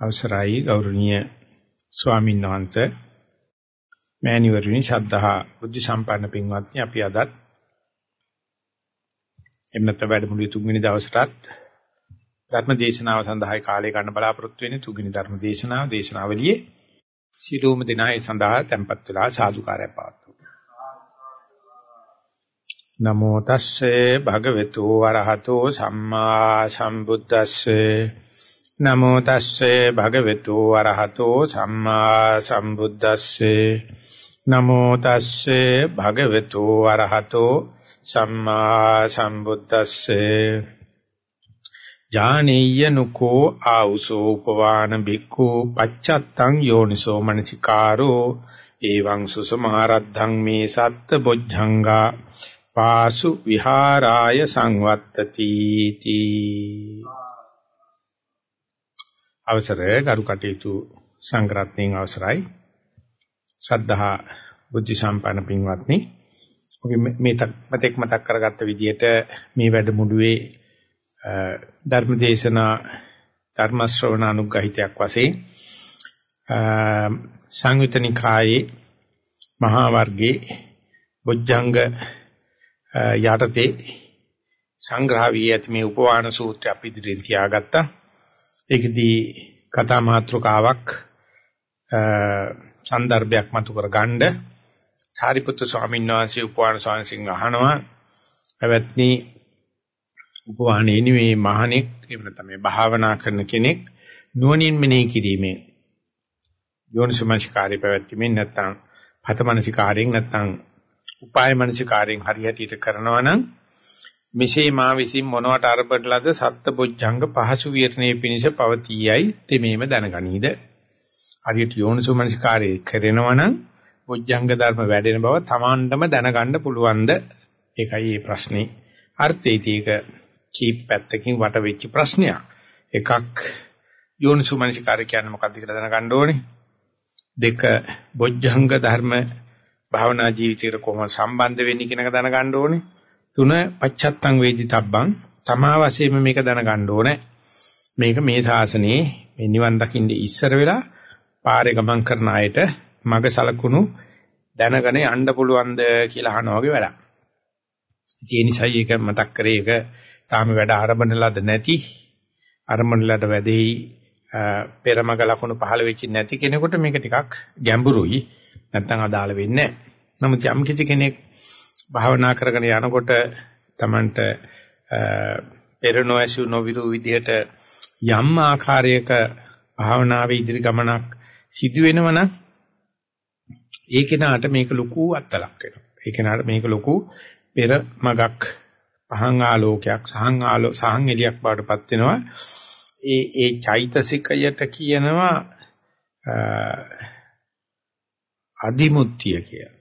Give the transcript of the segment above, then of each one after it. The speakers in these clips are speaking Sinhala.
අවසරයි ගෞරවනීය ස්වාමීන් වහන්සේ. මෑණිවරණි ශද්ධහා බුද්ධ සම්පන්න පින්වත්නි අපි අදත් එන්නත වැඩමුළුවේ තුන්වෙනි දවසටත් ධර්ම දේශනාව සඳහායි කාලය ගන්න බලාපොරොත්තු වෙන්නේ තුන්වෙනි ධර්ම දේශනාව දේශනාවලියේ සිළුම දිනා ඒ සඳහා tempත් වෙලා සාදුකාරය පාත්තු නමෝ තස්සේ භගවතු වරහතෝ සම්මා සම්බුද්දස්සේ නමෝ තස්සේ භගවතු වරහතෝ සම්මා සම්බුද්දස්සේ. නමෝ තස්සේ භගවතු වරහතෝ සම්මා සම්බුද්දස්සේ. ඥානීය නුකෝ ආ우සෝ උපවාන බික්ඛු පච්චත්තං යෝනිසෝ මනසිකාරෝ. එවං සුසමාරද්ධං මේ සත්ත බොජ්ජංගා. පාසු විහාරාය සංවත්තති. තී අවසර ගරු කටයුතු සංග්‍රහණයෙන් අවසරයි. ශ්‍රද්ධහා බුද්ධ සම්පන්න පින්වත්නි අපි මේ මතෙක් මතක් කරගත්ත විදිහට මේ වැඩමුළුවේ ධර්ම දේශනා ධර්ම ශ්‍රවණ අනුග්‍රහිතයක් වශයෙන් සංයුතනිකායේ මහා වර්ගයේ බොජ්ජංග යටතේ සංග්‍රහ වී ඇති මේ උපවාන සූත්‍රය අපි ඉදිරියෙන් තියාගත්තා. ඒකදී කතා මාත්‍රකාවක් සන්දර්භයක් මතු කර ගන්න සාරිපුත්‍ර ස්වාමීන් වහන්සේ උපවාන ස්වාමීන් අහනවා. පැවැත්නි උපවානේ නෙමේ මහණෙක්. එහෙම නැත්නම් මේ භාවනා කරන කෙනෙක් නුවණින් මෙනෙහි කිරීමෙන්. යෝනිසමංස්කාරය පැවැත්ීමෙන් නැත්නම් පතමනසිකාරයෙන් නැත්නම් උපායමනසිකාරයෙන් හරියටියට කරනවා නම් මෙසේ මා විසින් මොනවට අරබඩ ලද සත්බොජ්ජංග පහසු විරණේ පිණිස පවතියයි තෙමේම දැනගනීද? හරියට යෝනිසෝමනසිකාරයේ කරනවා නම් බොජ්ජංග ධර්ම වැඩෙන බව Tamandම දැනගන්න පුළුවන්ද? ඒකයි මේ ප්‍රශ්නේ. අර්ථය ඒක කීප පැත්තකින් වට වෙච්ච ප්‍රශ්නයක්. එකක් යෝනිසෝමනසිකාරය කියන්නේ මොකක්ද කියලා දැනගන්න ඕනේ. දෙක බොජ්ජංග ධර්ම භාවනා ජීවිතයට කොහොම සම්බන්ධ වෙන්නේ කියන එක දැනගන්න ඕනේ. තුන පච්චත්තං වේදිතබ්බං තමා වශයෙන්ම මේක දැනගන්න ඕනේ. මේක මේ ශාසනයේ මේ නිවන් දකින්න ඉස්සර වෙලා පාරේ ගමන් කරන අයට මග සලකුණු දැනගෙන යන්න පුළුවන්ද කියලා අහනවා වගේ වැඩක්. ඒ නිසා ඒක මතක් කරේ ඒක තාම වැඩ ආරම්භන ලද නැති ආරම්භන ලද වැඩේ පෙරමග ලකුණු පහළ වෙච්ච නැති කෙනෙකුට මේක ටිකක් ගැඹුරුයි නැත්නම් අදාළ වෙන්නේ නැහැ. නමුත් යම් කිසි කෙනෙක් භාවනා කරගෙන යනකොට Tamanට පෙරනොඇසු නොවිරු විදිහට යම් ආකාරයක භාවනාවේ ඉදිරි ගමනක් සිදු වෙනවනම් ඒ කෙනාට මේක ලොකු අත්ලක් වෙනවා. ඒ කෙනාට මේක ලොකු පෙර මගක් පහන් ආලෝකයක් සහන් ආලෝ සහන් එලියක් බවටපත් වෙනවා. ඒ ඒ චෛතසිකයට කියනවා අදිමුත්‍ය කියලා.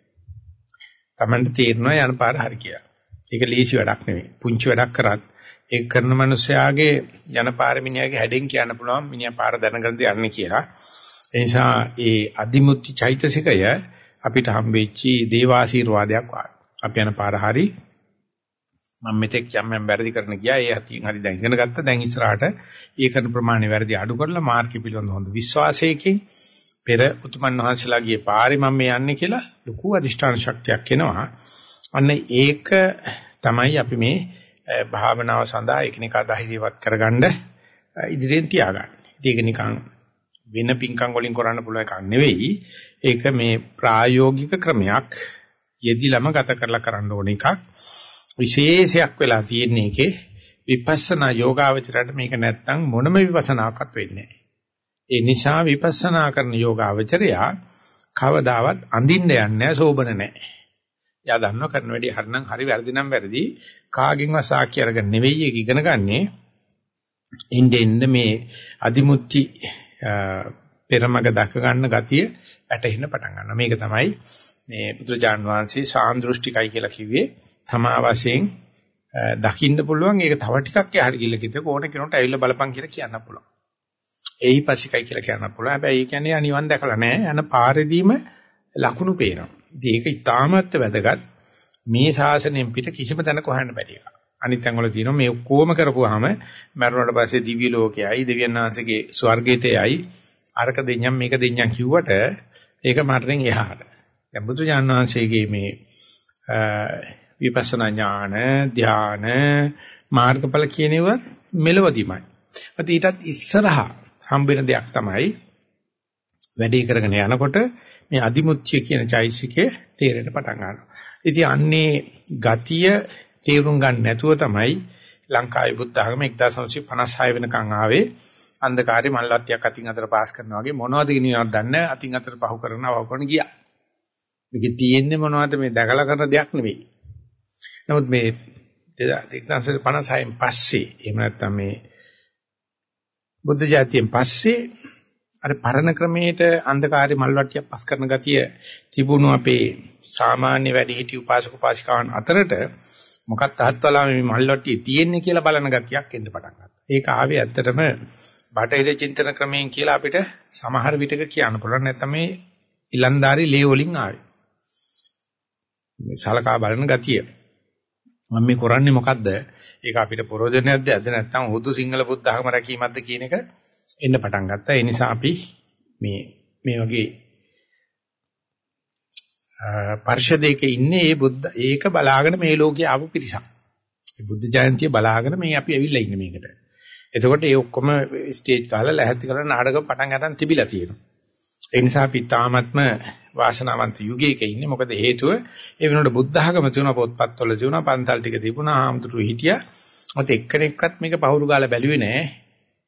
Tamanට තේරෙනවා යන පාර හරි කියලා. ඒක ලීසි වැඩක් නෙවෙයි. පුංචි වැඩක් කරත් ඒක කරන මනුස්සයාගේ යන පාර මිනිහාගේ හැඩෙන් කියන්න පුළුවන් මිනිහා පාර දැනගන්නද යන්නේ කියලා. ඒ නිසා ඒ අදිමුත්‍ති චෛතසිකය අපිට හම්බෙච්චි දේවාශීර්වාදයක් වගේ. අපි යන පාර හරි මම මෙතෙක් යම් යම් වැරදි කරන ගියා ඒ හතියෙන් හරි දැන් ඉගෙන ගත්තා දැන් ඉස්සරහට ඒ කරන ප්‍රමාණය වැරදි අඩු කරලා මාර්ගය පිළිබඳ හොඳ විශ්වාසයකින් පෙර උතුමන් වහන්සේලා ගියේ පාරේ මම මේ යන්නේ කියලා ලොකු අදිෂ්ඨාන ශක්තියක් එනවා. අන්න ඒක තමයි අපි මේ භාවනාව සඳහා එකිනෙකා ධෛර්යවත් කරගන්න ඉදිරියෙන් තියාගන්නේ. ඒක නිකන් වෙන පිංකම් වලින් කරන්න පුළුවන් එකක් නෙවෙයි. ඒක මේ ප්‍රායෝගික ක්‍රමයක් යෙදිලම ගත කරලා කරන්න ඕන එකක්. විශේෂයක් වෙලා තියෙන එකේ විපස්සනා යෝගාවචරයට මේක නැත්තම් මොනම විපස්සනාවක්වත් වෙන්නේ නැහැ. ඒ නිසා විපස්සනා කරන යෝගාවචරයා කවදාවත් අඳින්න යන්නේ සෝබන නැහැ. එයා දන්නව කරන වැඩි හරිනම් හරි වැරදි නම් වැරදි කාගෙන්වත් සාක්ෂි අරගෙන නෙවෙයි ඒක ඉගෙන ගන්නෙ. එnde end මේ අදිමුත්‍ති පෙරමග දක ගන්න ගතිය වැටෙන්න පටන් ගන්නවා. මේක තමයි මේ බුදුජාන් වහන්සේ සාන්දෘෂ්ටිකයි කියලා කිව්වේ. තමා වශයෙන් දකින්න පුළුවන් ඒක තව ටිකක් එහාට ගිහලා කිව්වොත් ඕන කෙනෙකුට ඇවිල්ලා බලපන් කියලා කියන්න පුළුවන්. එයිපස්සිකයි කියලා කියන්න පුළුවන්. හැබැයි ඒ කියන්නේ අනිවන් දැකලා නැහැ. යන පාරෙදීම ලකුණු පේනවා. ඉතින් ඒක ඉතාමත් වැදගත්. මේ ශාසනයෙන් පිට කිසිම තැනක හොයන්න බැරි එකක්. අනිත් තැන්වල තියෙනවා මේ ඔක්කොම කරපුවාම මරුණට පස්සේ දිව්‍ය ලෝකයයි දෙවියන් වහන්සේගේ ස්වර්ගයටයි අරක දෙඤ්ඤම් මේක දෙඤ්ඤම් කිව්වට ඒක මරණයෙන් එහාට. දැන් බුදු වහන්සේගේ මේ විපස්සනා ඥාන, ධාන, මාර්ගඵල කියන ඒවා මෙලවදීමයි. අත ඊටත් ඉස්සරහා හම්බෙන දෙයක් තමයි වැඩේ කරගෙන යනකොට මේ අදිමුච්චය කියන චෛසිකේ තේරෙන්න පටන් ගන්නවා. ඉතින් අන්නේ ගතිය තේරුම් ගන්න නැතුව තමයි ලංකාවේ බුද්ධ ආගම 1956 වෙනකන් ආවේ අන්ධකාරේ මල්ලට්ටියක් අතින් අතට පාස් කරනවා වගේ මොනවද කියනවද දන්නේ අතින් අතට පහු කරනවා වව කරන ගියා. මේකේ තියෙන්නේ මොනවද මේ දැකලා කරන දෙයක් නෙවෙයි. නමුත් මේ 1956න් පස්සේ එහෙම නැත්නම් මේ බුද්ධ ජාතියෙන් පස්සේ අර පරණ ක්‍රමයට අන්ධකාරේ මල්වට්ටියක් පස් කරන ගතිය තිබුණු අපේ සාමාන්‍ය වැඩිහිටි උපාසක උපාසිකාවන් අතරට මොකක්ද අහත්වලා මේ මල්වට්ටියේ තියෙන්නේ කියලා බලන ගතියක් එන්න පටන් ගත්තා. ඒක ආවේ ඇත්තටම බටහිර චින්තන ක්‍රමයෙන් කියලා අපිට සමහර විටක කියන්න පුළුවන් නැත්නම් මේ ඉලන්දාරි ලේ වලින් ආවේ. මේ සලකා බලන ගතිය. මම මේ කරන්නේ මොකද්ද? ඒක අපිට ප්‍රෝජනයක්ද ඇද්ද නැත්නම් හුදු සිංහල බුද්ධ ධර්ම රැකීමක්ද කියන එක එන්න පටන් ගත්තා. ඒ නිසා අපි මේ මේ වගේ පරිශදයක ඉන්නේ ඒ බුද්ධ ඒක බලාගෙන මේ ලෝකේ ආපු පිරිසක්. ඒ බුද්ධ ජයන්තිය බලාගෙන මේ අපි ඇවිල්ලා ඉන්නේ මේකට. එතකොට ඒ ඔක්කොම ස්ටේජ් ගහලා ලැහැත්ති කරලා නාටක පටන් ගන්න තිබිලා තියෙනවා. ඒ නිසා අපි තාමත්ම වාසනාවන්ත යුගයක ඉන්නේ. මොකද හේතුව ඒ වෙනකොට බුද්ධ ආගම තියුණා පොත්පත්වල තියුණා පන්සල් ටික තිබුණා ආම්තුරු හිටියා. මත එක්කෙනෙක්වත් මේක පහුරු ගාලා බැලුවේ නෑ.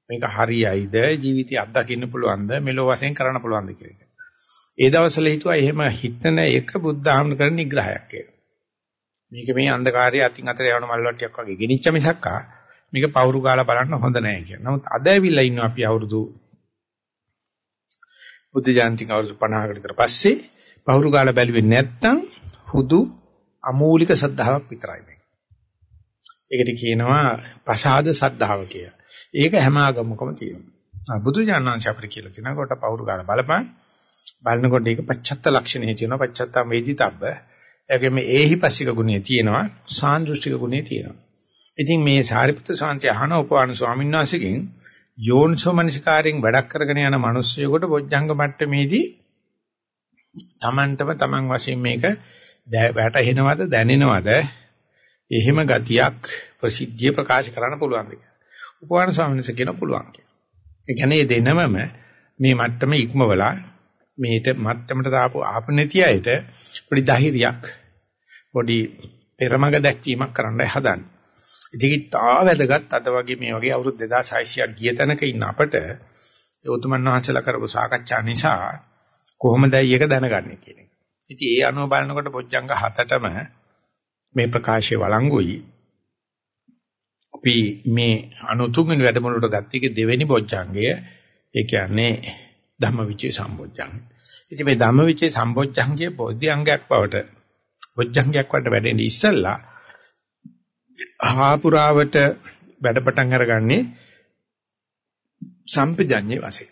මේක හරියයිද ජීවිතය අත්දකින්න පුළුවන්ද මෙලෝ වශයෙන් කරන්න පුළුවන්ද කියන එක. ඒ දවස්වල හිතුවා එහෙම හිතන එක බුද්ධ ආගම කරන නිග්‍රහයක් කියලා. මේක මේ අන්ධකාරයේ අතින් අතට යවන මල්වට්ටියක් වගේ ගෙනිච්ච මිසක්කා මේක පවුරු ගාලා බලන්න හොඳ නෑ කියන. නමුත් අද ඇවිල්ලා ඉන්නවා අපි අවුරුදු බුද්ධ ජයන්තික අවුරුදු 50කට විතර පස්සේ පවුරු ගාලා බැලුවේ නැත්තම් හුදු අමූලික සද්ධාාවක් විතරයි මේක. ඒකට කියනවා ප්‍රසාද සද්ධාව කියලා. ඒක හැම ආගමකම තියෙනවා. බුදු ඥානංශ අපිට කියලා තියෙනවා කොට පවුරු ගාලා බලපන්. බලනකොට ඒක පච්චත්ත ලක්ෂණේ තියෙනවා. පච්චත්තම් වේදිතබ්බ. ඒකෙම ඒහිපස්සික ගුණය තියෙනවා. සාන්දෘෂ්ටික ගුණය තියෙනවා. ඉතින් මේ සාරිපුත්‍ර සාන්ති අහන උපවාන ස්වාමීන් වහන්සේගෙන් යෝන්සෝ මනසිකාරයෙන් වැඩක් කරගෙන යන මිනිස්සුයෙකුට බොජ්ජංග මට්ටමේදී Tamanටම Taman වශයෙන් මේක වැටහෙනවද දැනෙනවද එහෙම ගතියක් ප්‍රසිද්ධිය ප්‍රකාශ කරන්න පුළුවන්ද උපවාන ස්වාමීන් වහන්සේ කියන පුළුවන් කියලා. ඒ කියන්නේ දෙනමම මේ මට්ටම ඉක්මවලා මේට මට්ටමට දාපු ආපු නැති අයට පොඩි ධෛර්යයක් පොඩි පෙරමග දැක්වීමක් කරන්නයි හදන්නේ. ඉතින් තා වැදගත් අද වගේ මේ වගේ අවුරුදු 2600ක් ගිය තැනක ඉන්න අපට ඒ උතුමන් වහන්සේලා කරපු සාකච්ඡා නිසා කොහොමදයි එක දැනගන්නේ කියන එක. ඉතින් ඒ අනුව බලනකොට බොජ්ජංග හතටම මේ ප්‍රකාශය වළංගුයි. අපි මේ 93 වෙනි වැඩමුළුවට ගත්ත එක දෙවෙනි බොජ්ජංගය ඒ කියන්නේ ධම්මවිචේ සම්බොජ්ජංග. ඉතින් මේ ධම්මවිචේ සම්බොජ්ජංගයේ බෝධි අංගයක් බවට බොජ්ජංගයක් වට වැඩෙන්නේ ඉස්සල්ලා ආපුරාවට වැඩ පටන් අරගන්නේ සම්පජඤ්ඤේ වශයෙන්.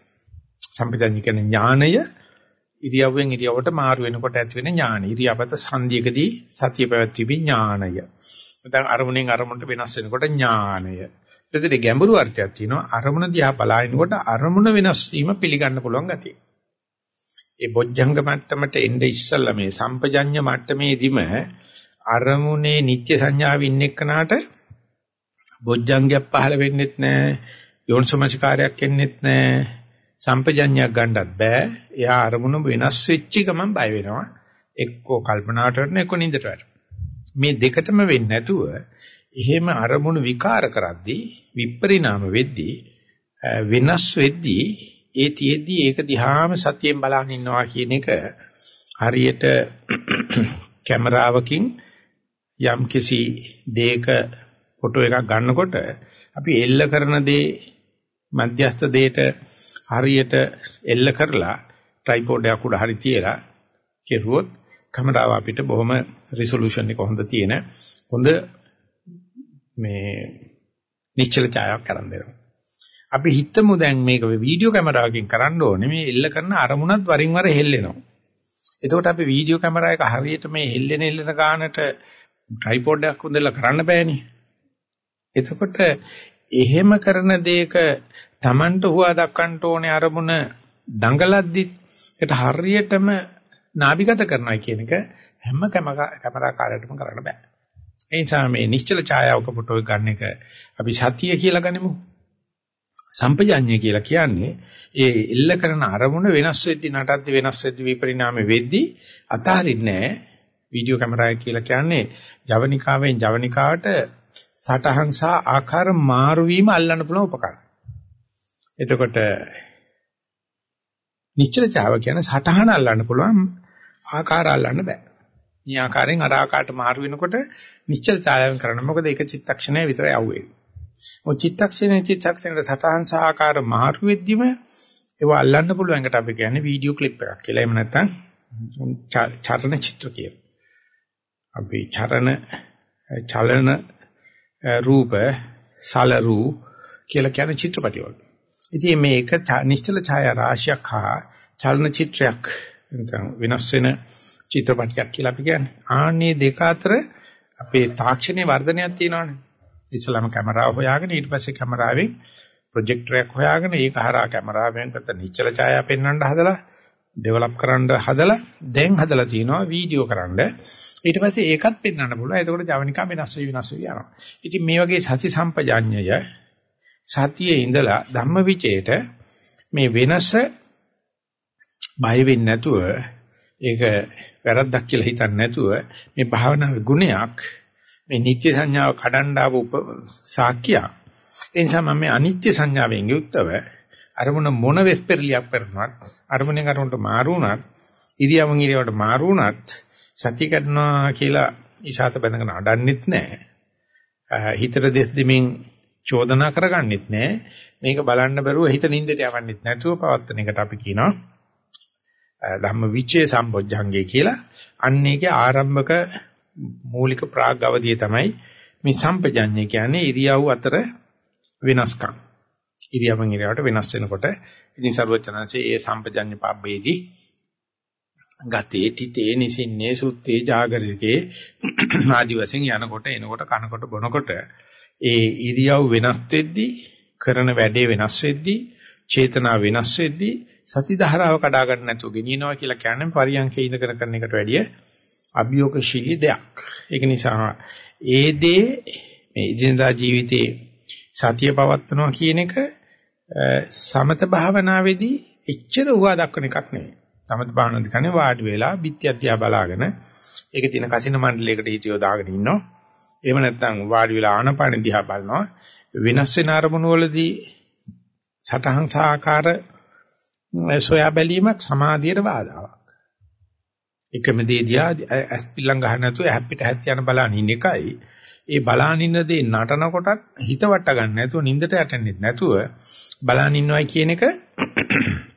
සම්පජඤ්ඤ කියන්නේ ඥානය ඉරියව්වෙන් ඉරියව්වට මාරු වෙනකොට ඇති වෙන ඥානය. ඉරියව්වත සංධියකදී සතිය පැවැත්වීමේ ඥානය. නැත්නම් අරමුණෙන් අරමුණට වෙනස් වෙනකොට ඥානය. ඒකේ ගැඹුරු අර්ථයක් තියෙනවා. අරමුණ දිහා බලනකොට අරමුණ වෙනස් වීම පිළිගන්න පුළුවන් ගතිය. ඒ බොජ්ජංග මට්ටමට එnde ඉස්සල්ලා මේ සම්පජඤ්ඤ මට්ටමේදීම අරමුණේ නිත්‍ය සංඥාව ඉන්නෙක්කනාට බොජ්ජංගයක් පහළ වෙන්නෙත් නැහැ යෝනිසමස්කාරයක් එන්නෙත් නැහැ සම්පජඤ්ඤයක් ගන්නත් බෑ. එයා අරමුණ වෙනස් වෙච්ච ගමන් බය වෙනවා. එක්කෝ කල්පනාට වටන එක්කෝ නින්දට වැටෙනවා. මේ දෙකටම වෙන්නේ නැතුව එහෙම අරමුණු විකාර කරද්දී විපරිණාම වෙද්දී වෙනස් වෙද්දී ඒ තියේදී ඒක දිහාම සතියෙන් බලන් ඉන්නවා කියන එක හරියට කැමරාවකින් යම් කිසි දෙයක ෆොටෝ එකක් ගන්නකොට අපි එල්ල කරන දේ මධ්‍යස්ථ දෙයට හරියට එල්ල කරලා ට්‍රයිපෝඩ් එකක් උඩ හරි තියලා කෙරුවොත් කැමරාව අපිට බොහොම රිසොලූෂන් එක හොඳ තියෙන හොඳ මේ නිශ්චල ඡායාවක් කරන් දෙනවා. අපි හිතමු දැන් මේක වීඩියෝ කැමරාවකින් කරන්න ඕනේ මේ එල්ල කරන අරමුණත් වරින් වර හෙල්ලෙනවා. එතකොට අපි වීඩියෝ කැමරා එක හරියට මේ හෙල්ලෙන හෙල්ලෙන ගානට ට්‍රයිපෝඩ් එකක් හොදලා කරන්න බෑනේ. එතකොට එහෙම කරන දෙයක Tamanට හුවා දක්වන්න ඕනේ අරමුණ දඟලද්දිත් ඒකට හරියටම නාභිගත කරනවා කියන එක හැම කැමරාකාරයකටම කරන්න බෑ. ඒ නිසා මේ නිශ්චල ඡායාවක ෆොටෝ ගන්න එක අපි සතිය කියලා ගනිමු. සම්පජඤ්ඤය කියලා කියන්නේ ඒ ඉල්ල කරන අරමුණ වෙනස් වෙද්දි නටද්දි වෙනස් වෙද්දි විපරිණාම වෙද්දි අතහරින්නේ වීඩියෝ කැමරාව කියලා කියන්නේ ජවනිකාවෙන් ජවනිකාවට සටහන් සහ ආකාර මාරු වීම අල්ලන්න පුළුවන් උපකරණ. එතකොට නිශ්චල ඡාව කියන්නේ සටහන අල්ලන්න පුළුවන් ආකාර අල්ලන්න බෑ. මේ ආකාරයෙන් අර ආකාරයට මාරු වෙනකොට නිශ්චල ඡායාවෙන් කරන්න. මොකද ඒක චිත්තක්ෂණය විතරයි අහුවෙන්නේ. ඔය චිත්තක්ෂණය චිත්තක්ෂණයට සටහන් සහ ආකාර මාරු වෙද්දිම ඒව අල්ලන්න පුළුවන් එකට අපි කියන්නේ වීඩියෝ ක්ලිප් එකක් කියලා. එහෙම නැත්නම් චරණ චිත්‍ර කියලා. අපි චරණ චලන රූප සලරු කියලා කියන චිත්‍රපටි වල. ඉතින් මේක නිශ්චල ඡායා රාශියක් හා චලන චිත්‍රයක් වෙනස් වෙන චිත්‍රපටයක් කියලා අපි කියන්නේ. ආන්නේ දෙක අතර අපේ තාක්ෂණයේ වර්ධනයක් තියෙනවානේ. ඉස්ලාම කැමරාව හොයාගෙන ඊට පස්සේ කැමරාවෙන් ප්‍රොජෙක්ටරයක් හොයාගෙන ඒක හරහා කැමරාවෙන් පැත්ත නිශ්චල ඡායාව පෙන්වන්න හදලා ඩෙවලොප් කරන්න හදලා දැන් හදලා තිනවා වීඩියෝ කරන්න. ඊට පස්සේ ඒකත් පෙන්වන්න පුළුවන්. එතකොට ජවනිකා වෙනස් වෙයි වෙනස් වෙයි යනවා. ඉතින් මේ වගේ සති සම්පජාඤ්ඤය සතියේ ඉඳලා ධම්මවිචේට මේ වෙනස බය වෙන්නේ නැතුව ඒක වැරද්දක් කියලා හිතන්නේ නැතුව මේ භාවනාවේ ගුණයක් මේ නිත්‍ය සංඥාව කඩන්න ආව සාක්කිය. ඒ නිසා මම මේ අනිත්‍ය සංඥාවෙන් යුක්තව අරමුණ මොන වෙස්පර්ලියක් කරනවත් අරමුණෙන් අරමුණට මාරු වුණත් ඉරියව්වෙන් ඉරියව්වට මාරු වුණත් සත්‍ය කරනවා කියලා ඉසాత බඳගෙන අඩන්නෙත් නැහැ. හිතට දෙස් දෙමින් චෝදනා කරගන්නෙත් නැහැ. මේක බලන්න බැරුව හිත නින්දට යවන්නෙත් නැතුව පවත්තන එකට අපි කියනවා ධම්ම විචේ සම්බොජ්ජංගේ කියලා. අන්න ඒකේ ආරම්භක මූලික ප්‍රාග් අවධිය තමයි මේ සම්පජඤ්ඤය කියන්නේ ඉරියව් අතර වෙනස්කම්. ඉරියව්වෙන් ඉරියවට වෙනස් වෙනකොට ඉතින් සර්වචනanse ඒ සම්පජඤ්ඤ පබ්බේදී ගතේ තිතේ නිසින්නේ සුත්තේ ජාගරිකේ ආදි වශයෙන් යනකොට එනකොට කනකොට බොනකොට ඒ ඉරියව් වෙනස් වෙද්දී කරන වැඩේ වෙනස් වෙද්දී චේතනා වෙනස් වෙද්දී සති ධාරාව කඩා ගන්න නැතුව ගෙනියනවා කියලා කියන්නේ පරියන්කේ ඉඳගෙන කරන එකට වැඩිය අභියෝගශීලී දෙයක්. ඒක නිසා ඒ දේ මේ ඉදිනදා ජීවිතේ සතිය පවත්වනවා කියන එක සමත භාවනාවේදී එච්චර උවා දක්වන එකක් නෙවෙයි. සමත භාවනාවේදී කන්නේ වාඩි වෙලා බිත්ති අධ්‍යා බලාගෙන ඒකේ තියෙන කසින මණ්ඩලයකට හිතියෝ දාගෙන ඉන්නවා. එහෙම නැත්නම් වාඩි වෙලා ආනපාන දිහා බලනවා. වෙනස් වෙන අරමුණු වලදී සටහන් සාකාර සොයා බැලීමක් සමාධියට බාධාවක්. එකම දේ දිහා ඇස් පිල්ලම් ගන්න නැතුව හැප්පිට හැත් යන බලන ඉන්න එකයි. ඒ බලන ඉන්න දේ නටන කොටත් හිත වට ගන්න නැතුව නින්දට යටන්නේ නැතුව බලන ඉන්නවයි කියන එක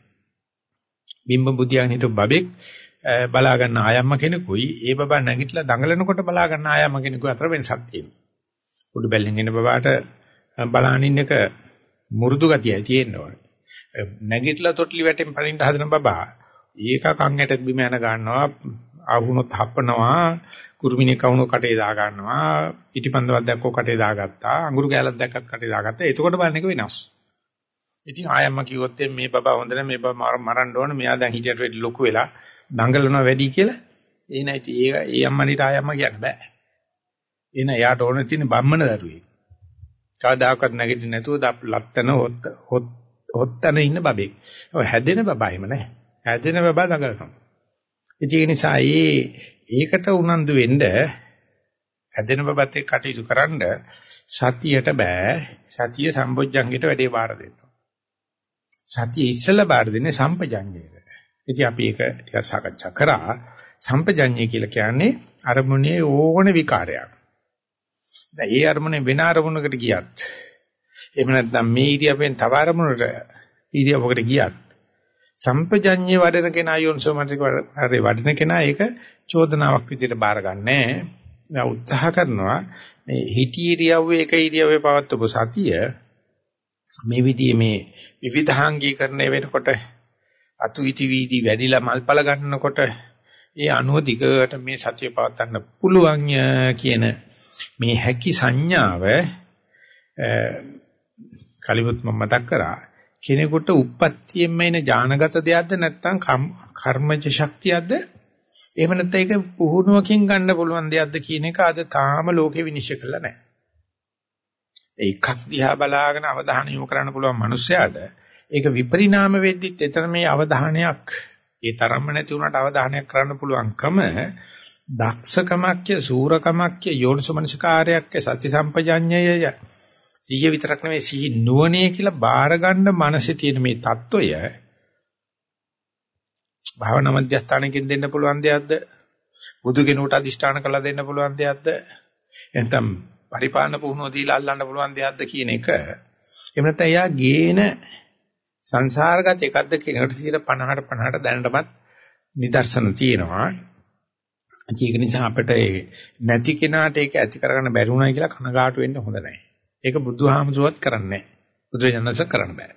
බිම්බ බුදියන් හිටු බබෙක් බලා ගන්න ආයම්ම කෙනෙකුයි ඒ බබා නැගිටලා දඟලනකොට බලා ගන්න ආයම්ම කෙනෙකු අතර වෙනසක් තියෙනවා. උඩු බැල්ලෙන් එන බබාට බලන ඉන්න එක මුරුදු ගතියයි තියෙන්න ඕනේ. නැගිටලා තොටලි වැටෙන් පරින්න හදන බබා ඒක කන් ඇට බිම යන ගන්නවා ආහුනොත් හප්පනවා කුරුමිනේ කවුණු කටේ දා ගන්නවා ඉටිපන්දවක් දැක්කෝ කටේ දාගත්තා අඟුරු කෑල්ලක් දැක්කත් කටේ දාගත්තා. එතකොට බලන එක වෙනස්. ඉතින් ආයම්ම කිව්වොත් මේ බබා හොඳ නැහැ මේ බබා මරන්න ඕන. මෙයා දැන් හිටියට වැඩි ලොකු වෙලා දඟලනවා වැඩි කියලා. ඒ නැති ඒ ඒ අම්මනිට ආයම්ම කියන්න බෑ. එන එයාට ඕන තියෙන බම්මන දරුවෙක්. කවදාකවත් නැගිටින්නේ නැතුව ලත්තන හොත් හොත්තන ඉන්න බබෙක්. හැදෙන බබා එහෙම නැහැ හැදෙන බබා දඟලනවා. ඒ නිසා ඒ ඒකට උනන්දු වෙන්න හැදෙන බබත් එක්ක කටයුතු කරන්න සතියට බෑ. සතිය සම්බොජ්ජංගයට වැඩේ බාර දෙන්න. සතිය ඉස්සෙල්ලා බාර දෙන්නේ සම්පජඤ්ඤයට. ඉතින් අපි ඒක ටිකක් සාකච්ඡා කරා. සම්පජඤ්ඤය කියලා කියන්නේ අරමුණේ ඕන විකාරයක්. දැන් ඒ අරමුණේ වෙන අරමුණකට ගියත් එහෙම නැත්නම් මේ ඉරියව්වෙන් තව අරමුණකට ඉරියව්වකට ගියත් සම්පජඤ්ඤේ වඩන කෙනා යෝනිසෝමනසික හරි වඩන කෙනා ඒක චෝදනාවක් විදිහට බාරගන්නේ නැහැ. උත්සාහ කරනවා මේ හිටි ඉරියව්වේ එක ඉරියව්වේ පවත්වපු සතිය මේ විදිහේ මේ විවිධාංගීකරණය වෙනකොට අතු ඉති වීදි වැඩිලා මල්පල ගන්නකොට ඒ අනුව දිගට මේ සතිය පවත්වන්න පුළුවන් කියන මේ හැකි සංඥාව කලිමුත් මම මතක් කරා කෙනෙකුට උප්පත්තියෙන්ම එන ඥානගත දෙයක්ද නැත්නම් කර්මජ ශක්තියක්ද එහෙම නැත්නම් ඒක පුහුණුවකින් ගන්න පුළුවන් දෙයක්ද කියන එක අද තාම ලෝකෙ විනිශ්චය කරලා නැහැ. ඒකක් දිහා බලාගෙන අවධානය යොමු කරන්න පුළුවන් මිනිස්සයාට ඒක විපරිණාම වෙද්දිත් එතන මේ අවධානයක් ඒ තරම්ම නැති වුණාට අවධානයක් කරන්න පුළුවන්කම දක්ෂකමක්ය සූරකමක්ය යෝනිසමනසිකාරයක්ය සති සම්පජඤ්ඤයය සිහිය විතරක් නෙවෙයි සිහි නුවණේ කියලා බාර ගන්න මනසේ තියෙන මේ తত্ত্বය භාවනා මධ්‍යස්ථානකින් දෙන්න පුළුවන් දෙයක්ද? බුදු කෙනෙකුට අදිෂ්ඨාන කළා දෙන්න පුළුවන් දෙයක්ද? එහෙනම් පරිපාලන පුහුණුව දීලා අල්ලන්න පුළුවන් දෙයක්ද කියන එක. එහෙම නැත්නම් එයා ගේන සංසාරගත එකක්ද කියන එකට 50ට 50ට දැනටමත් නිදර්ශන තියෙනවා. ඒක නිසා අපිට නැති කෙනාට ඒක ඇති කරගන්න බැරි වුණා කියලා කනගාටු වෙන්න හොඳ නැහැ. ඒක බුදුහාමුදුරුවත් කරන්නේ නැහැ. බුදුරජාණන්ස කරන්න බෑ.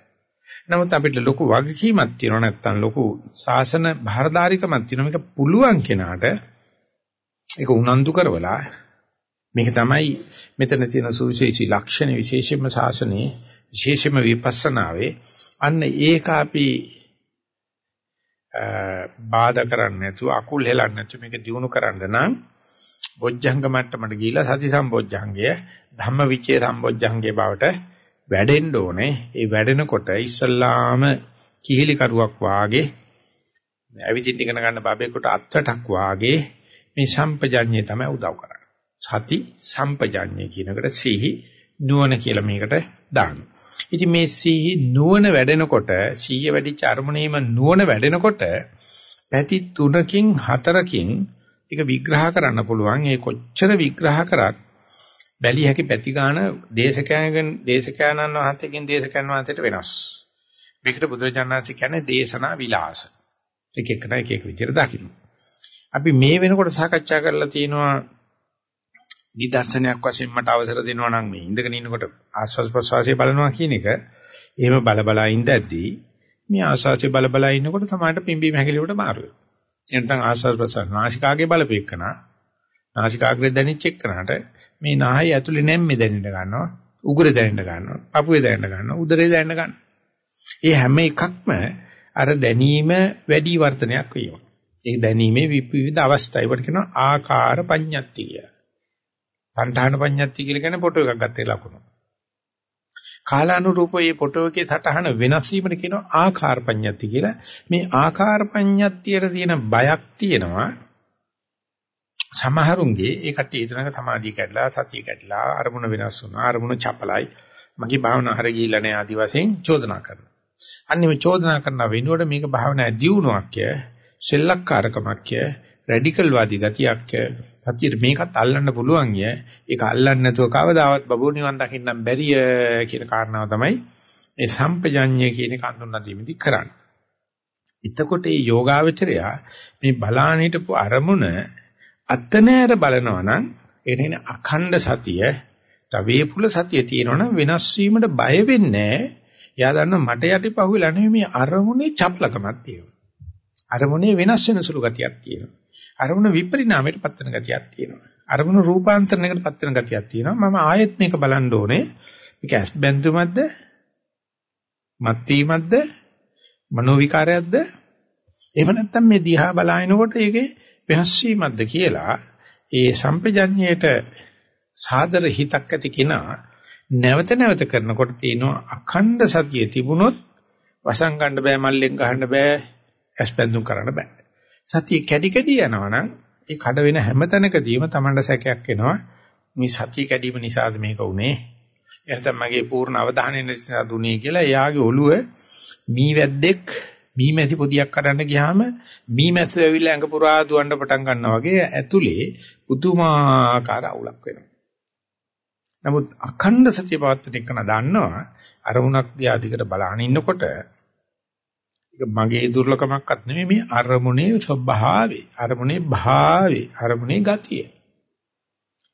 නමුත් අපිට ලොකු වගකීමක් තියෙනවා නැත්තම් ලොකු සාසන බාරදාරිකමක් තියෙනවා මේක පුළුවන් කෙනාට ඒක උනන්දු කරවලා මේක තමයි මෙතන තියෙන සුවිශේෂී ලක්ෂණ විශේෂයෙන්ම සාසනයේ විශේෂයෙන්ම විපස්සනාවේ අන්න ඒක අපි බාධා කරන්නේ නැතුව අකුල් හෙලන්නේ නැතුව මේක දිනු කරන්න නම් බොජ්ජංග මට්ටමට ගිහිලා සති සම්බොජ්ජංගය ධම්මවිචේ සම්බොජ්ජංගයේ බවට වැඩෙන්න ඕනේ. ඒ වැඩෙනකොට ඉස්සල්ලාම කිහිලි කරුවක් වාගේ ඇවිදින්න ඉගෙන ගන්න බබෙකුට අත්තටක් වාගේ මේ සම්පජඤ්ඤය තමයි උදව් කරන්නේ. සති සම්පජඤ්ඤය කියනකට සිහි නුවණ කියලා මේකට දානවා. ඉතින් මේ සිහි නුවණ වැඩෙනකොට සිහිය වැඩිච්ච අරමුණේම නුවණ වැඩෙනකොට පැති තුනකින් හතරකින් ඒක විග්‍රහ කරන්න පුළුවන්. ඒ කොච්චර විග්‍රහ කරත් බැලිය හැකි පැති ගන්න දේශකයන්ගෙන් දේශකයන්න් වහන්සේකින් දේශකයන් වහන්සේට වෙනස්. මේකට බුදුරජාණන්සේ කියන්නේ දේශනා විලාස. එක එකට එක එක විදිහට දකින්න. අපි මේ වෙනකොට සාකච්ඡා කරලා තියෙනවා නිදර්ශනයක් වශයෙන් මට අවසර දෙනවා නම් මේ ඉඳගෙන ඉන්නකොට ආස්වාද ප්‍රසවාසය බලනවා කියන එක එහෙම බල බලා ඉඳද්දී මේ ආස්වාදයේ බල බලා ඉන්නකොට තමයි පිම්බීම හැකිලිවට මාරු වෙනවා. එනතන් ආස්වාද ප්‍රසවාස නාසිකාගේ බලපෙකන නාසිකාග්‍රේ දැනිච්ච එක්කනට මේ නාහය ඇතුලේ නැම්මේ දැනෙන්න ගන්නවා උගුරේ දැනෙන්න ගන්නවා පපුවේ දැනෙන්න ගන්නවා උදරේ දැනෙන්න ගන්නවා. මේ හැම එකක්ම අර දැනීම වැඩි වර්ධනයක් වීම. ඒ දැනීමේ විවිධ අවස්ථා ඒවට කියනවා ආකාර පඤ්ඤත්ති කියලා. සංඨාන පඤ්ඤත්ති කියලා කියන්නේ ෆොටෝ එකක් ගත්තේ ලකුණු. කාලානුරූපව මේ ෆොටෝ එකේ සටහන වෙනස් වීමට කියනවා ආකාර පඤ්ඤත්ති කියලා. මේ ආකාර පඤ්ඤත්තියට තියෙන බයක් තියෙනවා. සමහරුන්ගේ ඒ කට්ටිය හිතනක සමාධිය කැඩලා සතිය කැඩලා අරමුණ වෙනස් වුණා අරමුණ චපලයි මගේ භාවනාව හරිය ගිහිල්ලා නැහැ ආදි වශයෙන් චෝදනා කරනවා. අන්නේ මේ චෝදනා කරන වෙනුවට මේක භාවනා දියුණුවක් ය, සෙල්ලක්කාරකමක් ය, රැඩිකල් වාදී ගතියක් සතියේ මේකත් අල්ලන්න පුළුවන් ය. ඒක අල්ලන්නේ නැතුව කවදාවත් බබු නිවන් දකින්නම් බැරිය කියන කාරණාව තමයි මේ සම්පජඤ්ඤය කියන එක හඳුන්වා දීමේදී කරන්නේ. එතකොට මේ යෝගාවචරය මේ බලාන හිටපු අරමුණ අත්නෑර බලනවා නම් ඒ කියන්නේ අඛණ්ඩ සතිය, තවේපුල සතිය තියෙනවනම් වෙනස් වීමට බය වෙන්නේ නැහැ. එයා දන්නා මට යටිපහුවලා නෙමෙයි මේ අරමුණේ චපලකමක් තියෙනවා. අරමුණේ වෙනස් වෙන සුළු ගතියක් තියෙනවා. අරමුණ විපරිණාමයට පත් වෙන ගතියක් තියෙනවා. අරමුණ රූපාන්තරණයකට පත් වෙන ගතියක් තියෙනවා. මම ආයෙත් මේක බලන්න ඕනේ. මේක ඇස් බැඳුමක්ද? මත් වීමක්ද? මනෝ විකාරයක්ද? එහෙම නැත්නම් මේ දිහා බලාගෙනකොට ඒකේ වෙනස් වීමක්ද කියලා ඒ සම්පජඤ්ඤයට සාදර හිතක් ඇති කෙනා නැවත නැවත කරනකොට තියෙනවා අඛණ්ඩ සතිය තිබුණොත් වසන් ගන්න බෑ මල්ලෙන් ගහන්න බෑ ඇස් බැඳුම් කරන්න බෑ. සතිය කැඩි කැඩි යනවනම් ඒ කඩ වෙන හැම තැනකදීම Tamanda සැකයක් එනවා. මේ සතිය කැඩීම නිසාද මේක උනේ? එහෙනම් මගේ පූර්ණ අවධානය නිසා දුනේ කියලා එයාගේ ඔළුව මී වැද්දෙක් මී මැසි පොදියක් කඩන්න ගියාම මී මැස්ස ඇවිල්ලා ඇඟ පුරා දුවන්න පටන් ගන්නවා වගේ ඇතුලේ පුදුමාකාර අවුලක් වෙනවා. නමුත් අඛණ්ඩ සතිය පවත්තට එක්කන දන්නවා අරමුණක් දිහා දිගට බලන ඉන්නකොට ඒක මගේ දුර්ලකමක්වත් නෙමෙයි මේ අරමුණේ ස්වභාවය අරමුණේ භාවය අරමුණේ ගතිය.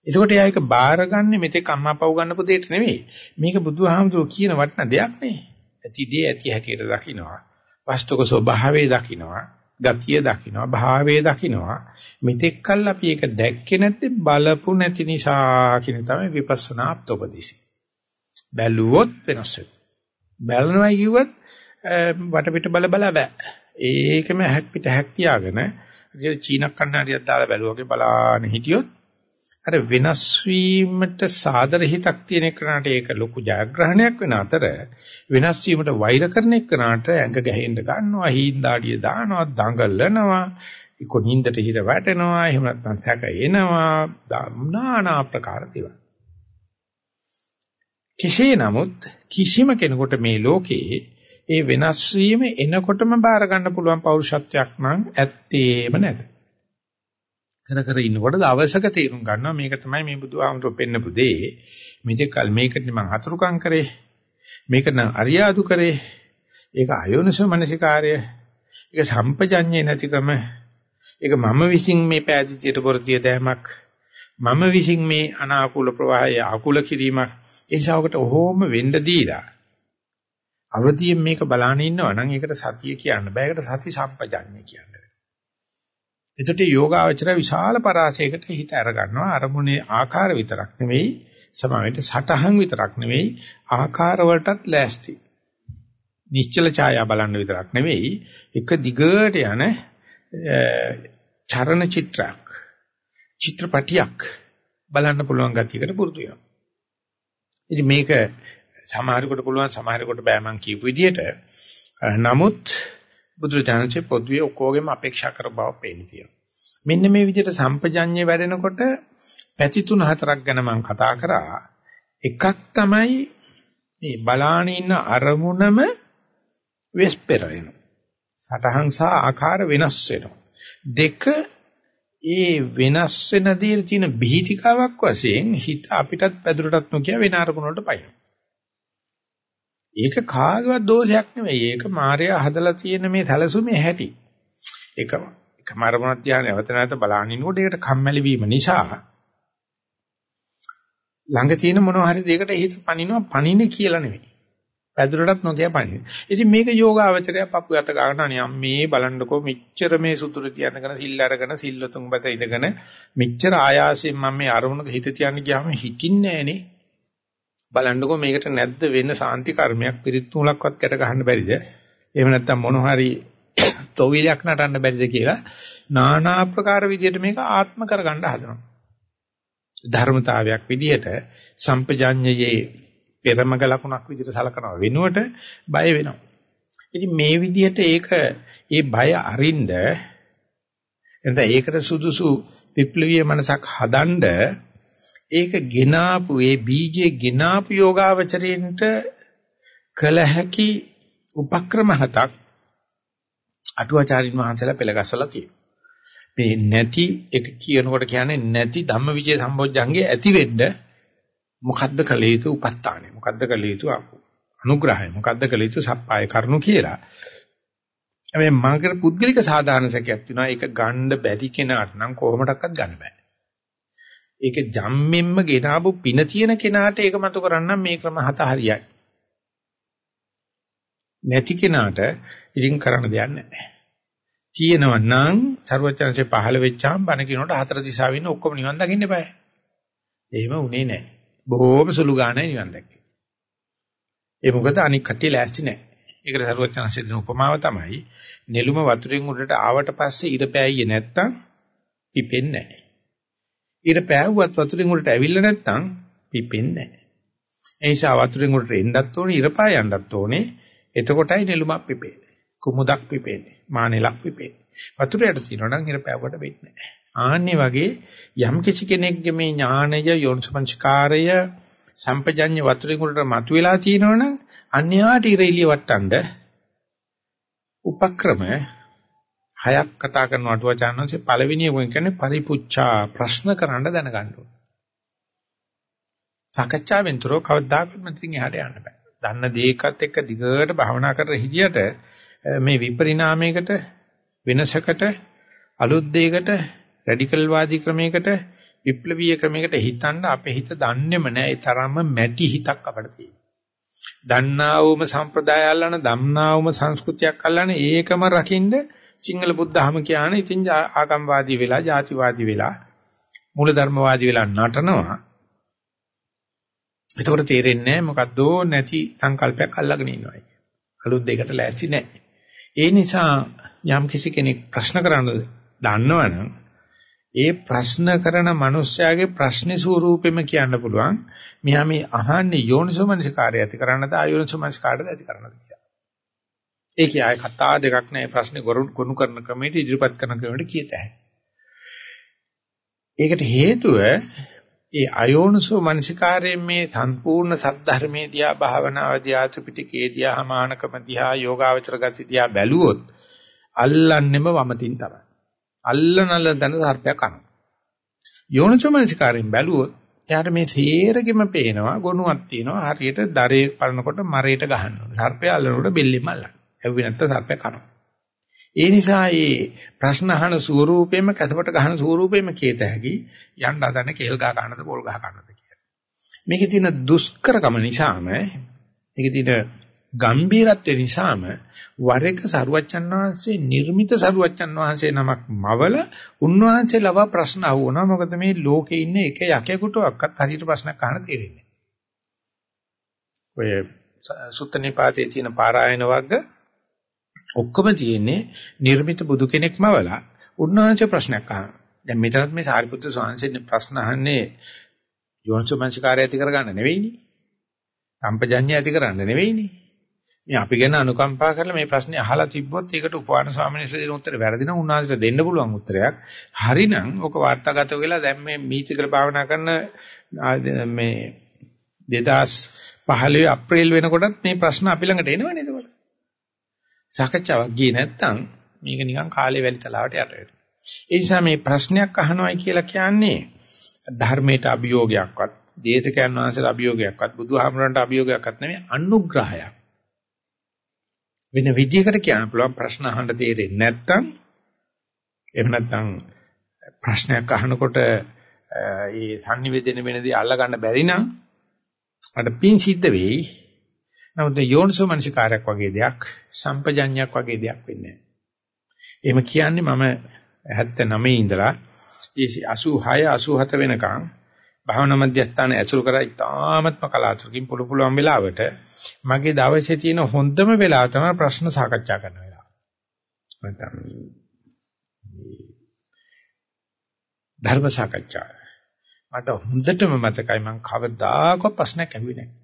එතකොට එයා ඒක බාරගන්නේ මෙතෙක් අම්මා පව් ගන්නපු දෙයට නෙමෙයි. මේක බුදුහාමුදුරුවෝ කියන වටිනා දෙයක් නේ. ඇති දේ ඇති හැටියට දකින්නවා. වස්තුක ස්වභාවය දකින්නවා ගතිය දකින්නවා භාවය දකින්නවා මෙතෙක් කල් අපි ඒක දැක්කේ නැත්තේ බලපු නැති නිසා කියන තමයි විපස්සනා අප්තෝපදේශය බැලුවොත් වෙනස් වෙනවා. බලනවා කිව්වත් වටපිට බල බල බෑ. ඒකම හැක් පිට හැක් තියාගෙන ඉතින් චීන කන්නඩියක් දාලා බැලුවාගේ බලාන හිටියොත් අර වෙනස් වීමට සාදර හිතක් තියෙන එකනට ඒක ලොකු ජයග්‍රහණයක් වෙන අතර වෙනස් වීමට වෛර කරන එකනට ඇඟ ගැහෙන්න ගන්නවා හීන්දාඩිය දානවා දඟලනවා කොනින්දට හිර වැටෙනවා එහෙම නැත්නම් සැක එනවා নানা ආකාර දේවල් කෙසේ නමුත් කිසිම කෙනෙකුට මේ ලෝකේ ඒ වෙනස් වීම එනකොටම බාර ගන්න පුළුවන් පෞරුෂත්වයක් නම් ඇත්තේම නැත. කර කර ඉන්නකොට දවසක තීරුම් ගන්නවා මේක තමයි මේ බුදුහාමුදුරුවෝ පෙන්නපු දේ. මේක කල් මේකට මම හතුරුකම් කරේ. මේක නම් අරියාදු කරේ. ඒක අයෝනසෝ මනසිකාර්ය. ඒක සම්පජඤ්ඤේ නැතිකම. ඒක මම විසින් මේ පෑදිතියට පොරතිය දෑමක්. මම විසින් මේ අනාකූල ප්‍රවාහය ආකූල කිරීමක්. ඒ ශාවකට ඔහොම වෙන්න දීලා අවදියෙන් මේක බලාගෙන ඉන්නවා නම් ඒකට සතිය කියන්න බෑ. ඒකට සති සම්පජඤ්ඤය කියන්නේ. එතකොට යෝගාවචර විශාල පරාසයකට හිත අරගන්නවා. අරමුණේ ආකාර විතරක් නෙවෙයි, සමාවෙට සටහන් විතරක් නෙවෙයි, ආකාර වලටත් ලෑස්ති. නිශ්චල ඡායා බලන්න විතරක් නෙවෙයි, එක දිගට යන චරණ චිත්‍රයක්, චිත්‍රපටියක් බලන්න පුළුවන් ගතියකට පුරුදු වෙනවා. ඉතින් මේක සමහරෙකුට පුළුවන් සමහරෙකුට බෑ මං කියපු විදිහට. නමුත් බුදුරජාණන්සේ පොදුවේ ඔක්කොගෙම අපේක්ෂා කර බව පේන්න තියෙනවා. මෙන්න මේ විදිහට සම්පජඤ්ඤය වැඩෙනකොට පැති තුන හතරක් ගැන මම කතා කරා. එකක් තමයි මේ බලාන ඉන්න අරමුණම වෙස්පෙර වෙනවා. සටහන් සහ ආකාර වෙනස් වෙනවා. දෙක ඒ වෙනස් වෙන දේ තියෙන බීතිකාවක් වශයෙන් හිත අපිටත් පැදුරටත් නොකිය වෙන අරමුණකට පයින්. ඒක කාගේවත් දෝෂයක් නෙවෙයි. ඒක මායя හදලා තියෙන මේ සැලසුමේ හැටි. ඒක එක මරමුණක් ධ්‍යාන නැවත නැවත බලන ඉන්නකොට ඒකට කම්මැලි වීම නිසා ළඟ තියෙන මොනවා හරි දෙයකට හිත පනිනවා පනින්නේ කියලා නෙවෙයි. පැදුරටත් නොකිය පනින. ඉතින් මේක යෝගාවචරය පපු යත ගන්න අනේ මේ බලන්නකෝ මෙච්චර මේ සුතුරු තියනගෙන සිල් අරගෙන සිල්ලතුන් බත ඉඳගෙන මෙච්චර ආයාසයෙන් මම මේ අරමුණක හිත තියන්න ගියාම හිතින්නේ නැහනේ. බලන්නකෝ මේකට නැද්ද වෙන සාන්ති කර්මයක් පිරිත් තුලක්වත් කැට ගහන්න බැරිද? එහෙම නැත්නම් මොන හරි තොවිලයක් නටන්න බැරිද කියලා নানা ආකාර විදිහට මේක ආත්ම කරගන්න හදනවා. ධර්මතාවයක් විදිහට සම්පජාඤ්ඤයේ පෙරමග ලකුණක් විදිහට සලකනවා වෙනුවට බය වෙනවා. ඉතින් මේ විදිහට ඒක ඒ බය අරින්ද එතන ඒකට සුදුසු විප්ලවීය මනසක් හදන්න ඒක ගෙනාපු ඒ බීජේ ගෙනාපු යෝගාවචරයෙන්ට කළ හැකි උපක්‍රම හතක් අටුවාචාරින් වහන්සේලා පෙළගස්සලා තියෙනවා. මේ නැති එක කියනකොට කියන්නේ නැති ධම්මවිචේ සම්බොජ්ජංගේ ඇති වෙන්න මොකද්ද කළ යුතු උපස්ථානය මොකද්ද කළ යුතු අනුග්‍රහය මොකද්ද කළ යුතු සප්පාය කරනු කියලා. හැබැයි මගේ පුද්ගලික සාධාරණ සැකයක් තියෙනවා ඒක ගන්න බැරි කෙනාට නම් කොහොමඩක්වත් ගන්න බෑ. ඒක ජම්මෙන්ම ගෙනාවු පින තියෙන කෙනාට ඒක මතු කරන්න මේ ක්‍රම හත හරියයි. නැති කෙනාට ඉතින් කරන්න දෙයක් නැහැ. තියෙනවා නම් ਸਰවචන්සේ පහළ වෙච්චාම බණ කියනකොට හතර දිශාවෙන් ඔක්කොම නිවන් දකින්න eBay. එහෙම උනේ නැහැ. බොහොම සුළු ගානයි නිවන් දැක්කේ. ඒ මොකද අනික් කට්ටිය ලෑස්ති නැහැ. ඒකට ਸਰවචන්සේ දෙන උපමාව තමයි නෙළුම වතුරෙන් උඩට ආවට පස්සේ ඉර පෑයියේ නැත්තම් පිපෙන්නේ නැහැ. ඊට පෑවුවත් වතුරෙන් උඩට ඇවිල්ලා නැත්නම් පිපෙන්නේ නැහැ. ඒ නිසා වතුරෙන් උඩට එන්නත් ඕනේ, ඉර පාය යන්නත් ඕනේ. එතකොටයි නෙළුමක් පිපෙන්නේ. කුමුදක් පිපෙන්නේ. මානෙලක් පිපෙන්නේ. වතුර යට තියෙනවා නම් ඉර පෑවුවට වෙන්නේ නැහැ. ආන්නේ වගේ යම් කිසි කෙනෙක්ගේ මේ ඥානය යොන්සමංස්කාරය සම්පජඤ්ඤ වතුරෙන් උඩට මතුවලා තියෙනවනම් අන්‍යයාට ඉර එළිය වට්ටන්න උපක්‍රම හයක් කතා කරන අටුවාචාර්යන්සේ පළවෙනි එක කියන්නේ පරිපුච්ඡා ප්‍රශ්න කරන්න දැනගන්න ඕනේ. සාකච්ඡාවෙන් තොරව කවදාකවත් මතින් එහාට යන්න බෑ. දන්න දේකත් එක්ක දිගට භාවනා කරලා හිටියට මේ විපරිණාමයකට වෙනසකට අලුත් දෙයකට රැඩිකල් වාදී ක්‍රමයකට විප්ලවීය ක්‍රමයකට හිතන්න අපේ හිත දන්නේම නෑ ඒ තරම්ම මැටි හිතක් අපිට තියෙනවා. දන්නා වූම සම්ප්‍රදාය අල්ලන, දන්නා වූම සංස්කෘතියක් අල්ලන ඒකම රකින්න සිංහල බුද්ධහම කියන ඉතින් ආගම්වාදී වෙලා, ಜಾතිවාදී වෙලා, මූලධර්මවාදී වෙලා නටනවා. එතකොට තේරෙන්නේ නැහැ මොකද්ද නැති සංකල්පයක් අල්ලගෙන ඉන්නවා. අලුත් දෙයකට ලෑස්ති නැහැ. ඒ නිසා යම් කිසි කෙනෙක් ප්‍රශ්න කරන්න දන්නවනම් ඒ ප්‍රශ්න කරන මනුස්සයාගේ ප්‍රශ්නේ ස්වරූපෙම කියන්න පුළුවන්. මෙහා මේ අහන්නේ යෝනිසෝමනසිකාරය ඇති කරන්නද ආයෝනිසෝමනසිකාරයද ඇති කරන්නද කියලා. ඒකයි ආය කතා දෙකක් නෑ ප්‍රශ්නේ ගොනු කරන ක්‍රමයට ඉදිරිපත් කරන ක්‍රමයට කියත හැකියි. ඒකට හේතුව ඒ අයෝනිසෝ මනසිකාරයෙන් මේ සම්පූර්ණ සද්ධර්මයේ දිහා භාවනාව දිහා ත්‍රිපිටකයේ දිහා මානකම දිහා යෝගාවචර ගති දිහා බැලුවොත් අල්ලන්නෙම වමතින් තමයි. අල්ලනල්ල දන සර්පයක් කනවා. යෝනිසෝ මනසිකාරයෙන් බැලුවොත් එයාට මේ සේරගෙම පේනවා ගොනුවක් තියෙනවා හරියට දරේ පරනකොට මරේට ගහනවා. සර්පය අල්ලනකොට බෙල්ලෙම අල්ලනවා. හැව්වේ නැත්නම් සර්පය කනවා. ඒ නිසා මේ ප්‍රශ්න අහන ස්වරූපෙම කැතපට ගහන ස්වරූපෙම කීත හැකි යන්න හදන කේල් ගහ ගන්නද පොල් ගහ ගන්නද කියලා. මේකේ තියෙන දුෂ්කරකම නිසාම ඒකේ තියෙන ගම්බීරත්වය නිසාම වර එක සරුවච්චන් වහන්සේ නිර්මිත සරුවච්චන් වහන්සේ නමක් මවල උන්වහන්සේ ලවා ප්‍රශ්න අහුවනවා මොකද මේ ලෝකේ ඉන්න එක යකෙකුටවත් හරියට ප්‍රශ්නයක් අහන්න තේරෙන්නේ ඔය සුත්තනිපාතේ තියෙන පාරායන වර්ග ඔක්කොම තියෙන්නේ නිර්මිත බුදු කෙනෙක්ම වලා උන්වහන්සේ ප්‍රශ්නයක් අහනවා. දැන් මෙතනත් මේ සාරිපුත්‍ර ස්වාමීන් ප්‍රශ්න අහන්නේ යෝනිසෝමනසිකාරය ඇති කරගන්න නෙවෙයිනේ. සම්පජඤ්ඤය ඇති කරන්න නෙවෙයිනේ. මේ අපි ගැන අනුකම්පා කරලා මේ ප්‍රශ්නේ අහලා තිබ්බොත් ඒකට උපවාන ස්වාමීන් වහන්සේ දෙන උත්තරේ වැරදි නම් උන්වහන්සේට දෙන්න පුළුවන් උත්තරයක්. හරිනම් ඔක වාර්තාගත වෙලා දැන් මේ මීතිකල භාවනා කරන මේ 2015 අප්‍රේල් වෙනකොටත් මේ ප්‍රශ්න අපි ළඟට එනවනේ එතකොට. සාකච්ඡාවක් ගියේ නැත්නම් මේක නිකන් කාලේ වැලි තලාවට යට වෙනවා. ඒ නිසා මේ ප්‍රශ්නයක් අහනවයි කියලා කියන්නේ ධර්මයට අභියෝගයක්වත්, දේශකයන් වහන්සේලා අභියෝගයක්වත්, බුදුහාමරන්ට අභියෝගයක්වත් නෙමෙයි අනුග්‍රහයක්. වෙන විදිහකට කියන්න පුළුවන් ප්‍රශ්න අහන්න තේරෙන්නේ නැත්නම් එහෙම නැත්නම් ප්‍රශ්නයක් අහනකොට ඒ sannivedana වෙනදී අල්ල ගන්න බැරි නම් අර පින් සිද්ධ වෙයි නමුත් යෝනිසෝ මනසිකාරයක් වගේ දෙයක් සම්පජඤ්ඤයක් වගේ දෙයක් වෙන්නේ නැහැ. එහෙම කියන්නේ මම 79 ඉඳලා 86 87 වෙනකන් භාවනා මධ්‍යස්ථාන ඇසුරු කරා ඉතාමත්ම කලාතුරකින් පුළු පුළුවන් වෙලාවට මගේ දවසේ තියෙන හොඳම වෙලාව තමයි ප්‍රශ්න සාකච්ඡා කරන වෙලාව. නැත්නම් ධර්ම සාකච්ඡා. මට හොඳටම මතකයි මම කවදාකවත් ප්‍රශ්නයක් ඇහුවේ නැහැ.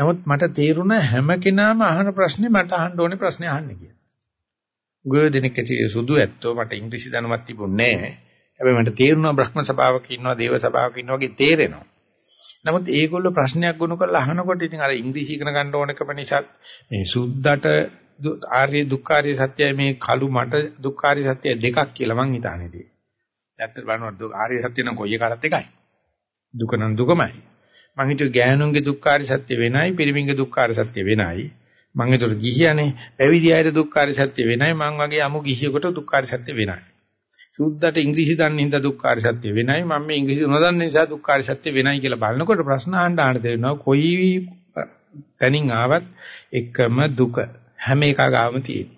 නමුත් මට තේරුණා හැම කෙනාම අහන ප්‍රශ්නේ මට අහන්න ඕනේ ප්‍රශ්නේ අහන්නේ කියලා. ගොය දෙනෙක් ඇතුලේ සුදු ඇත්තෝ මට ඉංග්‍රීසි දැනුමක් තිබුණේ නැහැ. හැබැයි මට තේරුණා බ්‍රහ්ම සභාවක ඉන්නවා දේව සභාවක ඉන්නවා වගේ තේරෙනවා. නමුත් ඒගොල්ලෝ ප්‍රශ්නයක් ගොනු කරලා අහනකොට ඉතින් අර ඉංග්‍රීසි ඉගෙන ගන්න ඕනකම නිසා මේ සුද්දට ආර්ය දුක්ඛාරිය සත්‍යය මේ කළු මට දුක්ඛාරිය සත්‍යය දෙකක් කියලා මං හිතානේදී. ඇත්තට බලනකොට ආර්ය සත්‍ය නම් කොයි එකකටත් එකයි. දුක නම් දුකමයි. මං හිතුවේ ගෑනුන්ගේ දුක්ඛාරි සත්‍ය වෙනයි පිරිමින්ගේ දුක්ඛාරි සත්‍ය වෙනයි. මං හිතුව ගිහියනේ පැවිදි අයට දුක්ඛාරි සත්‍ය වෙනයි මං වගේ අමු ගිහියෙකුට දුක්ඛාරි සත්‍ය වෙනයි. සුද්දට ඉංග්‍රීසි දන්නේ හින්දා දුක්ඛාරි සත්‍ය වෙනයි මම මේ ඉංග්‍රීසි නොදන්න නිසා දුක්ඛාරි සත්‍ය වෙනයි කියලා බලනකොට ප්‍රශ්න අහන්න ආන්න දෙනවා කොයි තැනින් ආවත් එකම දුක හැම එක ගාම තියෙන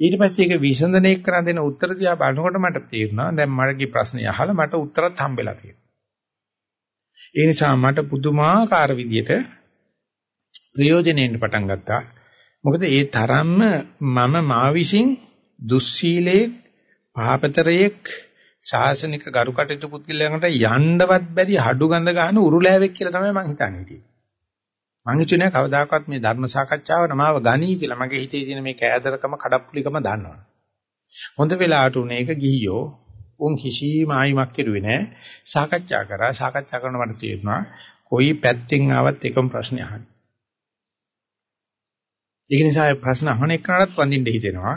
ඊට පස්සේ ඒක විසඳනය කරන දෙන උත්තර දිහා බලනකොට මට තේරුණා දැන් මගේ ප්‍රශ්නේ අහලා මට උත්තරත් හම්බෙලා තියෙනවා. ඒ නිසා මට පුදුමාකාර විදියට ප්‍රයෝජනෙන්න පටන් ගත්තා. මොකද ඒ තරම්ම මම මා විසින් දුස්සීලයේ පාපතරයෙක් ශාසනික ගරු කටයුතු පුද්ගලයන්ට යන්නවත් බැරි හඩු ගඳ ගන්න උරුලෑවෙක් කියලා තමයි මං හිතන්නේ හිටියේ. මං හිතුවේ කවදාකවත් මේ ධර්ම සාකච්ඡාව නමාව ගනී කියලා මගේ හිතේ තියෙන මේ කෑදරකම කඩප්පුලිකම දන්නවා. හොඳ වෙලාවට උනේ ඒක ගිහියෝ උන් කිසිම ආයිමක් කෙරුවේ නැහැ. සාකච්ඡා කරා. සාකච්ඡා කරන මට තේරුණා කොයි පැත්තෙන් ආවත් එකම ප්‍රශ්නේ අහන්නේ. ඒක නිසා ප්‍රශ්න අහන එකනටත් වඳින්න හිතෙනවා.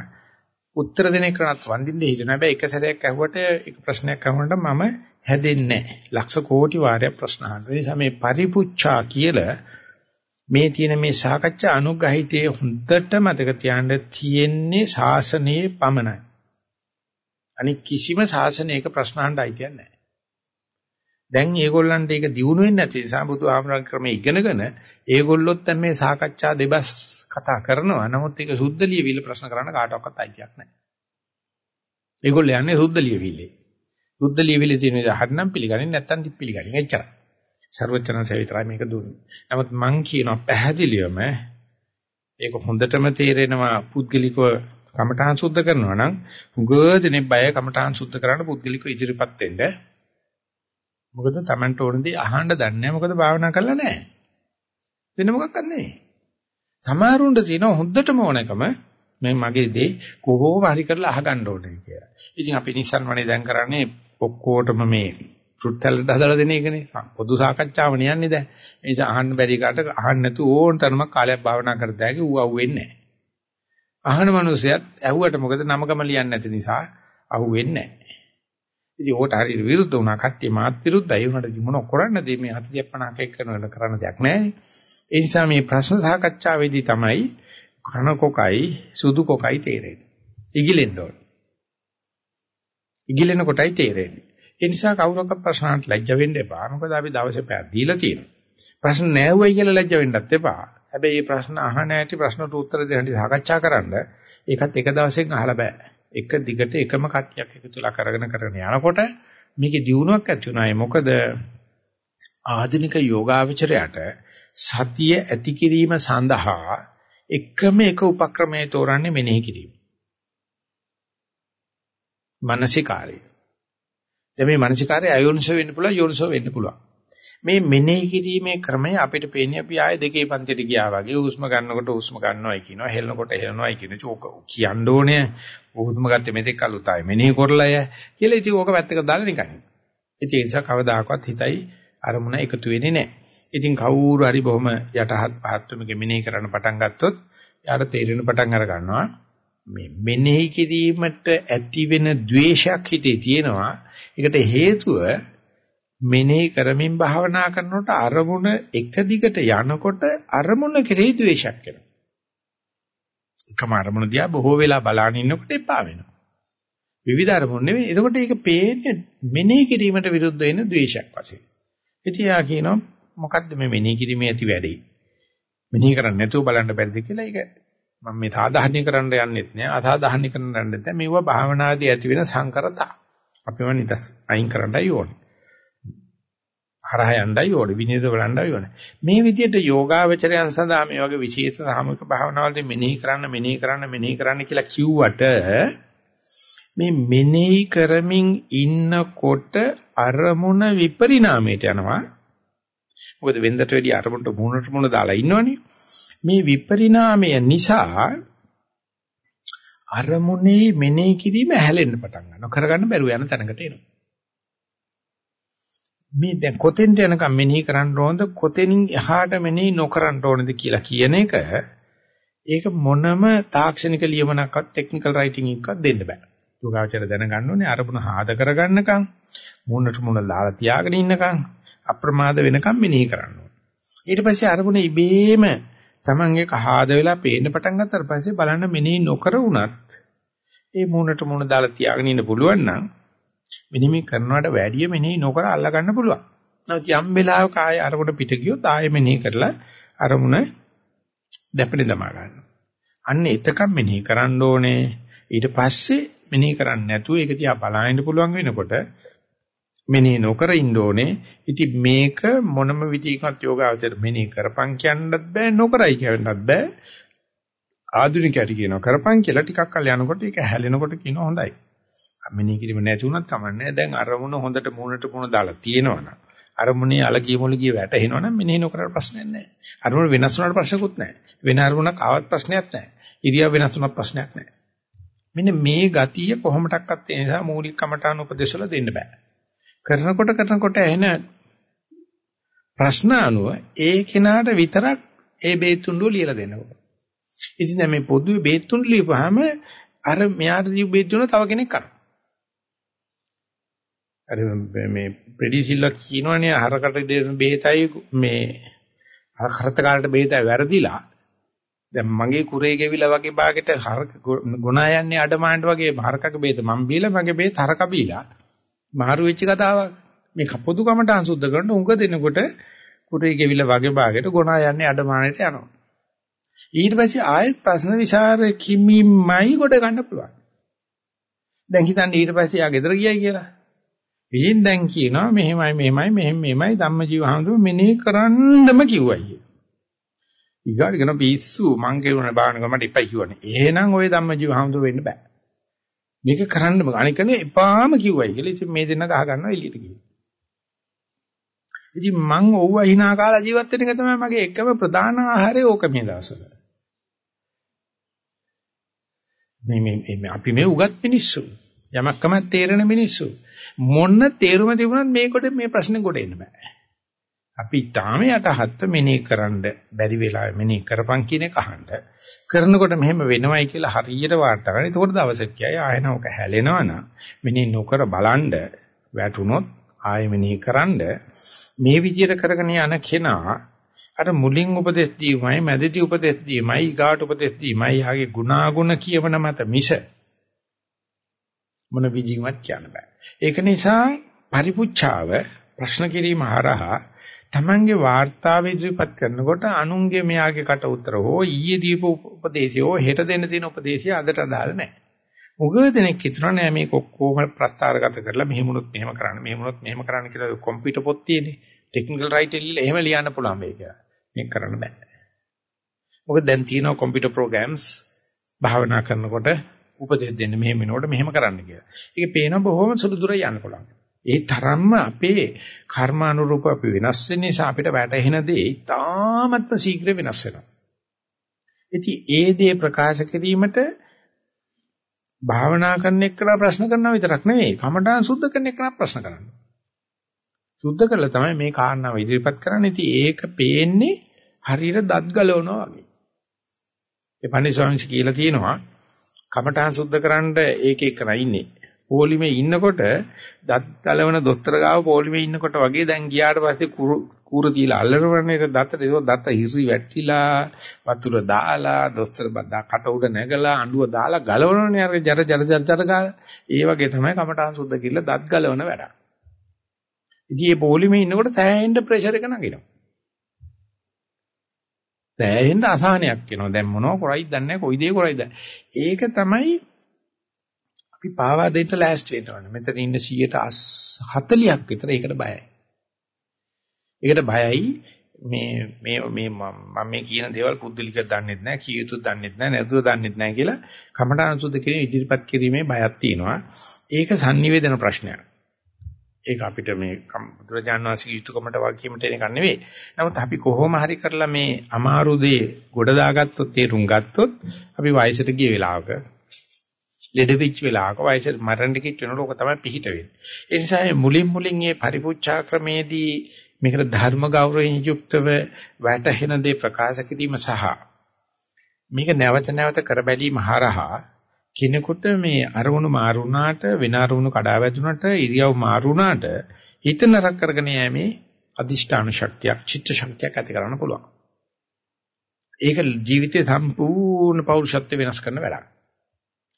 උත්තර දෙන එකනටත් වඳින්න හිතෙනවා. හැබැයි එක සැරයක් ඇහුවට එක ප්‍රශ්නයක් අහනකොට මම හැදෙන්නේ නැහැ. ලක්ෂ කෝටි වාරයක් ප්‍රශ්න අහනවා. ඒ නිසා මේ පරිපුච්ඡා කියලා මේ තියෙන මේ සාකච්ඡා අනුග්‍රහිතයේ හොඳට මතක තියාගන්න තියෙන්නේ ශාසනයේ පමණයි. අනික කිසිම ශාසනයක ප්‍රශ්න අහන්න අයිතියක් නැහැ. දැන් ඒගොල්ලන්ට ඒක දිනු වෙන්නේ නැති නිසා බුදුහාමරගේ ක්‍රමයේ ඉගෙනගෙන ඒගොල්ලොත් දැන් මේ සාකච්ඡා දෙබස් කතා කරනවා. නමුත් ඒක සුද්ධ ලියවිල ප්‍රශ්න කරන්න කාටවත් අයිතියක් නැහැ. ඒගොල්ලෝ යන්නේ සුද්ධ ලියවිලේ. සුද්ධ ලියවිලේ තියෙන දේ හරිනම් පිළිගන්නේ නැත්නම් පිළිගන්නේ. එච්චරයි. ਸਰවචනසේ විතරයි මේක දුන්නේ. නමුත් මං කියනවා පැහැදිලිවම ඒක හොඳටම තේරෙනවා පුද්ගලිකව කමඨාන් සුද්ධ කරනවා නම් හුඟදෙනේ බය කමඨාන් සුද්ධ කරන්න පුද්ගලිකව ඉදිරිපත් වෙන්න. මොකද Tamanට ඕනදී අහන්න දන්නේ නැහැ මොකද භාවනා කරලා නැහැ. වෙන මොකක්වත් නෙවෙයි. සමහරුන්ට තියෙන හොඳටම ඕනකම මේ මගේ දේ කොහොම හරි කරලා අහගන්න ඕනේ කියලා. ඉතින් අපි Nissan වනේ දැන් කරන්නේ ඔක්කොටම මේ ෆෘට් සලාඩ් හදලා දෙන එකනේ. පොදු සාකච්ඡාව නියන්නේ දැන්. ඒ නිසා අහන්න බැරි කාට අහන්න නැතුව ඕන තරමක් කාලයක් භාවනා කරද්දී ආගේ ඌ අහුවෙන්නේ නැහැ. අහන මිනිසයත් ඇහුවට මොකද නමකම ලියන්නේ නැති නිසා අහුවෙන්නේ නැහැ. ඉතින් ඕකට හරියට විරුද්ධ වුණා කට්ටිය මාත් විරුද්ධයි වුණාට මොන කරන්නද මේ 40 50 එක කරන කරන්න දෙයක් නැහැ. ඒ නිසා මේ ප්‍රශ්න සාකච්ඡාවේදී තමයි කන කොකයි සුදු කොකයි තේරෙන්නේ. ඉගිලෙන්න ඕන. ඉගිලෙන කොටයි තේරෙන්නේ. ඒ නිසා කවුරක්වත් ප්‍රශ්නකට ලැජ්ජ වෙන්න එපා. මොකද අපි දවසේ පැය දීලා තියෙනවා. ප්‍රශ්න නැවුවයි කියලා ලැජ්ජ වෙන්නත් එපා. හැබැයි මේ ප්‍රශ්න අහන ඇටි ප්‍රශ්නට උත්තර දෙන්න සාකච්ඡා කරන්න ඒකත් එක දවසෙන් අහලා බෑ. එක දිගට එකම කට්ටියක් එකතුලා කරගෙන කරගෙන යනකොට මේකේ දියුණුවක් ඇති වෙනවා. මොකද ආධුනික යෝගාවචරයට සතිය ඇති කිරීම සඳහා එකම එක උපක්‍රමයේ තෝරන්නේ මෙනෙහි කිරීම. මානසිකාරය. දැන් මේ මානසිකාරය අයෝනිසෝ වෙන්න පුළුවන් යෝනිසෝ වෙන්න පුළුවන්. මේ මෙනෙහි කිරීමේ ක්‍රමය අපිට පේන්නේ අපි ආයේ දෙකේ පන්තියට ගියා වගේ හුස්ම ගන්නකොට හුස්ම ගන්නවයි කියනවා හෙලනකොට හෙලනවයි කියනවා ඕක කියන්න ඕනේ හුස්ම ගත්තේ මෙතෙක් කලුත් ආයේ මෙනෙහි කරලාය කියලා ඉතින් ඕක පැත්තකට දාලා නිකන්. ඉතින් ඒ නිසා කවදාකවත් හිතයි අරමුණ එකතු වෙන්නේ නැහැ. ඉතින් කවුරු හරි බොහොම යටහත් පහත් මේක මෙනෙහි කරන්න පටන් ගත්තොත් යාට තේරෙන පටන් අර ගන්නවා මේ මෙනෙහි කිරීමට ඇති වෙන द्वේෂයක් හිතේ තියෙනවා. ඒකට හේතුව මෙනෙහි කරමින් භාවනා කරනකොට අරමුණ එක දිගට යනකොට අරමුණ කෙරෙහි ද්වේෂයක් එනවා. එකම අරමුණ දිහා බොහෝ වෙලා බලාගෙන ඉන්නකොට එපා වෙනවා. විවිධ අරමුණු නෙවෙයි. එතකොට ඒක පේන්නේ මෙනෙහි කිරීමට විරුද්ධ වෙන ද්වේෂයක් වශයෙන්. ඉතින් යා කියනවා මොකද්ද මේ මෙනෙහි කිරීමේ ඇති වැඩේ? මෙනෙහි කරන්නේ නැතුව බලන්න බැරිද කියලා ඒක මම මේ සාධාරණීකරන්න යන්නෙත් නෑ අසාධාරණීකරන්න යන්නෙත් නෑ මේවා භාවනාදී ඇති වෙන සංකරතා. අපිව නිදස් අයින් කරන්නයි ඕනේ. හරහා යන්නයි ඕනේ විනීත බලන්නයි ඕනේ. මේ විදිහට යෝගාවචරයන් සඳහා මේ වගේ විශේෂ සාමික භාවනාවලදී මෙනෙහි කරන්න මෙනෙහි කරන්න මෙනෙහි කරන්න කියලා කිව්වට මේ මෙනෙහි කරමින් ඉන්නකොට අරමුණ විපරිණාමයට යනවා. මොකද වෙන්දට වැඩි අරමුණට මුණට මුණ දාලා ඉන්නවනේ. මේ විපරිණාමය නිසා අරමුණේ මෙනෙහි කිරීම හැලෙන්න පටන් ගන්නවා. කරගන්න බැරුව යන තැනකට එනවා. මේ දැන් කොතෙන්ද යනකම් මෙනෙහි කරන්න ඕනද කොතෙනින් එහාට මෙනෙහි නොකරන්න ඕනද කියලා කියන එක ඒක මොනම තාක්ෂණික ලියමනක්වත් ටෙක්නිකල් රයිටින් එකක්වත් දෙන්න බෑ. යෝගාචර දැනගන්න ඕනේ අරමුණ හාද කරගන්නකම් මුණට මුණ දාලා තියාගෙන ඉන්නකම් අප්‍රමාද වෙනකම් මෙනෙහි කරන්න ඕනේ. ඊට පස්සේ අරමුණ ඉබේම Tamange කහාද වෙලා පේන්න පටන් ගත්තාට පස්සේ බලන්න මෙනෙහි නොකර වුණත් ඒ මුණට මුණ දාලා තියාගෙන ඉන්න පුළුවන් නම් මෙනෙහි කරනවට වැඩිය මෙනෙහි නොකර අල්ල ගන්න පුළුවන්. නමුත් යම් වෙලාවක ආය අරමුණ පිට ගියොත් ආය මෙනෙහි කරලා අරමුණ දැපෙන දමා ගන්නවා. අන්න එතකම් මෙනෙහි කරන්න ඕනේ. ඊට පස්සේ මෙනෙහි කරන්නේ නැතුව ඒක දිහා බලන්න පුළුවන් වෙනකොට මෙනෙහි නොකර ඉන්න ඕනේ. ඉතින් මේක මොනම විදිහකට යෝගාවචර මෙනෙහි කරපන් කියන්නත් බෑ නොකරයි කියන්නත් බෑ. ආධුනිකයට කියනවා කරපන් කියලා ටිකක් කල් යනකොට ඒක හැලෙනකොට කියනවා හොඳයි. මෙනෙහි කිරීම නැති වුණත් කමන්නේ දැන් අරමුණ හොඳට මුණට මුණ දාලා තියෙනවනම් අරමුණේ අලගිය මොලගිය වැටෙනවනම් මෙනෙහි නොකරන ප්‍රශ්නයක් නැහැ. අරමුණ වෙනස් වුණාට ප්‍රශ්නකුත් නැහැ. වෙන අරමුණක් ආවත් ප්‍රශ්නයක් නැහැ. ඉරියව් වෙනස් වුණාට ප්‍රශ්නයක් නැහැ. මෙන්න මේ ගතිය කොහොමඩක්වත් ඒ නිසා මූලික කමඨාන උපදේශවල දෙන්න බෑ. කරනකොට කරනකොට එන ප්‍රශ්න අනුව ඒ කෙනාට විතරක් ඒ බේතුණ්ඩුව ලියලා දෙන්න ඕන. ඉතින් මේ පොදුවේ බේතුණ්ඩු ලියපුවාම අර මෙයාට දීපු බේතුණ තව කෙනෙක් කරනවා. අර මේ ප්‍රෙඩිසිල්ලා කියනවනේ හරකට දෙන බෙහෙතයි මේ හරතකාරට බෙහෙතයි වැරදිලා. දැන් මගේ කුරේ ගෙවිලා වගේ භාගෙට හරක ගුණා යන්නේ අඩමාණ්ඩ වගේ හරකක බෙහෙත. මම බීලා මගේ බෙහෙත හරක බීලා. මාරු වෙච්ච කතාවක්. මේ පොදු කමටහන් සුද්ධ කරන උඟ දෙනකොට කුරේ ගෙවිලා වගේ භාගෙට ගුණා යන්නේ අඩමාණ්ඩට යනවා. ඊට පස්සේ ආයෙත් ප්‍රශ්න විචාර කිමිමයි කොට ගන්න පුළුවන්. දැන් හිතන්න ඊට පස්සේ යා ගෙදර ගියයි කියලා. ඉතින් දැන් කියනවා මෙහෙමයි මෙහෙමයි මෙහෙම මෙහෙමයි ධම්මජීව හඳුම මෙනෙහි කරන්නම කිව්වයි. ඊගාට කියන පිස්සු මං කියවන බාහනක මට එපයි කියවනේ. එහෙනම් ওই ධම්මජීව හඳුම වෙන්න බෑ. මේක කරන්න බෑ. අනිකනේ එපාම කිව්වයි කියලා. ඉතින් මේ දෙන්න ගහ ගන්නවා එළියට ගිහින්. ඉතින් මං ඔව්ව hina කාලා ජීවත් වෙන එක තමයි මගේ එකම ප්‍රධාන ආහාරය ඕක මේ දවස්වල. මේ මේ අපි මේ උගත් මිනිස්සු. යමක්කම තේරෙන මිනිස්සු. මොන තේරුම තිබුණත් මේකට මේ ප්‍රශ්නේ කොට එන්න බෑ. අපි තාම යටහත් මෙනේ කරන්න බැරි වෙලාවෙ මෙනේ කරපන් කියන එක අහන්න. කරනකොට මෙහෙම වෙනවයි කියලා හරියට වාර්තා කරනවා. එතකොට දවසක් කියයි ආයෙනවක හැලෙනවනම් මෙනේ නොකර බලන්න වැටුනොත් ආයෙ මෙනේ කරන්න මේ විදිහට කරගෙන යන කෙනා අර මුලින් උපදෙස් දීමයි මැදදී උපදෙස් දීමයි ඊගාට උපදෙස් දීමයි යාගේ ගුණාගුණ කියවන මත මිස මොන විදිහවත් කියන්න බෑ. ඒක නිසා පරිපුච්ඡාව ප්‍රශ්න කිරීම හරහා තමන්ගේ වාර්තාව ඉදිරිපත් කරනකොට අනුන්ගේ මෙයාගේ කට උතර හෝ ඊයේ දීපු උපදේශය හෝ හෙට දෙන්න තියෙන උපදේශය අදට අදාළ නැහැ. මුගව දෙනෙක් හිතනවා නෑ මේක ඔක්කොම ප්‍රස්තාරගත කරලා මෙහෙමුණොත් මෙහෙම කරන්න මෙහෙමුණොත් මෙහෙම කරන්න කියලා කම්පියුටර් පොත් තියෙන්නේ. ටෙක්නිකල් රයිට් එකේ එහෙම ලියන්න පුළුවන් මේක. මේක කරන්න බෑ. මොකද දැන් තියෙනවා කම්පියුටර් ප්‍රෝග්‍රෑම්ස් භාවනා කරනකොට උපදෙස් දෙන්න මෙහෙම වෙනකොට මෙහෙම කරන්න කියලා. ඒක පේන බොහොම සුළු දුර යන්න පුළුවන්. ඒ තරම්ම අපේ කර්මානුරූප අපි වෙනස් වෙන නිසා අපිට වැටහෙන දේ තාමත්ම ශීඝ්‍ර වෙනස් වෙනවා. ඉතින් ඒ දේ ප්‍රකාශ කිරීමට භාවනා කරන එක්කලා ප්‍රශ්න කරනවා විතරක් නෙවෙයි කමඨාන් සුද්ධ කරන එක්කලා ප්‍රශ්න කරනවා. සුද්ධ කරලා තමයි මේ කාරණාව ඉදිරිපත් කරන්නේ. ඉතින් ඒක පේන්නේ හරියට දත් ගලවනවා වගේ. ඒ පණ්ඩිත ස්වාමීන් කියලා තියෙනවා කමඨාන් සුද්ධ කරන්න ඒක එකන ඉන්නේ. පොලිමේ ඉන්නකොට දත් ගලවන දොස්තර ගාව පොලිමේ ඉන්නකොට වගේ දැන් ගියාට පස්සේ කූර තියලා අල්ලනවනේ ඒක දතට ඒක දත හිසි වැටිලා වතුර දාලා දොස්තර බදා කට උඩ නැගලා අඬුව දාලා ගලවනවනේ අර ජර ජර ජර ජර ගාලා ඒ වගේ තමයි කමඨාන් සුද්ධ කියලා දත් ගලවන වැඩ. ඉතින් මේ පොලිමේ ඉන්නකොට සෑහෙන්න ප්‍රෙෂර් එක නගිනවා. සෑහෙන්න අසහනයක් එනවා. දැන් මොනව කරයිද දන්නේ නැහැ කොයි දේ කරයිද. ඒක තමයි අපි පාවා දෙන්න ලෑස්ති වෙන්න ඕනේ. මෙතන ඉන්න 140ක් විතර ඒකට බයයි. ඒකට බයයි මේ මේ මේ මම මේ කියන දේවල් පුද්දලික දන්නෙත් නැහැ, කිය යුතු දන්නෙත් නැහැ, නැතුව දන්නෙත් නැහැ කියලා කමඨාන සුද්ධ කිරීම ඉදිරිපත් කිරීමේ බයක් තියෙනවා. ඒක sannivedana ප්‍රශ්නයක්. ඒක අපිට මේ බුදුරජාණන් වහන්සේගේ යුතුයකමට වාක්‍යයකට එන එක නෙවෙයි. නමුත් අපි කොහොම හරි කරලා මේ අමාරු දේ ගොඩ දාගත්තොත් තේරුම් ගත්තොත් අපි වයසට ගිය වෙලාවක ලෙඩ වෙච්ච වෙලාවක වයසට මරණ කිච් වෙනකොට ඕක තමයි පිහිට වෙන්නේ. ඒ නිසා මුලින් මුලින් මේ පරිපූර්ණා ක්‍රමේදී මේකට ධර්ම ගෞරවයෙන් යුක්තව වැටහෙන දේ ප්‍රකාශ කිරීම සහ මේක නැවත නැවත කර බැලීම හරහා කෙනෙකුට මේ අරමුණු මාරුණාට වෙන අරමුණු කඩා වැදුනට ඉරියව් මාරුණාට හිත නරක කරගෙන යෑමේ අදිෂ්ඨාන ශක්තියක් චිත්ත ශක්තියක් ඇති කරන්න පුළුවන්. ඒක ජීවිතේ සම්පූර්ණ පෞරුෂත්ව වෙනස් කරන වැඩක්.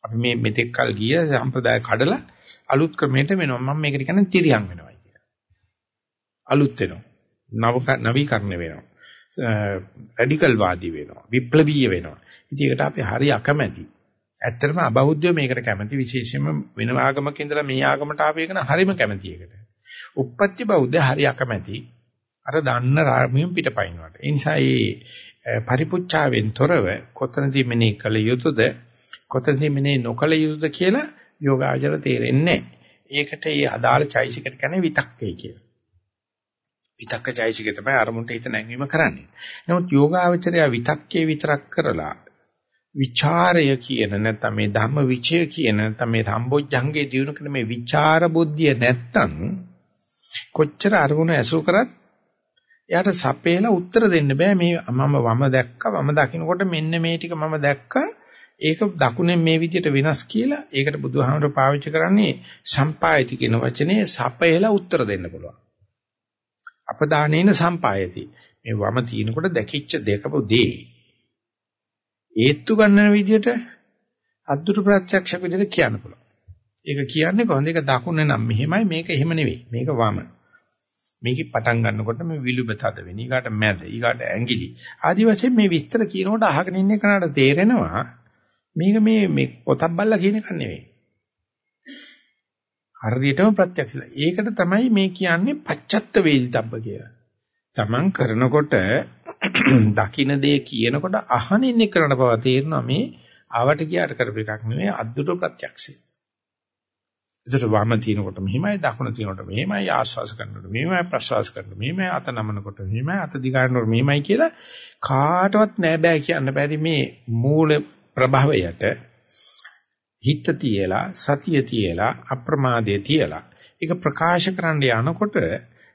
අපි මේ මෙතෙක් කල් ගිය සම්ප්‍රදාය කඩලා අලුත් ක්‍රමයකට වෙනවා. මම මේකට කියන්නේ තිරියම් වෙනවා කියලා. අලුත් වෙනවා. නව නවීකරණ වෙනවා. රැඩිකල් වාදී වෙනවා. විප්ලවීය වෙනවා. ඉතින් ඒකට අපි හරි අකමැතියි. ඇත්තටම අබෞද්ධයෝ මේකට කැමති විශේෂයෙන්ම වෙන ආගමක ඉඳලා මේ ආගමට ආපු එක නම් හරිම කැමති එකට. උප්පත්ති බෞද්ධ හරි අකමැති. අර දන්න රාමියම් පිටපයින්වට. ඒ නිසා මේ පරිපුච්ඡාවෙන් තොරව කොතනදී මෙනේ කළ යුතුද කොතනදී මෙනේ නොකළ යුතුද කියලා යෝගාචර තේරෙන්නේ ඒකට මේ අදාළ චෛසිකට කියන්නේ විතක්කේ කියලා. විතක්ක චෛසිකේ තමයි අරමුණට හිත නැංවීම කරන්නේ. නමුත් යෝගාචරය විතක්කේ විතරක් කරලා විචාරය කියන නැත්නම් මේ ධම්ම විචය කියන නැත්නම් මේ සම්බොජ්ජංගේ දිනු කරන මේ විචාර බුද්ධිය නැත්නම් කොච්චර අරමුණ ඇසුරු කරත් එයාට සපේලා උත්තර දෙන්න බෑ. මේ මම වම දැක්කා වම දකින්නකොට මෙන්න මේ ටික මම දැක්කා. ඒක දකුණෙන් මේ විදිහට වෙනස් කියලා ඒකට බුදුහාමර පාවිච්චි කරන්නේ සම්පායති කියන වචනේ සපේලා උත්තර දෙන්න පුළුවන්. අපදානේන සම්පායති. මේ වම තිනකොට දැකිච්ච දෙකපො දේ ඒත්තු ගන්නන විදිහට අද්දුරු ප්‍රත්‍යක්ෂ විදිහට කියන්න පුළුවන්. ඒක කියන්නේ කොහොමද? ඒක දකුණ නම් මෙහෙමයි මේක එහෙම නෙවෙයි. මේක වම. මේකේ පටන් ගන්නකොට මේ විලුඹ තද වෙන. ඊගාට මැද, ඊගාට ඇඟිලි. ආදි වශයෙන් මේ විස්තර කියනකොට අහගෙන ඉන්න කෙනාට තේරෙනවා මේක මේ මේ පොතක් බල්ලා කියන එක නෙවෙයි. හරියටම ප්‍රත්‍යක්ෂලා. ඒකට තමයි මේ කියන්නේ පච්චත්ත වේදිතබ්බ කියලා. Taman කරනකොට දකින්න දේ කියනකොට අහනින් කරන බව තේරෙනවා මේ ආවට ගියාට කරපු එකක් නෙවෙයි අද්දුට ප්‍රත්‍යක්ෂය. ඒතර වම තිනකොට මෙහිමයි දකුණ තිනකොට මෙහිමයි ආශ්වාස කරනකොට මෙහිමයි ප්‍රශ්වාස කරනකොට මෙහිමයි අත නමනකොට මෙහිමයි අත දිගාරනකොට මෙහිමයි කියලා කාටවත් නෑ බෑ කියන්න බැරි මේ මූල ප්‍රභවයට හිත තියලා සතිය තියලා අප්‍රමාදයේ තියලා ඒක ප්‍රකාශ කරන්න යනකොට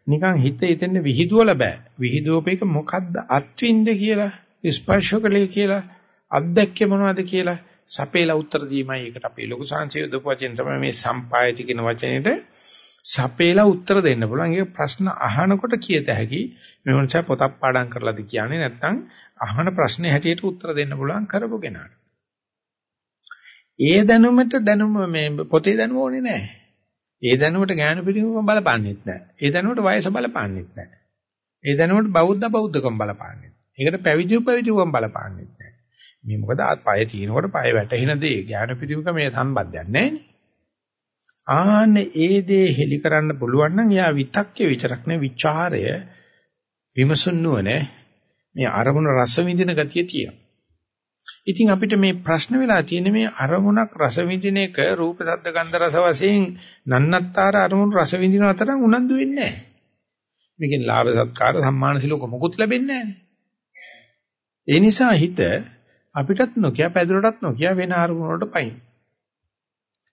නිකන් හිත එතෙන් විහිදුවල බෑ විහිදුවපේක මොකද්ද අත්විඳ කියලා ස්පර්ශකලේ කියලා අත්දැක්කේ මොනවද කියලා සපේලා උත්තර දීමයි ඒකට අපේ ලොකු සංචය දොප වචන තමයි මේ සම්පායති කියන වචනේට සපේලා උත්තර දෙන්න පුළුවන්. ඒක ප්‍රශ්න අහනකොට කියත හැකි. මේ මොනසා පොතක් පාඩම් කරලාද කියන්නේ නැත්නම් අහන ප්‍රශ්නේ හැටියට උත්තර දෙන්න පුළුවන් කරපු කෙනාට. ඒ දැනුමට දැනුම මේ පොතේ දැනුම ඕනේ නැහැ. ඒ දැනුමට ඥාන පිටිකම බලපන්නේත් නැහැ. ඒ දැනුමට වයස බලපන්නේත් නැහැ. ඒ දැනුමට බෞද්ධ බෞද්ධකම් බලපන්නේ. ඒකට පැවිදි පැවිදිකම් බලපන්නේත් නැහැ. මේ මොකද පය තිනකොට පය වැටෙන දේ ඥාන පිටිකම මේ සම්බන්ධයක් නැහැනේ. ආන්නේ ඒ දේ හෙලි කරන්න පුළුවන් නම් යා විතක්කේ විතරක් නෙවෙයි ਵਿਚාරය විමසුන් නුවණ මේ අරමුණ රස විඳින ගතිය තියෙනවා. ඉතින් අපිට මේ ප්‍රශ්න වෙලා තියෙන්නේ මේ අරමුණක් රස විඳින එක රූප ශබ්ද ගන්ධ රස වශයෙන් නන්නත්තර අරමුණු රස විඳින අතර උනන්දු වෙන්නේ නැහැ. මේකෙන් ලාභ සත්කාර සම්මාන සිලෝක මොකුත් ලැබෙන්නේ නැහැ. ඒ නිසා හිත අපිටත් නොකිය පැදුරටත් නොකිය වෙන අරමුණ වලට පයින්.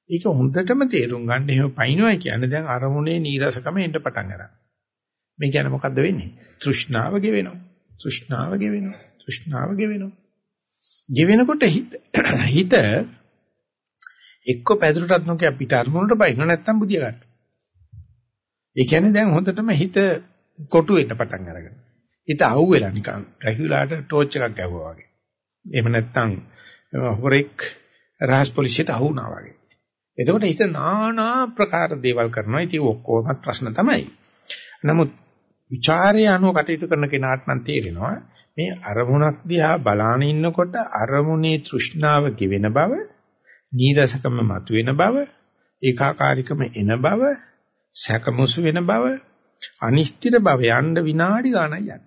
ඒක හොඳටම තේරුම් ගන්න එහෙම පයින්නවා කියන්නේ දැන් අරමුණේ නීරසකම එන්න පටන් ගන්නවා. මේ කියන්නේ මොකද්ද වෙන්නේ? තෘෂ්ණාව ගෙවෙනවා. තෘෂ්ණාව ගෙවෙනවා. තෘෂ්ණාව ගෙවෙනවා. ගෙවෙනකොට හිත හිත එක්ක පැදුරටත් නොකිය පිට අරමුණට බයින්න නැත්තම් බුදිය ගන්න. ඒ කියන්නේ දැන් හොඳටම හිත කොටු වෙන්න පටන් අරගෙන. හිත අහුවෙලා නිකන් රැහිලාට ටෝච් එකක් ගැහුවා වගේ. එහෙම නැත්තම් හොරෙක් රහස් පොලිසියට අහු වුණා වගේ. එතකොට හිත নানা ප්‍රකාර දේවල් කරනවා. ඉතින් ඔක්කොම ප්‍රශ්න තමයි. නමුත් ਵਿਚාරය අනුව කටයුතු කරන කෙනාට නම් තේරෙනවා මේ අරමුණක් දිහා බලාන ඉන්නකොට අරමුණේ තෘෂ්ණාව ගෙවෙන බව, නීරසකම මතුවෙන බව, ඒකාකාරීකම එන බව, සැකමුසු වෙන බව, අනිශ්චිත බව යන්න විනාඩි ගාණක් යනවා.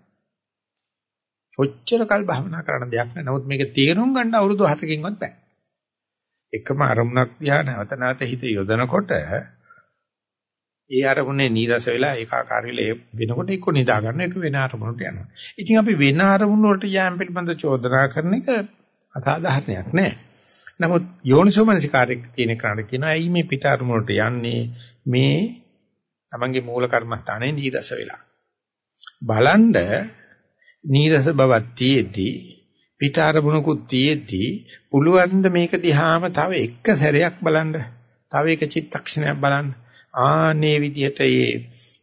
ඔච්චර කල් භවනා කරන දෙයක් නෑ. නමුත් මේක තේරුම් ගන්න අවුරුදු 7කින්වත් බෑ. එකම අරමුණක් දිහා නැවත නැවත හිත යොදනකොට ඒ අරමුණේ නීරස වෙලා ඒකාකාර වෙලා වෙනකොට එක්ක නිදා ගන්න එක වෙන අරමුණට යනවා. ඉතින් අපි වෙන අරමුණ වලට යෑම පිළිබඳ චෝදනා කරන එක අසාධාරණයක් නෑ. නමුත් යෝනිසෝමනසිකාරයක් තියෙන කෙනාට කියනවා ඇයි මේ පිට අරමුණට යන්නේ මේ තමන්ගේ මූල කර්මස්ථානයේ නීරස වෙලා. බලන්ඩ නීරස බවක් තියේදී පිට අරමුණකුත් තියේදී පුළුවන් ද මේක දිහාම තව එක සැරයක් බලන්න. තව එක චිත්තක්ෂණයක් බලන්න. ආනේ විදිහට මේ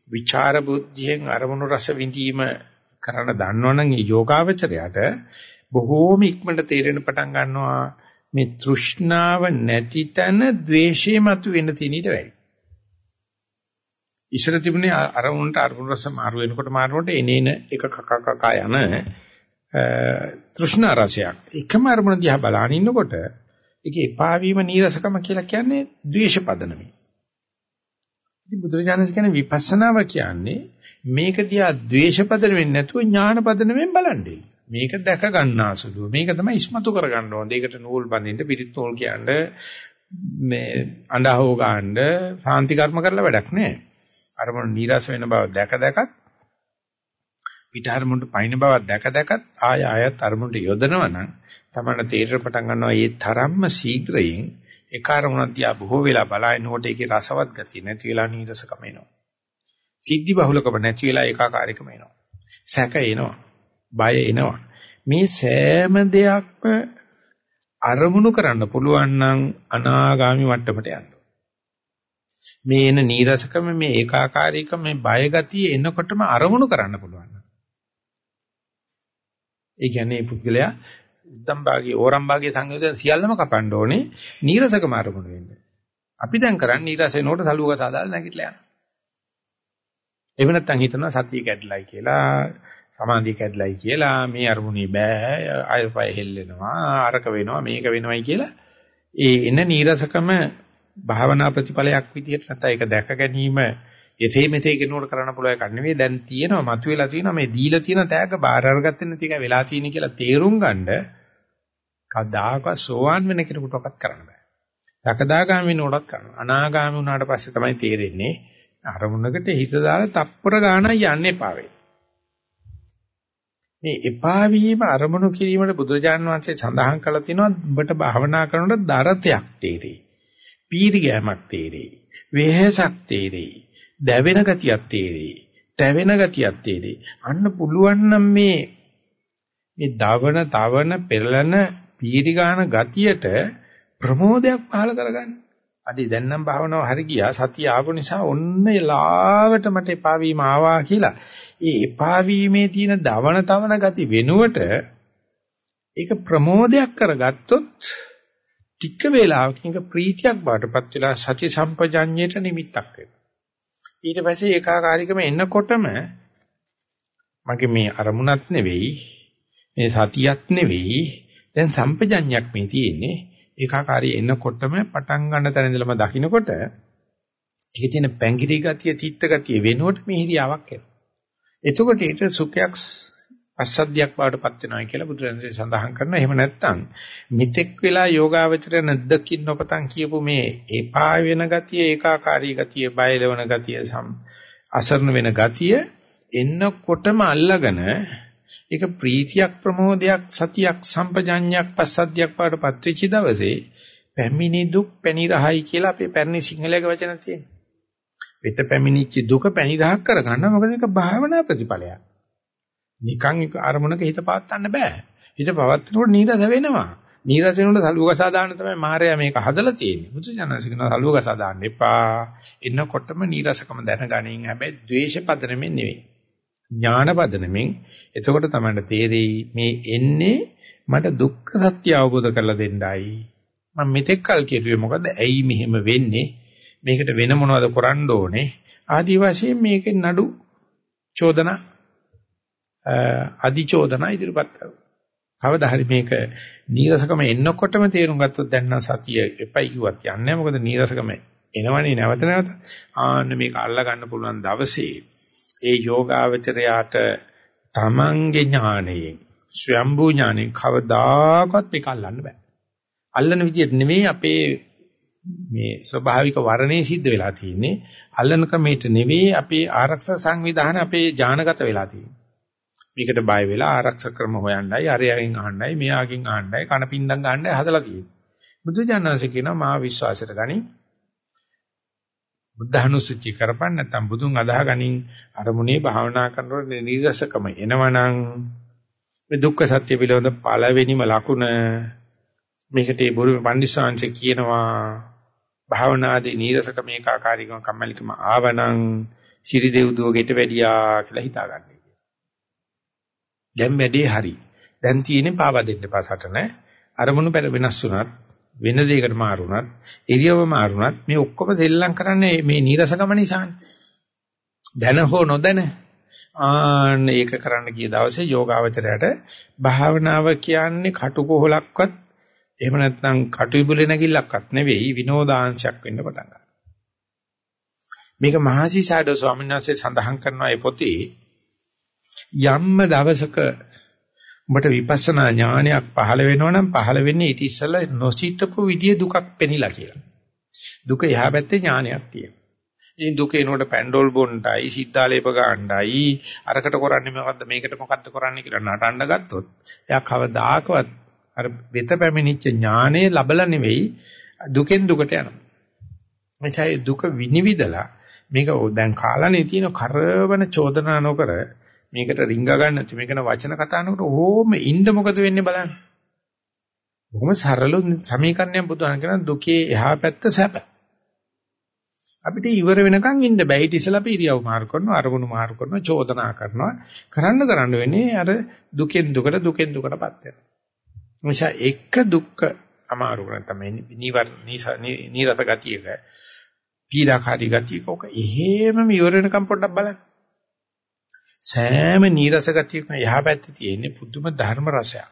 විචාර බුද්ධියෙන් අරමුණු රස විඳීම කරන්න දන්නවනම් ඒ යෝගාවචරයට බොහෝම ඉක්මනට තේරෙන පටන් ගන්නවා මේ තෘෂ්ණාව නැති තැන ද්වේෂය මතු වෙන්න තියෙන ඊට වැඩි. ඉස්සර තිබුණේ අරමුණට අරමුණු රස මාරු වෙනකොට මාරුනට එනේන එක කක කක යන තෘෂ්ණා රසයක්. එකම අරමුණ දිහා බලාගෙන ඉන්නකොට ඒකේ එපා වීම නීරසකම කියලා කියන්නේ ද්වේෂ පදනමයි. ඉතින් බුදුරජාණන් කියන්නේ විපස්සනාව කියන්නේ මේක දිහා ද්වේෂපදන වෙන්නේ නැතුව ඥානපදනමෙන් බලන්නේ. මේක දැක ගන්නාසුලුව. මේක තමයි ඉස්මතු කර ගන්න ඕනේ. ඒකට නූල් බඳින්න පිරිත් නූල් කියන්නේ මේ අඬහව ගන්න සාන්ති කර්ම කරලා වැඩක් නැහැ. අර මොන නිරස වෙන බව දැක දැකත් පිටහරමුන්ට පයින් බව දැක දැකත් ආය ආයත් අරමුණට යොදනවා නම් තමයි තීරණ පටන් ගන්නවා මේ තරම්ම ශීඝ්‍රයෙන් ඒ කාර්මුණක් දිහා බොහෝ වෙලා බලනකොට ඒකේ රසවත් ගතිය නැති වෙලා නීරසකම එනවා. සිද්ධි බහුලකම නැති වෙලා ඒකාකාරීකම එනවා. සැක එනවා. බය එනවා. මේ සෑම දෙයක්ම අරමුණු කරන්න පුළුවන් නම් අනාගාමි මට්ටමට යන්න. මේ එන නීරසකම මේ ඒකාකාරීකම මේ බය ගතිය එනකොටම අරමුණු කරන්න පුළුවන්. ඒ කියන්නේ පුද්ගලයා උද්දම් භාගයේ ඕරම් භාගයේ සංයෝජන සියල්ලම කපන්න ඕනේ නීරසකම අරමුණු වෙන්න. අපි දැන් කරන්නේ නීරසේ නෝට තලුවක සාදාලා නැගිටලා යනවා. එහෙම නැත්නම් හිතනවා සතිය කැඩලයි කියලා සමාධිය කැඩලයි කියලා මේ අරමුණේ බෑ අයපය හෙල්ලෙනවා අරක වෙනවා මේක වෙනවයි කියලා ඒ එන නීරසකම භාවනා ප්‍රතිඵලයක් විදිහට නැත්නම් ඒක දැක ගැනීම එතේ මෙතේ කෙනෙකුට කරන්න පුළුවන් එකක් නෙවෙයි දැන් තියෙනවා මතුවලා තියෙනවා මේ දීලා තියෙන තෑග්ග බාර අරගත්තේ නැති එක වෙලා තියෙන කියලා තේරුම් ගන්න කවදාකවත් සෝවාන් වෙන කෙනෙකුටවත් කරන්න බෑ. සකදාගාමී වෙනකොටත් කරන්න. අනාගාමී වුණාට පස්සේ තමයි තේරෙන්නේ අරමුණකට හිත දාලා තප්පර ගානක් යන්න එපා වෙයි. මේ එපා වීම අරමුණු කිරීමට බුදුරජාන් වහන්සේ සඳහන් කළා තියෙනවා උඹට භාවනා කරනකොට දරතයක් තේරෙයි. පීරි ගෑමක් තේරෙයි. වෙහසක් තේරෙයි. දැවෙන ගතියක් තේරෙයි. තැවෙන ගතියක් තේරෙයි. අන්න පුළුවන් නම් මේ මේ දවන තවන පෙරලන පීරි ගාන ගතියට ප්‍රමෝදයක් පහල කරගන්න. අඩි දැන් නම් භාවනාව හරි ගියා සතිය ආපු නිසා ඔන්න ලාවට මට එපා වීම ආවා කියලා. ඒ එපා වීමේ තියෙන දවන තවන ගති වෙනුවට ඒක ප්‍රමෝදයක් කරගත්තොත් ටික වේලාවකින් ඒක ප්‍රීතියක් බාටපත් වෙලා සති සම්පජඤ්ඤයට නිමිත්තක් වෙනවා. ඊට පස්සේ ඒකාකාරීකම එන්නකොටම මගේ මේ අරමුණක් නෙවෙයි මේ සතියක් නෙවෙයි දැන් සම්පජඤ්ඤයක් මේ තියෙන්නේ ඒකාකාරී එන්නකොටම පටන් ගන්න තැන ඉඳලම දකින්නකොට ඒකේ තියෙන පැංගිරි ගතිය, තිත්ත ගතිය වෙනුවට මිහිරියාවක් එනවා. එතකොට ඊට සුඛයක් අසද්දයක් බවටපත් වෙනවා කියලා බුදුරජාණන්සේ සඳහන් කරනවා. එහෙම නැත්නම් මිත්‍ෙක් වෙලා යෝගාවචර නැද්දකින් නොපතන් කියපු මේ එපා වෙන ගතිය, ඒකාකාරී ගතිය, බයලවන ගතිය, අසරණ වෙන ගතිය එන්නකොටම අල්ලගෙන ඒක ප්‍රීතියක් ප්‍රමෝදයක් සතියක් සම්පජඤ්ඤයක් පස්සද්ධියක් පාටපත් වෙච්ච දවසේ පැමිණි දුක් පැනිරහයි කියලා අපේ පැරණි සිංහලයක වචන තියෙනවා. වෙත පැමිණිච්ච දුක පැනිරහක් කරගන්න මොකද ඒක භාවනා ප්‍රතිඵලයක්. නිකන් අරමුණක හිත පවත්වන්න බෑ. හිත පවත්වනකොට නීරස වෙනවා. නීරස වෙනකොට සලුවකසා දාන්න තමයි මායя මේක හදලා තියෙන්නේ. බුදුජානසිකන සලුවකසා දාන්න එපා. එන්නකොටම නීරසකම දැනගනින් හැබැයි ද්වේෂ පදනමෙන් නෙවෙයි. ඥාන පදනමෙන් එතකොට තමයි තේරෙයි මේ එන්නේ මට දුක්ඛ සත්‍ය අවබෝධ කරලා දෙන්නයි. මම මෙතෙක් කල් කිව්වේ මොකද? ඇයි මෙහෙම වෙන්නේ? මේකට වෙන මොනවද කරන්න ඕනේ? ආදි වශයෙන් මේකේ නඩු චෝදනා අදි චෝදනා ඉදිරිපත් කරනවා. කවදා හරි මේක නීරසකම එන්නකොටම තේරුම් ගත්තොත් දැන් නම් සතිය එපයි කිව්වත් යන්නේ මොකද නීරසකම එනවනේ නැවත නැවත ආන්න මේක අල්ලා ගන්න පුළුවන් දවසේ ඒ යෝගාවචරයාට තමන්ගේ ඥාණයෙන් ස්වයම්බූ ඥාණයෙන් කවදාකවත් මේක අල්ලන්න බෑ. අල්ලන විදියට නෙමෙයි අපේ මේ ස්වභාවික වර්ණේ සිද්ධ වෙලා තියෙන්නේ. අල්ලන ක්‍රමයට නෙවෙයි අපේ ආරක්ෂක සංවිධාන අපේ ඥානගත වෙලා තියෙන්නේ. මේකට බය වෙලා ආරක්ෂක ක්‍රම හොයන්නයි, අරයගෙන් අහන්නයි, මෙයාගෙන් අහන්නයි, කනපින්දම් ගන්නයි හදලා තියෙන්නේ. බුදුජානනාංශ කියනවා මා විශ්වාසයට ගනි බුද්ධහනුසුචි කරපන් නැත්නම් බුදුන් අදාහ ගනින් අරමුණේ භාවනා කරනකොට නිරසකම එනවනම් මේ දුක්ඛ සත්‍ය පිළිබඳ පළවෙනිම ලකුණ මේකට ඒ බුරු පන්දිසාංශ කියනවා භාවනාදී නිරසකම ඒකාකාරීකම කම්මැලිකම ආවනම් ශිරි දෙව්දුව ගෙට වැඩියා කියලා හිතාගන්න. දැන් වැඩේ හරි. දැන් තියෙන්නේ පාවා දෙන්න පාසටන අරමුණු පෙර වෙනස් වුණත් වෙන දෙයකට මාරුණත් ඉරියව්ව මාරුණත් මේ ඔක්කොම දෙල්ලම් කරන්නේ මේ නීරසකම නිසානේ. දැන හෝ නොදැන ආන්න ඒක කරන්න ගිය දවසේ යෝගාවචරයට භාවනාව කියන්නේ කටුකොහලක්වත් එහෙම නැත්නම් කටුයිබුලේ නැගිල්ලක්වත් නෙවෙයි විනෝදාංශයක් වෙන්න පටන් ගන්නවා. මේක මහසි සාඩෝ ස්වාමීන් වහන්සේ සඳහන් කරනවා ඒ පොතේ යම්ම දවසක උඹට විපස්සනා ඥානයක් පහළ වෙනවා නම් පහළ වෙන්නේ ඊට ඉස්සෙල්ලා නොසිතපු විදිය දුකක් පෙනිලා කියලා. දුක එහා පැත්තේ ඥානයක් තියෙනවා. ඉතින් දුක එනකොට පැන්ඩෝල් බොන්නයි, සිද්ධාලේප ගන්නයි, අරකට කරන්නේ මොකද්ද මේකට මොකද්ද කරන්නේ කියලා නටන්න ගත්තොත් එයා කවදාකවත් අර වෙත පැමිණිච්ච ඥානය ලබලා නෙවෙයි දුකෙන් දුකට යනවා. මෙචයි දුක විනිවිදලා මේක දැන් කාලනේ තියෙන කරවන චෝදනා නොකර මේකට රිංග ගන්න නැති මේකන වචන කතා කරනකොට ඕම ඉන්න මොකද වෙන්නේ බලන්න. බොහොම සරල සමීකරණයක් බුදුහාම කියන දුකේ එහා පැත්ත සැප. අපිට ඉවර වෙනකන් ඉන්න බෑ. ඊට ඉස්සෙල්ලා අපි ඉරියව් මාරු කරනවා, අරමුණු මාරු කරනවා, චෝදනා කරනවා. කරන්න කරන්න වෙන්නේ අර දුකෙන් දුකට දුකෙන් දුකටපත් වෙනවා. නිසා එක දුක්ඛ අමාරු කරන තමයි නිවර නීරත ගතියක පීඩාකාරී ගතියක ඔක එහෙමම ඉවර වෙනකම් පොඩ්ඩක් බලන්න. සෑම නීරස ගතියකම යහපැත්තේ තියෙන පුදුම ධර්ම රසයක්.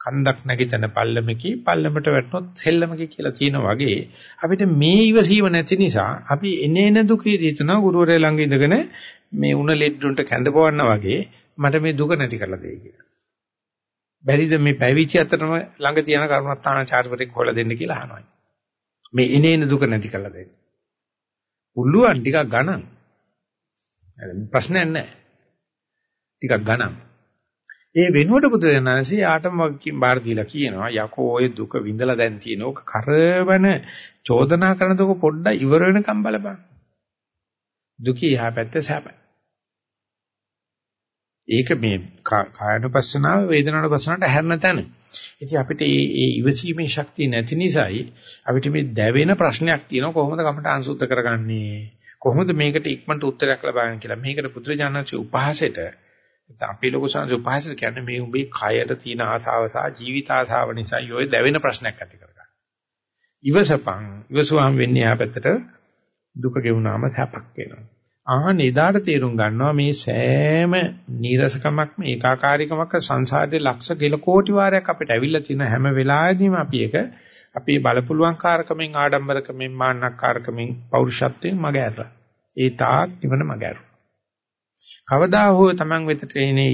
කන්දක් නැගිටින පල්ලමකී පල්ලමට වැටුනොත් සෙල්ලමකී කියලා කියනවා වගේ අපිට මේ ඉවසීම නැති නිසා අපි එනේන දුකේදී හිතනවා ගුරුවරයා ළඟ ඉඳගෙන මේ උණ ලෙඩ්ඩුන්ට කැඳපවන්න වගේ මට මේ දුක නැති කරලා දෙයි කියලා. බැරිද මේ පැවිදි අතරම ළඟ තියෙන කරුණාත්තානාචාර්යවරයෙක් හොයලා දෙන්න කියලා අහනවා. මේ එනේන දුක නැති කරලා දෙන්න. පුළුවන් ටිකක් ගණන්. ප්‍රශ්නයක් නැහැ. ටිකක් ගණන්. ඒ වෙනුවට බුදුරජාණන්සේ ආටම බාර දීලා කියනවා යකෝ ඔය දුක විඳලා දැන් තියෙන ඕක කරවන චෝදනා කරන දුක පොඩ්ඩක් ඉවර වෙනකම් බලපන්. දුකී යහ පැත්ත සැපයි. ඒක මේ කායනුපස්සනාව වේදනානුපස්සනාවට හැරෙන තැන. ඉතින් අපිට මේ මේ ඉවසීමේ ශක්තිය නැති නිසායි අපිට මේ දැවෙන ප්‍රශ්නයක් තියෙනවා කොහොමද කමට අංශුද්ධ කරගන්නේ? කොහොමද මේකට ඉක්මනට උත්තරයක් ලබාගන්නේ කියලා. මේකට පුත්‍රජානන්සේ උපහාසයට අපේ ලොකු සංස උපහාසයට කියන්නේ මේ උඹේ කයට තියෙන ආසාව සහ ජීවිත ආසාව නිසා යෝය දැවෙන ප්‍රශ්නයක් ඇති කරගන්න. ඉවසපන්. ඉවසුවාම වෙන්නේ ආ පැත්තට දුක ගෙවුනාම සැපක් වෙනවා. ආහන එදාට තේරුම් ගන්නවා මේ සෑම නීරසකමක්ම ඒකාකාරීකමක් සංසාරයේ ලක්ෂ කෙල කෝටි වාරයක් අපිට ඇවිල්ලා තියෙන හැම වෙලාවෙදීම අපි ඒක අපේ බලපුලුවන් කාර්කමෙන් ආඩම්බරකමෙන් මාන්නක්කාරකමෙන් පෞරුෂත්වයෙන් මග ඇරලා. ඒ තාක් නිවන මග ඇරුවා. කවදා හෝ Taman වෙතට එනේ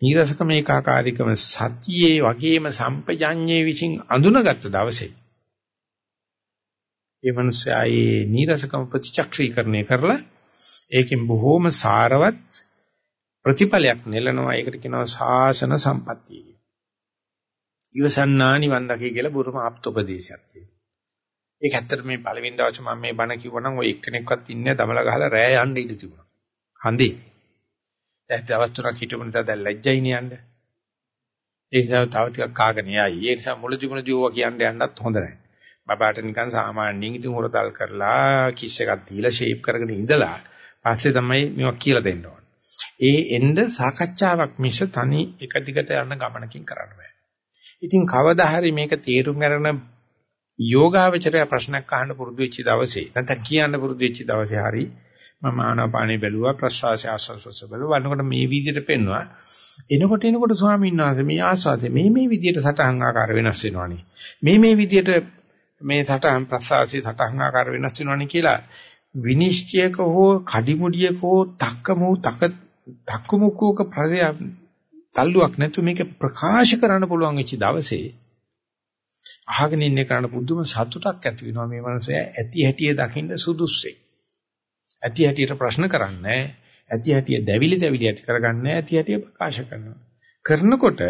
නීරසකම ඒකාකාරීකම සතියේ වගේම සම්පජඤ්ඤේ විසින් අඳුනගත්ත දවසේ ඒ මනුස්සයා ඒ නීරසකම ප්‍රතිචක්‍රීකරණය කරලා ඒකෙන් බොහෝම සාරවත් ප්‍රතිඵලයක් නෙලනවා. ඒකට කියනවා සාසන සම්පත්තිය. ඉවසන්නා නිවන් දකි කියලා බුරුම ආප්තෝපදේශයක් තියෙනවා. ඒක ඇත්තට මේ පළවෙනි දවසේ මම මේ බණ කිව්වනම් ඔය එක්කෙනෙක්වත් ඉන්නේ දමල ගහලා රෑ යන්න ඉඳ තිබුණා. හන්දේ. දැන් දවස් තුනක් හිටපු නිසා දැන් ලැජ්ජයි නියන්නේ. ඒ නිසා තව ටිකක් කාගෙන යයි. ඒ නිසා මුල ජීවන ජීවුවා කියන්න යන්නත් හොඳ නැහැ. බබාට නිකන් සාමාන්‍යයෙන් ඉතින් හොරතල් කරලා කිස් එකක් දීලා ෂේප් කරගෙන ඉඳලා පස්සේ තමයි මේවා කියලා දෙන්න ඕන. ඒ එන්න සාකච්ඡාවක් මිස තනි එක දිගට යන ගමනකින් කරන්න බෑ. ඉතින් කවදා හරි මේක තේරුම් ගන්න යෝගාවචරය ප්‍රශ්නයක් අහන්න පුරුදු වෙච්ච දවසේ නැත්නම් කියන්න පුරුදු වෙච්ච දවසේ හරි මම ආනාපානෙ බැලුවා ප්‍රශ්වාසය ආස්වාස බැලුවා. වන්නකොට මේ විදිහට පෙන්නවා එනකොට එනකොට ස්වාමීන් වහන්සේ මේ ආස්වාදේ මේ මේ විදිහට සටහන් ආකාර වෙනස් වෙනවනේ. මේ මේ විදිහට මේ සටහන් ප්‍රසආසී සටහන් ආකාර වෙනස් වෙනවනේ කියලා විනිශ්චයක හෝ කඩිමුඩියක හෝ තක්කමු තක තක්කමුකෝක ප්‍රය තල්ලුවක් නැතු මේක ප්‍රකාශ කරන්න පුළුවන් වෙච්ච දවසේ අහගෙන ඉන්න කරන්න පුදුම සතුටක් ඇති වෙනවා මේ මනුස්සයා. ඇති හැටිය දකින්න සුදුස්සේ. ඇති හැටියට ප්‍රශ්න කරන්නේ ඇති හැටිය දැවිලි දැවිලි ඇති කරගන්නේ ඇති හැටිය ප්‍රකාශ කරනවා. කරනකොට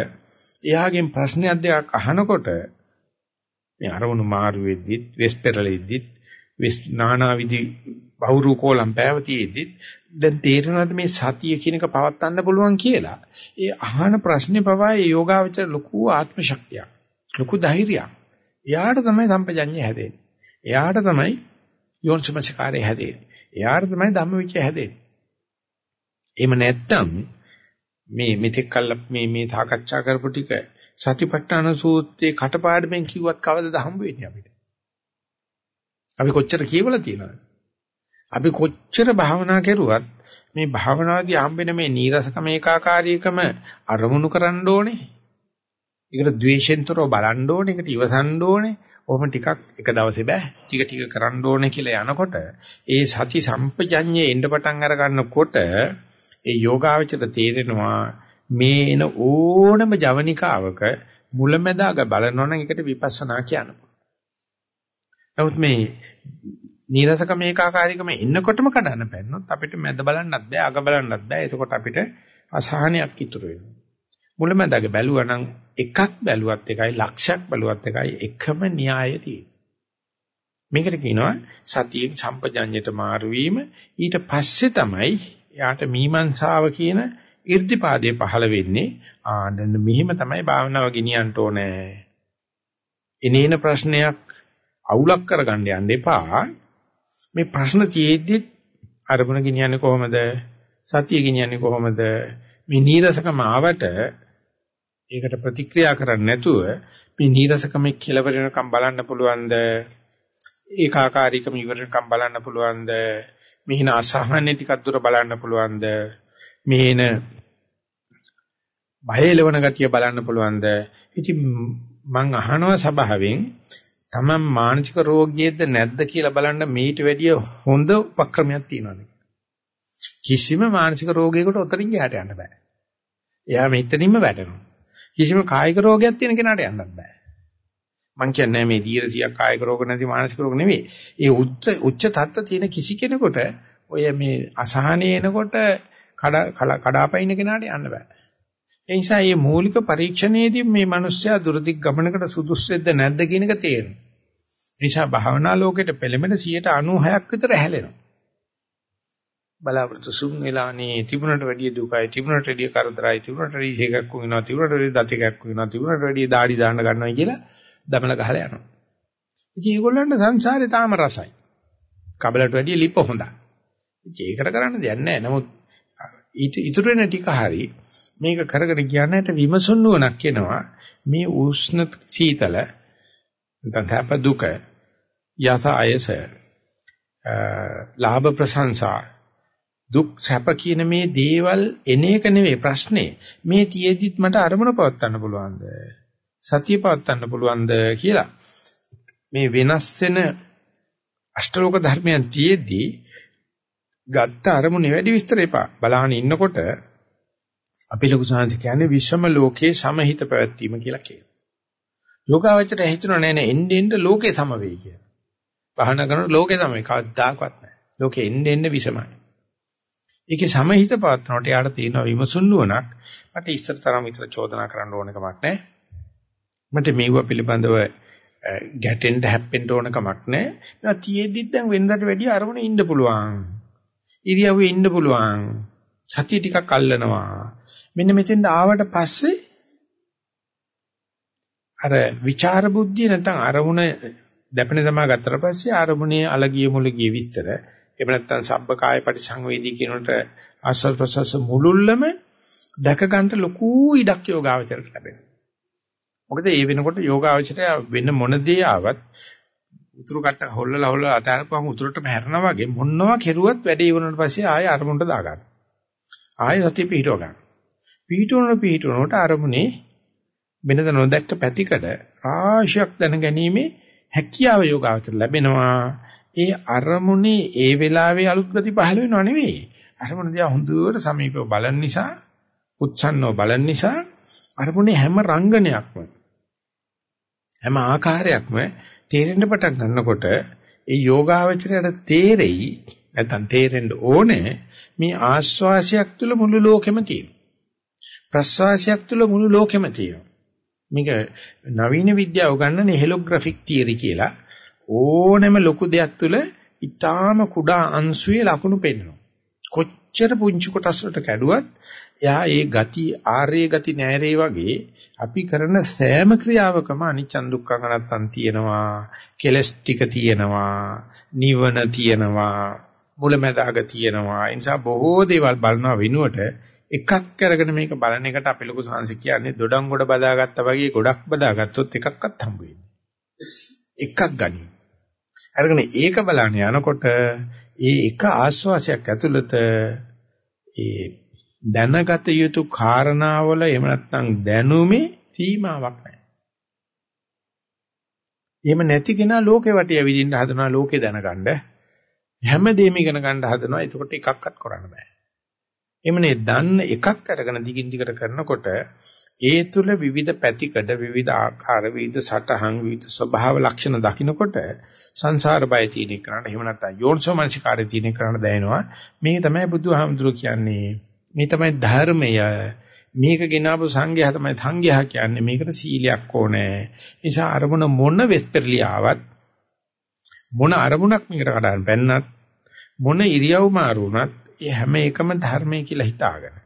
එයාගෙන් ප්‍රශ්නයක් දෙකක් අහනකොට මේ අරමුණු මාරු වෙද්දිත් වෙස් පෙරලෙද්දිත් නානා විදි බහුරු කෝලම් පැවතිෙද්දි දැන් තේරෙනවද මේ සතිය කියන එක පවත්වන්න පුළුවන් කියලා. ඒ අහන ප්‍රශ්නේ පවා ඒ යෝගාවචර ලොකු ආත්ම ශක්තියක්. ලොකු ධෛර්යයක්. එයාට තමයි සම්පජඤ්ඤය හැදෙන්නේ. එයාට තමයි යෝනිසමස්කාරය හැදෙන්නේ. එයාට තමයි ධම්මවිචය හැදෙන්නේ. එහෙම නැත්තම් මේ මෙතෙක් කල් මේ මේ සාකච්ඡා කරපු ටික සතිපට්ඨාන සූත්‍රයේ කටපාඩමෙන් කිව්වත් කවදද හම්බ වෙන්නේ අපිට? අපි කොච්චර කියවලා තියෙනවද? අපි කොච්චර භාවනා කරුවත් මේ භාවනාදී හම්බෙන මේ නීරසකම ඒකාකාරීකම අරමුණු කරන්න ඕනේ. ඒකට ද්වේෂෙන්තරව බලන්න ඕනේ. ඒකට ඉවසන්න ඕනේ. ඔහොම ටිකක් එක දවසේ බෑ. ටික ටික කරන්න ඕනේ කියලා යනකොට ඒ සති සම්පජඤ්ඤේ එන්න පටන් අර ගන්නකොට ඒ යෝගාවචර තේරෙනවා මේ එන ඕනම ජවනිකාවක මුලැමැදාග බලනවා නම් ඒකට විපස්සනා කියනවා. නමුත් මේ නීරසකම ඒකාකාරීකම එන්නකොටම කඩන්න පැන්නොත් අපිට මැද බලන්නත් බෑ අග බලන්නත් බෑ. එතකොට අපිට අසහනයක් ඉතුරු වෙනවා. මුලමඳාග බැලුවා නම් එකක් බැලුවත් එකයි ලක්ෂයක් බැලුවත් එකයි එකම න්‍යායය තියෙන්නේ. මේකට කියනවා සතියෙන් සම්පජඤ්ඤයට මාරු වීම ඊට පස්සේ තමයි යාට මීමන්සාව කියන irdipaade පහළ වෙන්නේ ආනන්ද මෙහිම තමයි භාවනාව ගෙනියන්න ඕනේ. එනේන ප්‍රශ්නයක් අවුලක් කරගන්න යන්න එපා. මේ ප්‍රශ්න තියෙද්දි අරමුණ ගෙනියන්නේ කොහොමද? සතිය ගෙනියන්නේ කොහොමද? මේ නීරසකම ආවට ඒකට ප්‍රතික්‍රියා කරන්නේ නැතුව මේ නීරසකමේ කෙලවර වෙනකම් බලන්න පුළුවන්ද? ඒකාකාරීකම ඉවරනකම් බලන්න පුළුවන්ද? මිහින අසහනෙ ටිකක් දුර බලන්න පුළුවන්ද? මිහින බය එලවන ගතිය බලන්න පුළුවන්ද? ඉතින් මං අහනවා සභාවෙන් තමන් මානසික රෝගියෙක්ද නැද්ද කියලා බලන්න මීට වැඩිය හොඳ උපක්‍රමයක් තියෙනවද? කිසිම මානසික රෝගයකට උතරින් ගියාට යන්න බෑ. එයා මෙතනින්ම වැටෙනවා. කිසිම කායික රෝගයක් තියෙන කෙනාට යන්නත් බෑ. මං කියන්නේ මේ දීර්ඝසියක් කායික රෝග නැති මානසික රෝග නෙවෙයි. ඒ උච්ච උච්ච තත්ත්ව තියෙන කිසි කෙනෙකුට ඔය මේ අසහනේ එනකොට කඩ කඩාපයින් කෙනාට යන්න බෑ. ඒ නිසා මේ මූලික පරීක්ෂණයේදී මේ මිනිස්සයා දුරදික් ගමනකට සුදුස්සෙද්ද නැද්ද කියන එක තේරෙනවා. ඒ නිසා භාවනා ලෝකෙට පෙළඹෙන 96ක් විතර හැලෙනවා. බලාපොරොත්තු සුන් වෙලානේ තිබුණට වැඩිය දුකයි තිබුණට වැඩිය කරදරයි තිබුණට වැඩිය ඉසේකක් වෙනවා තිබුණට වැඩිය දතිකක් වෙනවා තිබුණට වැඩිය দাঁඩි දාන්න ගන්නවා කියලා දමල ගහලා යනවා. ඉතින් ඒගොල්ලන්ට සංසාරේ තාම රසයි. කබලට වැඩිය ලිප හොඳයි. ඉතින් ඒකට කරන්න දෙයක් නැහැ. නමුත් ඊට ඉතුරු වෙන ටික හරි මේක කරගෙන කියන්නට විමසුන් නුවණක් එනවා. මේ උෂ්ණ සීතල නැත්නම් තප දුක යස අයස ලාභ ප්‍රශංසා දුක් සැප කියන මේ දේවල් එන එක නෙවෙයි ප්‍රශ්නේ. මේ තියේදිත් මට අරමුණ පවත්වන්න පුළුවන්ද? සතිය පවත්වන්න පුළුවන්ද කියලා. මේ වෙනස් වෙන අෂ්ටලෝක ධර්මයන් තියේදී ගත්ත අරමුණේ වැඩි විස්තර එපා බලහන් ඉන්නකොට අපි ලොකු සාංශ කියන්නේ විශ්වම ලෝකයේ සමහිත පැවැත්වීම කියලා කියනවා යෝගාවචරය හිතනවා නෑ නෑ එන්න එන්න ලෝකේ සම වෙයි කියලා. පහන කරන ලෝකේ තමයි කවදාකවත් නෑ. ලෝකේ එන්න එන්න විසමයි. ඒකේ සමහිත පවත්නකොට යාට තියෙන විමසුන් නුවණක් මට ඉස්සර තරම් විතර චෝදනා කරන්න ඕන කමක් නෑ. මට මේව පිළිබඳව ගැටෙන්න හැප්පෙන්න ඕන කමක් නෑ. මේවා තියේද්දිත් දැන් වෙනදාට වැඩිය අරමුණේ ඉන්න පුළුවන්. ඉරියව්වේ ඉන්න පුළුවන්. සතිය ටිකක් අල්ලනවා. මෙන්න මෙතෙන්ද ආවට පස්සේ අර විචාර බුද්ධිය නැත්නම් අරමුණ දැපෙන තමා ගත්තට පස්සේ අරමුණේ අලගිය මුලගිය විස්තර එහෙම නැත්නම් සබ්බකාය පරිසංවේදී කියනට ආස්වාද ප්‍රසස් මුලුල්ලම දැක ගන්නට ලොකු ඉඩක් යෝගාවචරයට ලැබෙනවා. මොකද ඒ වෙනකොට යෝගාවචරය වෙන මොන දේ ආවත් උතුරු කට්ට හොල්ලලා හොල්ලලා අතාරපුවම උතුරටම හැරෙනා වගේ මොනවා කෙරුවත් වැඩේ ඉවරනට පස්සේ ආයෙ අරමුණට දා ගන්න. ආයෙ සතිය පිහිටව ගන්න. පිහිටවන පිහිටවනට අරමුණේ වෙනද නොදැක්ක පැතිකඩ රාශියක් දැනගැනීමේ හැකියාව යෝගාවචර ලැබෙනවා. ඒ අරමුණේ ඒ වෙලාවේ අලුත් ගති පහළ වෙනව නෙවෙයි. අරමුණ දිහා හොඳට සමීපව බලන නිසා, උච්ඡන්නව බලන නිසා අරමුණේ හැම රංගනයක්ම හැම ආකාරයක්ම තේරෙන්න පටන් ගන්නකොට ඒ යෝගාවචරයට තේරෙයි නැත්නම් තේරෙන්න ඕනේ මේ ආස්වාසයක් තුළ මුළු ලෝකෙම තියෙනවා. ප්‍රස්වාසයක් තුළ මුළු ලෝකෙම තියෙනවා. මේක නවීන විද්‍යාව උගන්වන්නේ හෙලෝග්‍රැෆික් තියරි කියලා. ඕනෑම ලොකු දෙයක් තුළ ඊටාම කුඩා අංශුවේ ලකුණු පෙන්වනවා. කොච්චර පුංචි කොටස් වලට කැඩුවත් එයා ඒ ගති ආර්ය ගති නෑරේ වගේ අපි කරන සෑම ක්‍රියාවකම අනිච්ච දුක්ඛ අනත්තන් තියෙනවා කෙලස් ටික තියෙනවා නිවන තියෙනවා මුලැමැදාග තියෙනවා ඒ නිසා බොහෝ දේවල් බලනවා වෙනුවට එකක් අරගෙන මේක බලන එකට අපි ලොකු සංසි කියන්නේ දොඩම් ගොඩ බදාගත්තා වගේ ගොඩක් බදාගත්තොත් එකක්වත් හම්බ වෙන්නේ. එකක් ගනි. අරගෙන ඒක බලන්න යනකොට ඒ එක ආස්වාසයක් ඇතුළත ඒ දැනගත යුතු කාරණාවල එහෙම නැත්නම් දැනුමේ සීමාවක් නැහැ. එහෙම නැති කෙනා ලෝකේ වටේ විදින්න හදනවා ලෝකේ දැනගන්න හැමදේම ඉගෙන ගන්න හදනවා එතකොට එකක්වත් කරන්න බෑ. එමනේ දන්න එකක් අරගෙන දිගින් දිගට කරනකොට ඒ තුල විවිධ පැතිකඩ විවිධ ආකාර විවිධ සටහන් විවිධ ස්වභාව ලක්ෂණ දකිනකොට සංසාර බය තියෙන කරාට එහෙම නැත්නම් යෝනිසෝ මනසිකාරය තියෙන කරාට දැනෙනවා මේක තමයි බුදුහාමුදුරුවෝ කියන්නේ මේ තමයි ධර්මය. මේක ගෙනාවු සංඝයා තමයි සංඝයා කියන්නේ. මේකට සීලයක් ඕනේ. නිසා අරමුණ මොන වෙස්පර්ලිය ආවත් මොන අරමුණක් මේකට කඩන්න බැන්නත් මොන ඉරියව් මාරු වුණත් ඒ හැම එකම ධර්මයේ කියලා හිතාගෙන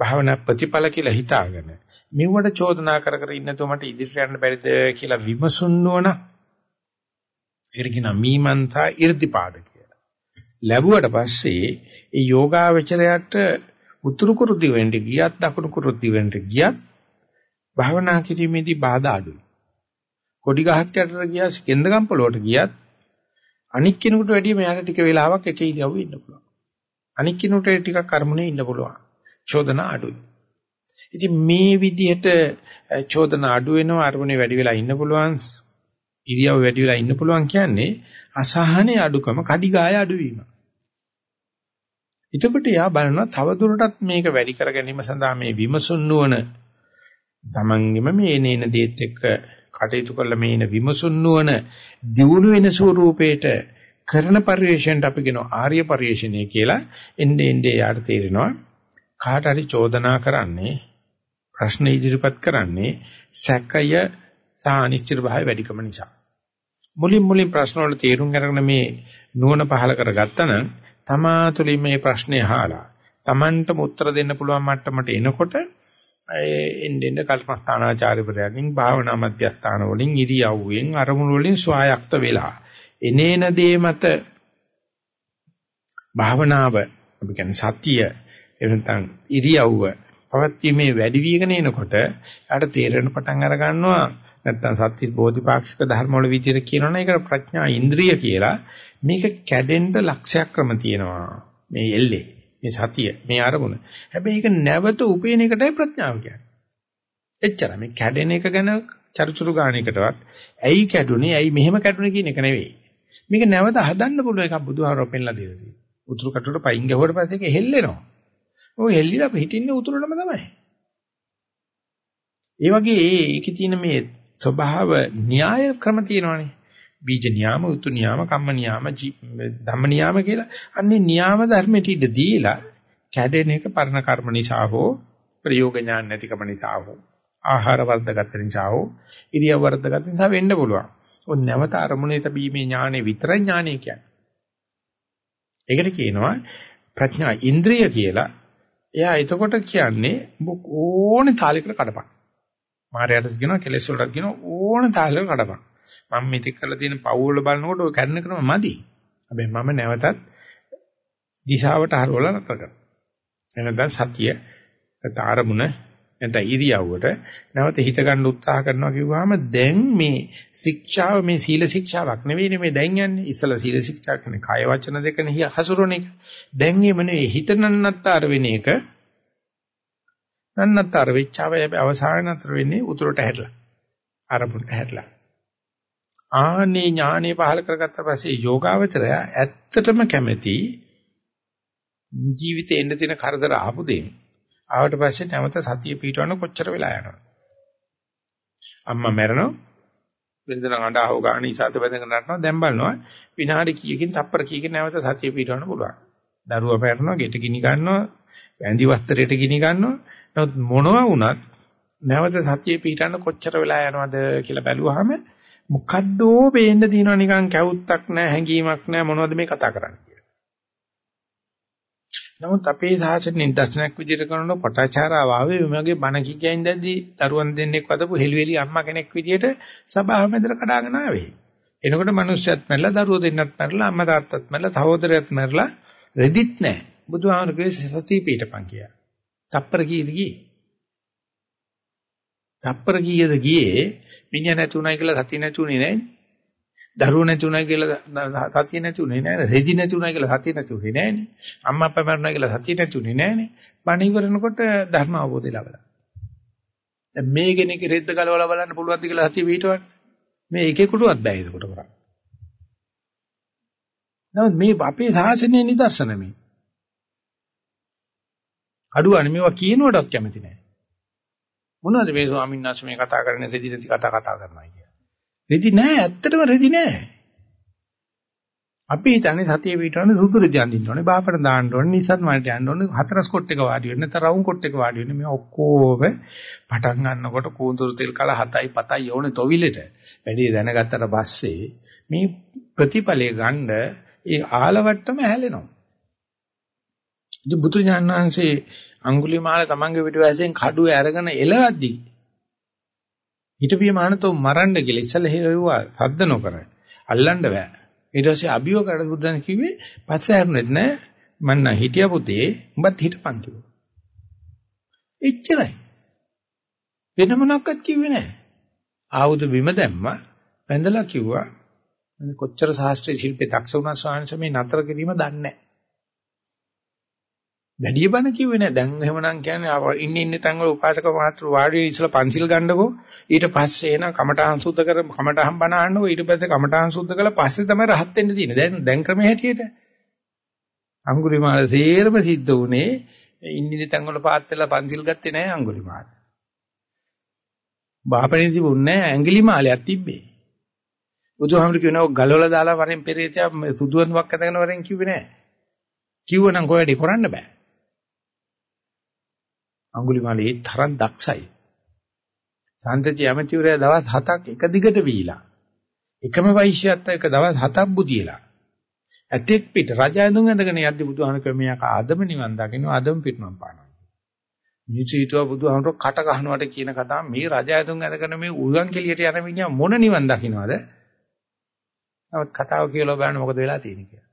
භාවනා ප්‍රතිඵල කියලා හිතාගෙන මෙවට චෝදනා කර කර ඉන්නතෝ මට ඉදිරියට යන්න බැරිද කියලා විමසුන්නවන ඒකට කියන මීමන්තා irdipaada කියලා. ලැබුවට පස්සේ ඒ යෝගාවචරයට උතුරු කුරුදි වෙන්න ගියත් දකුණු කුරුදි වෙන්න ගියත් භාවනා කිරීමේදී බාධා අඩුයි. කොඩි ගහක් යටට ගියා කෙන්දගම් පොළොවට ගියත් අනික් කෙනෙකුට වැඩිය මෙයාට ටික වෙලාවක් එක ඉරියව්වේ ඉන්න පුළුවන්. අනික් කිනුට ටිකක් කර්මුනේ ඉන්න පුළුවන්. චෝදනා අඩුයි. ඉතින් මේ විදිහට චෝදන අඩු වෙනවා අරමුණේ වැඩි වෙලා ඉන්න පුළුවන් ඉරියව් වැඩි වෙලා ඉන්න පුළුවන් කියන්නේ අසහනේ අඩුකම කඩිගාය අඩුවීම. එතකොට යා බලනවා තව දුරටත් මේක වැඩි කර ගැනීම සඳහා මේ විමසුන් නුවණ. තමන්ගෙම මේ එනේන දේත් එක්ක කටයුතු කරලා මේ එන විමසුන් නුවණ දියුණු වෙන ස්වරූපේට කරන පරිශ්‍රයෙන්ට අපි කියනවා ආර්ය පරිශ්‍රණය කියලා. එnde ende යාට තේරෙනවා කාට හරි චෝදනා කරන්නේ ප්‍රශ්න ඉදිරිපත් කරන්නේ සැකය සහ අනිශ්චිත භාවය වැඩිකම නිසා. මුලින් මුලින් ප්‍රශ්න වල තේරුම් අරගෙන මේ නුවණ පහල කරගත්තා නම් තමා තුළින් මේ ප්‍රශ්නේ අහලා Tamanටම උත්තර දෙන්න පුළුවන් මට්ටමට එනකොට එන්න එන්න කල්පස්ථානාචාර්යවරයාගෙන් භාවනා මධ්‍යස්ථාන වලින් ඉරියව්වෙන් අරමුණු වලින් ස්වායක්ත වෙලා. එනේන දේ මත භාවනාව අපි කියන්නේ සතිය එනතන් ඉරියව්ව පවත්ීමේ වැඩි වීගෙන එනකොට යාට තේරෙන පටන් අර ගන්නවා. නැත්තම් සත්‍ය බෝධිපාක්ෂික ධර්ම වල විදිහට කියනවනේ ඒක ප්‍රඥා ඉන්ද්‍රිය කියලා මේක කැඩෙන්න ලක්ෂයක් ක්‍රම තියෙනවා. මේ එල්ලේ මේ සතිය මේ අරමුණ. හැබැයි ඒක නැවත උපේන එකටයි ප්‍රඥාව කියන්නේ. එච්චර මේ කැඩෙන එක ගැන චරුචරු ගාන එකටවත් ඇයි කැඩුනේ ඇයි මෙහෙම කැඩුනේ කියන එක නෙවෙයි. මේක නැවත හදන්න පුළුවන් එකක් බුදුහාරෝ පෙන්ලා දෙලා තියෙනවා. උතුරු කටුවට පයින් ගහුවට පස්සේ ඒක හෙල්ලෙනවා. ඔය හෙල්ලිලා හිටින්නේ උතුරටම තමයි. ඒ වගේ ඒකේ තියෙන මේ ස්වභාව න්‍යාය ක්‍රම තියෙනවානේ. බීජ නියාම, උතු නියාම, කම්ම නියාම, ධම්ම නියාම කියලා. අන්නේ නියාම ධර්මෙට ඉඳ දීලා කැඩෙන එක පරණ කර්ම නිසා හෝ ප්‍රයෝග ඥාන නැතිකම නිසා හෝ ආහාර වර්ධගත නිසා හෝ ඉරියව් වර්ධගත නිසා වෙන්න පුළුවන්. ඔය නැවත අරමුණේ තබීමේ ඥානෙ විතරයි ඥානෙ කියන්නේ. ඒකට කියනවා ප්‍රඥා ඉන්ද්‍රිය කියලා. එයා එතකොට කියන්නේ ඕනේ තාලයකට කඩපන්. මායයට කියනවා කෙලෙස් වලට කියනවා ඕන තාලෙක කඩපන්. මම මෙතෙක් කරලා තියෙන පව් වල බලනකොට ඔය කරන ක්‍රම මදි. හැබැයි මම නැවතත් දිශාවට හරවලා නැතර කරනවා. එනනම් සතිය තාරමුණ නැත්නම් ඉරියව්වට නැවත හිත ගන්න උත්සාහ කරනවා කිව්වහම දැන් මේ ශික්ෂාව මේ සීල ශික්ෂාවක් නෙවෙයිනේ මේ දැන් යන්නේ ඉස්සලා සීල ශික්ෂා කියන්නේ කය වචන දෙකනේ හසුරුවන එක දැන් එම නෙවෙයි හිත නන්නත්තර වෙන එක නන්නතර වෙච්චාව හැබැයි අවසාන නතර වෙන්නේ උතුරට හැරිලා. අරමුණට හැරිලා. ආනේ ඥානෙ පහල කරගත්ත පස්සේ යෝගාවචරය ඇත්තටම කැමැති ජීවිතේ එන්න තියෙන කරදර ආපු දෙයක්. ආවට පස්සේ නැවත සතිය පිටවන්න කොච්චර වෙලා යනවද? අම්මා මැරෙනවා. වෙනදන අඬහව ගන්න ඉසాత බඳගෙන නටනවා. දැන් බලනවා විනාඩි කීයකින් තප්පර කීයකින් නැවත සතිය පිටවන්න පුළුවන්. දරුවා පැරනවා, ගෙට ගිනි ගන්නවා, වැඳි වස්ත්‍රයට ගිනි ගන්නවා. නමුත් මොනවා වුණත් නැවත සතිය පිටන්න කොච්චර වෙලා යනවද කියලා බැලුවාම මොකද්දෝ පේන්න දිනව නිකන් කැවුත්තක් නැහැ හැංගීමක් නැහැ මොනවද මේ කතා කරන්නේ කියලා. නමුත් අපේ සාසනෙන් දර්ශනයක් විදිහට කරනකොට පටාචාරාව ආවේ මගේ බණ කිකියෙන් දැද්දි දරුවන් දෙන්නෙක් වදපු හෙලිවෙලි අම්මා කෙනෙක් විදිහට සභාව මැදට කඩාගෙන ආවේ. එනකොට මිනිස්සුත් මැරලා දරුවෝ දෙන්නත් මැරලා අම්මා තාත්තත් මැරලා සහෝදරයත් මැරලා රෙදිත් නැහැ. බුදුහාමුදුරුවෝ සතිය පිටපන් කියලා. තප්පර කීයද ගියේ? තප්පර කීයද ගියේ? මිනිහා නැතුණයි කියලා සතිය නැතුනේ නෑනේ. දරුවෝ නැතුණයි කියලා සතිය නැතුනේ නෑනේ. රෙදි නැතුණයි කියලා සතිය නැතුනේ නෑනේ. අම්මා අප්පා මරුණා කියලා සතිය නැතුනේ නෑනේ. බණ ඉවරනකොට ධර්ම අවබෝධය ලැබලා. දැන් මේ කෙනෙක් රෙද්ද ගලවලා බලන්න පුළුවන්ද කියලා සතිය පිටවන්න. මේ එකෙකුටවත් බෑ ඒක කොට කරන්න. නමුත් මේ අපේ සාසනයේ නිදර්ශන මේ. අඩුවනේ මේවා කියනකොටත් කැමති නැහැ. මොනවද මේ ස්වාමීන් වහන්සේ මේ කතා කරන්නේ රෙදි නැති කතා කතා කරනවා කියලා. රෙදි නැහැ ඇත්තටම රෙදි නැහැ. අපි හිතන්නේ සතිය පිටවන්නේ සුදු රෙදි අඳින්න ඕනේ, බාපට දාන්න ඕනේ, නිසන් වලට යන්න ඕනේ, හතරස් කොට් එක වාඩි වෙන්න, නැත්නම් රවුම් කොට් එක වාඩි වෙන්න. මේ ඔක්කොම පටන් ගන්නකොට කූඳුරු තෙල් කල 7යි 7යි ඕනේ තොවිලෙට. වැඩි දැනගත්තට පස්සේ මේ ප්‍රතිඵලයේ ගන්න ඒ ආලවට්ටම හැලෙනවා. ඉතින් බුදු ඥානංශේ අඟුලිමාල තමන්ගේ පිටවැසෙන් කඩුව අරගෙන එලවද්දි හිටපිය මහානතෝ මරන්න කියලා ඉස්සෙල්ලා හේරුවා සද්ද නොකර. අල්ලන්න බෑ. ඊට පස්සේ අභියෝග කර බුදුන් කිව්වේ පස්සේ හැරුණෙත් නෑ. මන්න හිටිය පුතේ. උඹත් හිටපන් කිව්වා. එච්චරයි. වෙන මොනක්වත් කිව්වේ නෑ. ආයුධ බිම දැම්මා. වැඳලා කිව්වා. කොච්චර ශාස්ත්‍රීය ශිල්පේ දක්ෂ වුණා ස්වාමීන් මේ නතර කිරීම දන්නේ නෑ. වැඩි බණ කිව්වේ නෑ. දැන් එහෙමනම් කියන්නේ ඉන්න ඉන්න තැන් වල උපාසක මාත්‍ර වාඩි වෙලා ඉස්සලා පන්සිල් ගන්නකෝ. ඊට පස්සේ එන කමඨහං සුද්ධ කර කමඨහං බණ අහන්නකෝ. ඊට පස්සේ කමඨහං සුද්ධ කළා පස්සේ තමයි රහත් වෙන්න තියෙන්නේ. දැන් දැන් ක්‍රමයේ හැටියට. අඟුලිමාල සේරම සිද්ධ වුණේ ඉන්න ඉන්න තැන් වල පාත් වෙලා පන්සිල් ගත්තේ නෑ අඟුලිමාල. බාපණේ තිබුණේ නෑ ඇඟිලි මාලයක් තිබ්බේ. බුදුහාමුදුරු කියනවා ගලවලා දාලා වරෙන් පෙරේතයා සුදුවන්වක් ඇදගෙන වරෙන් කිව්වේ නෑ. කිව්වනම් කොහෙද කරන්න බෑ. අඟුලිමාලේ ඒ තරම් දක්ෂයි. සන්තති යමතිවරයා දවස් 7ක් එක දිගට වීලා. එකම වෛශ්‍යයත් එක දවස් 7ක් බුදියලා. ඇතෙක් පිට රජ ඇඳුම් ඇඳගෙන යද්දි බුදුහාම ක්‍රමයක් ආදම නිවන් දකින්න ආදම පිටමන් පානවා. මිනිස්සු හිතුවා බුදුහාමර කට ගහනවට කියන කතාව මේ රජ ඇඳුම් ඇඳගෙන මේ උල්ගන් කෙලියට යන මිනිහා මොන නිවන් දකින්නවද? නමුත් කතාව කියලා බලන්න මොකද වෙලා තියෙන්නේ කියලා.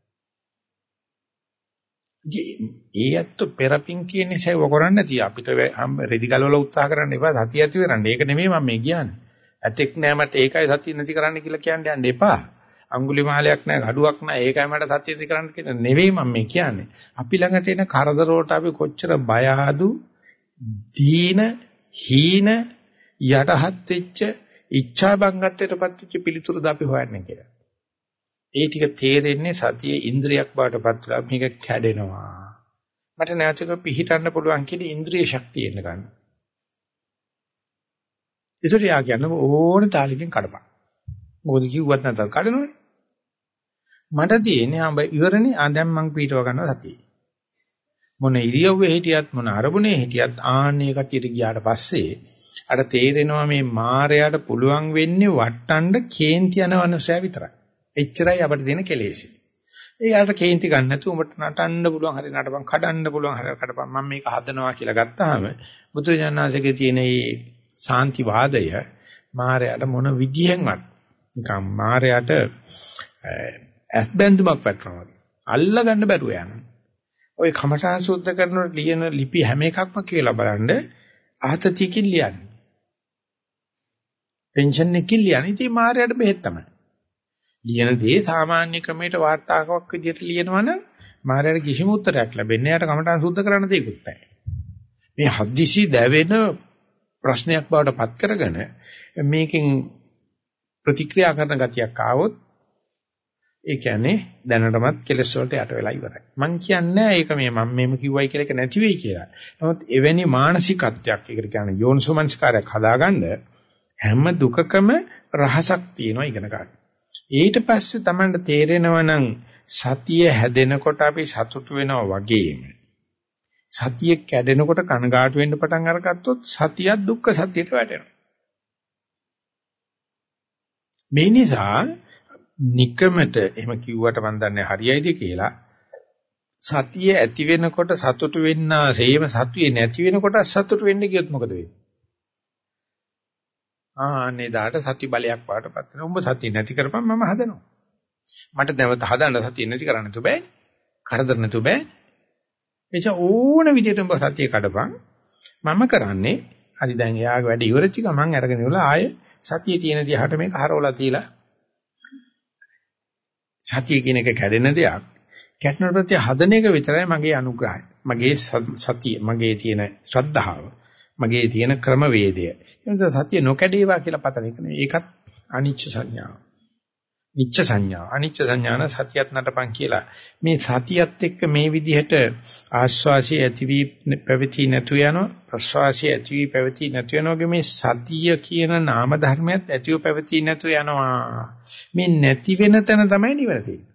ඒ ඇත්ත පෙරපින් කියන සේව කරන්නේ නැති අපිට රෙදි ගලවල උත්සාහ කරන්න එපා සතිය ඇති කරන්න. ඒක නෙමෙයි මම මේ කියන්නේ. ඇතෙක් නෑ මට ඒකයි සතිය නැති කරන්න කියලා කියන්න යන්න එපා. අඟුලිමාලයක් නෑ, ghaduවක් නෑ, ඒකයි මට සතිය නැති කරන්න කියන නෙවෙයි මම මේ කියන්නේ. අපි ළඟට එන කරදර වලට අපි කොච්චර බය ආදු, දීන, හීන, යටහත් වෙච්ච, ඉච්ඡා බංගත්වයටපත් වෙච්ච පිළිතුරුද අපි හොයන්නේ කියලා. ඒ ටික තේරෙන්නේ සතියේ ඉන්ද්‍රියක් බවට පත් වෙලා මේක කැඩෙනවා. මට නැවතක පිහිටන්න පුළුවන් කියන ඉන්ද්‍රිය ශක්තිය එන්න ගන්න. ඒතර යා කියන්නේ ඕන තාලකින් කඩපන්. මොකද කිව්වත් නැතත් කඩනවනේ. මට තියෙන්නේ ආඹ ඉවරනේ ආ දැන් මං පීටව ගන්නවා සතියේ. මොන ඉරියව්වේ හිටියත් මොන අරමුණේ හිටියත් ආන්නේ කටියට ගියාට පස්සේ අර තේරෙනවා මේ මායයට පුළුවන් වෙන්නේ වට්ටන්න කේන්ති යන මනුස්සයා විතරයි. එච්චරයි අපිට තියෙන කෙලෙසි. ඒ යාට කේන්ති ගන්න නැතුව උඹට නටන්න පුළුවන් හරි නටපන් කඩන්න පුළුවන් හරි කඩපන් මම මේක හදනවා කියලා ගත්තාම බුදුරජාණන්සේගේ තියෙන මේ සාන්ති වාදය මායයට මොන විදිහෙන්වත් නිකම් මායයට ඇස්බැඳුමක් පැටරනවා. අල්ල ගන්න බැරුව යනවා. ওই කමඨාන් සුද්ධ කරනකොට ලියන ලිපි හැම එකක්ම කියලා බලන්න ආතතියකින් ලියන්නේ. පෙන්ෂන් එකකින් ලියන්නේ ඉතින් මායයට බෙහෙත් තමයි. ලියන දේ සාමාන්‍ය ක්‍රමයට වාර්තාකමක් විදිහට ලියනවනම් මාරයට කිසිම උත්තරයක් ලැබෙන්නේ නැහැ. යාට කමටහන් සුද්ධ කරන්න දෙයක්වත් නැහැ. මේ හදිසි දැවෙන ප්‍රශ්නයක් බවට පත් කරගෙන මේකෙන් ප්‍රතික්‍රියා කරන ගතියක් ආවොත් ඒ කියන්නේ දැනටමත් කෙලස් වලට යට වෙලා ඉවරයි. මං කියන්නේ ඒක මේ මම මේම කිව්වයි කියලා එක නැති වෙයි කියලා. නමුත් එවැනි මානසිකත්වයක් ඒකට කියන්නේ යෝනිසෝමනස්කාරයක් හදාගන්න හැම දුකකම රහසක් තියෙනවා ඉගෙන ගන්න. ඊට පස්සේ Tamanට තේරෙනවා නම් සතිය හැදෙනකොට අපි සතුටු වෙනවා වගේම සතිය කැඩෙනකොට කනගාටු වෙන්න පටන් අරගත්තොත් සතියක් දුක්ඛ සත්‍යයට වැටෙනවා. මේ නිසා নিকමට එහෙම කිව්වට මම දන්නේ හරියයිද කියලා සතිය ඇති වෙනකොට සතුටු වෙන්න සේම සතුයේ නැති වෙනකොට සතුටු වෙන්න ගියොත් මොකද වෙන්නේ? ආන්නේ දාට සති බලයක් වාටපත් වෙනවා. උඹ සතිය නැති කරපන් මම හදනවා. මට නැවත හදන්න සතිය නැති කරන්න තු බෑ. කරදර නැතු බෑ. එච ඕන විදිහට උඹ සතිය කඩපන්. මම කරන්නේ හරි දැන් එයාගේ වැඩ ඉවරච්ච ගමන් අරගෙන ඉවලා ආයේ සතිය තියෙන දිහාට මේක හරවලා තියලා සතිය කියන එක කැඩෙන දෙයක්. කැඩෙන ප්‍රති හදන එක විතරයි මගේ අනුග්‍රහය. මගේ සතිය, මගේ තියෙන ශ්‍රද්ධාව. මගේ තියෙන ක්‍රමවේදය. එනද සතිය නොකැඩේවා කියලා පතන එක නෙවෙයි. ඒකත් අනිච්ච සංඥාව. නිච්ච සංඥාව. අනිච්ච සංඥාන සතියත් නටපන් කියලා. මේ සතියත් එක්ක මේ විදිහට ආස්වාසිය ඇති වී පැවති නැතු යනවා. ප්‍රස්වාසිය ඇති වී පැවති නැතු යනවා මේ සතිය කියන නාම ධර්මයක් ඇතිව පැවති නැතු යනවා. මේ නැති වෙන තැන තමයි නිවන තියෙන්නේ.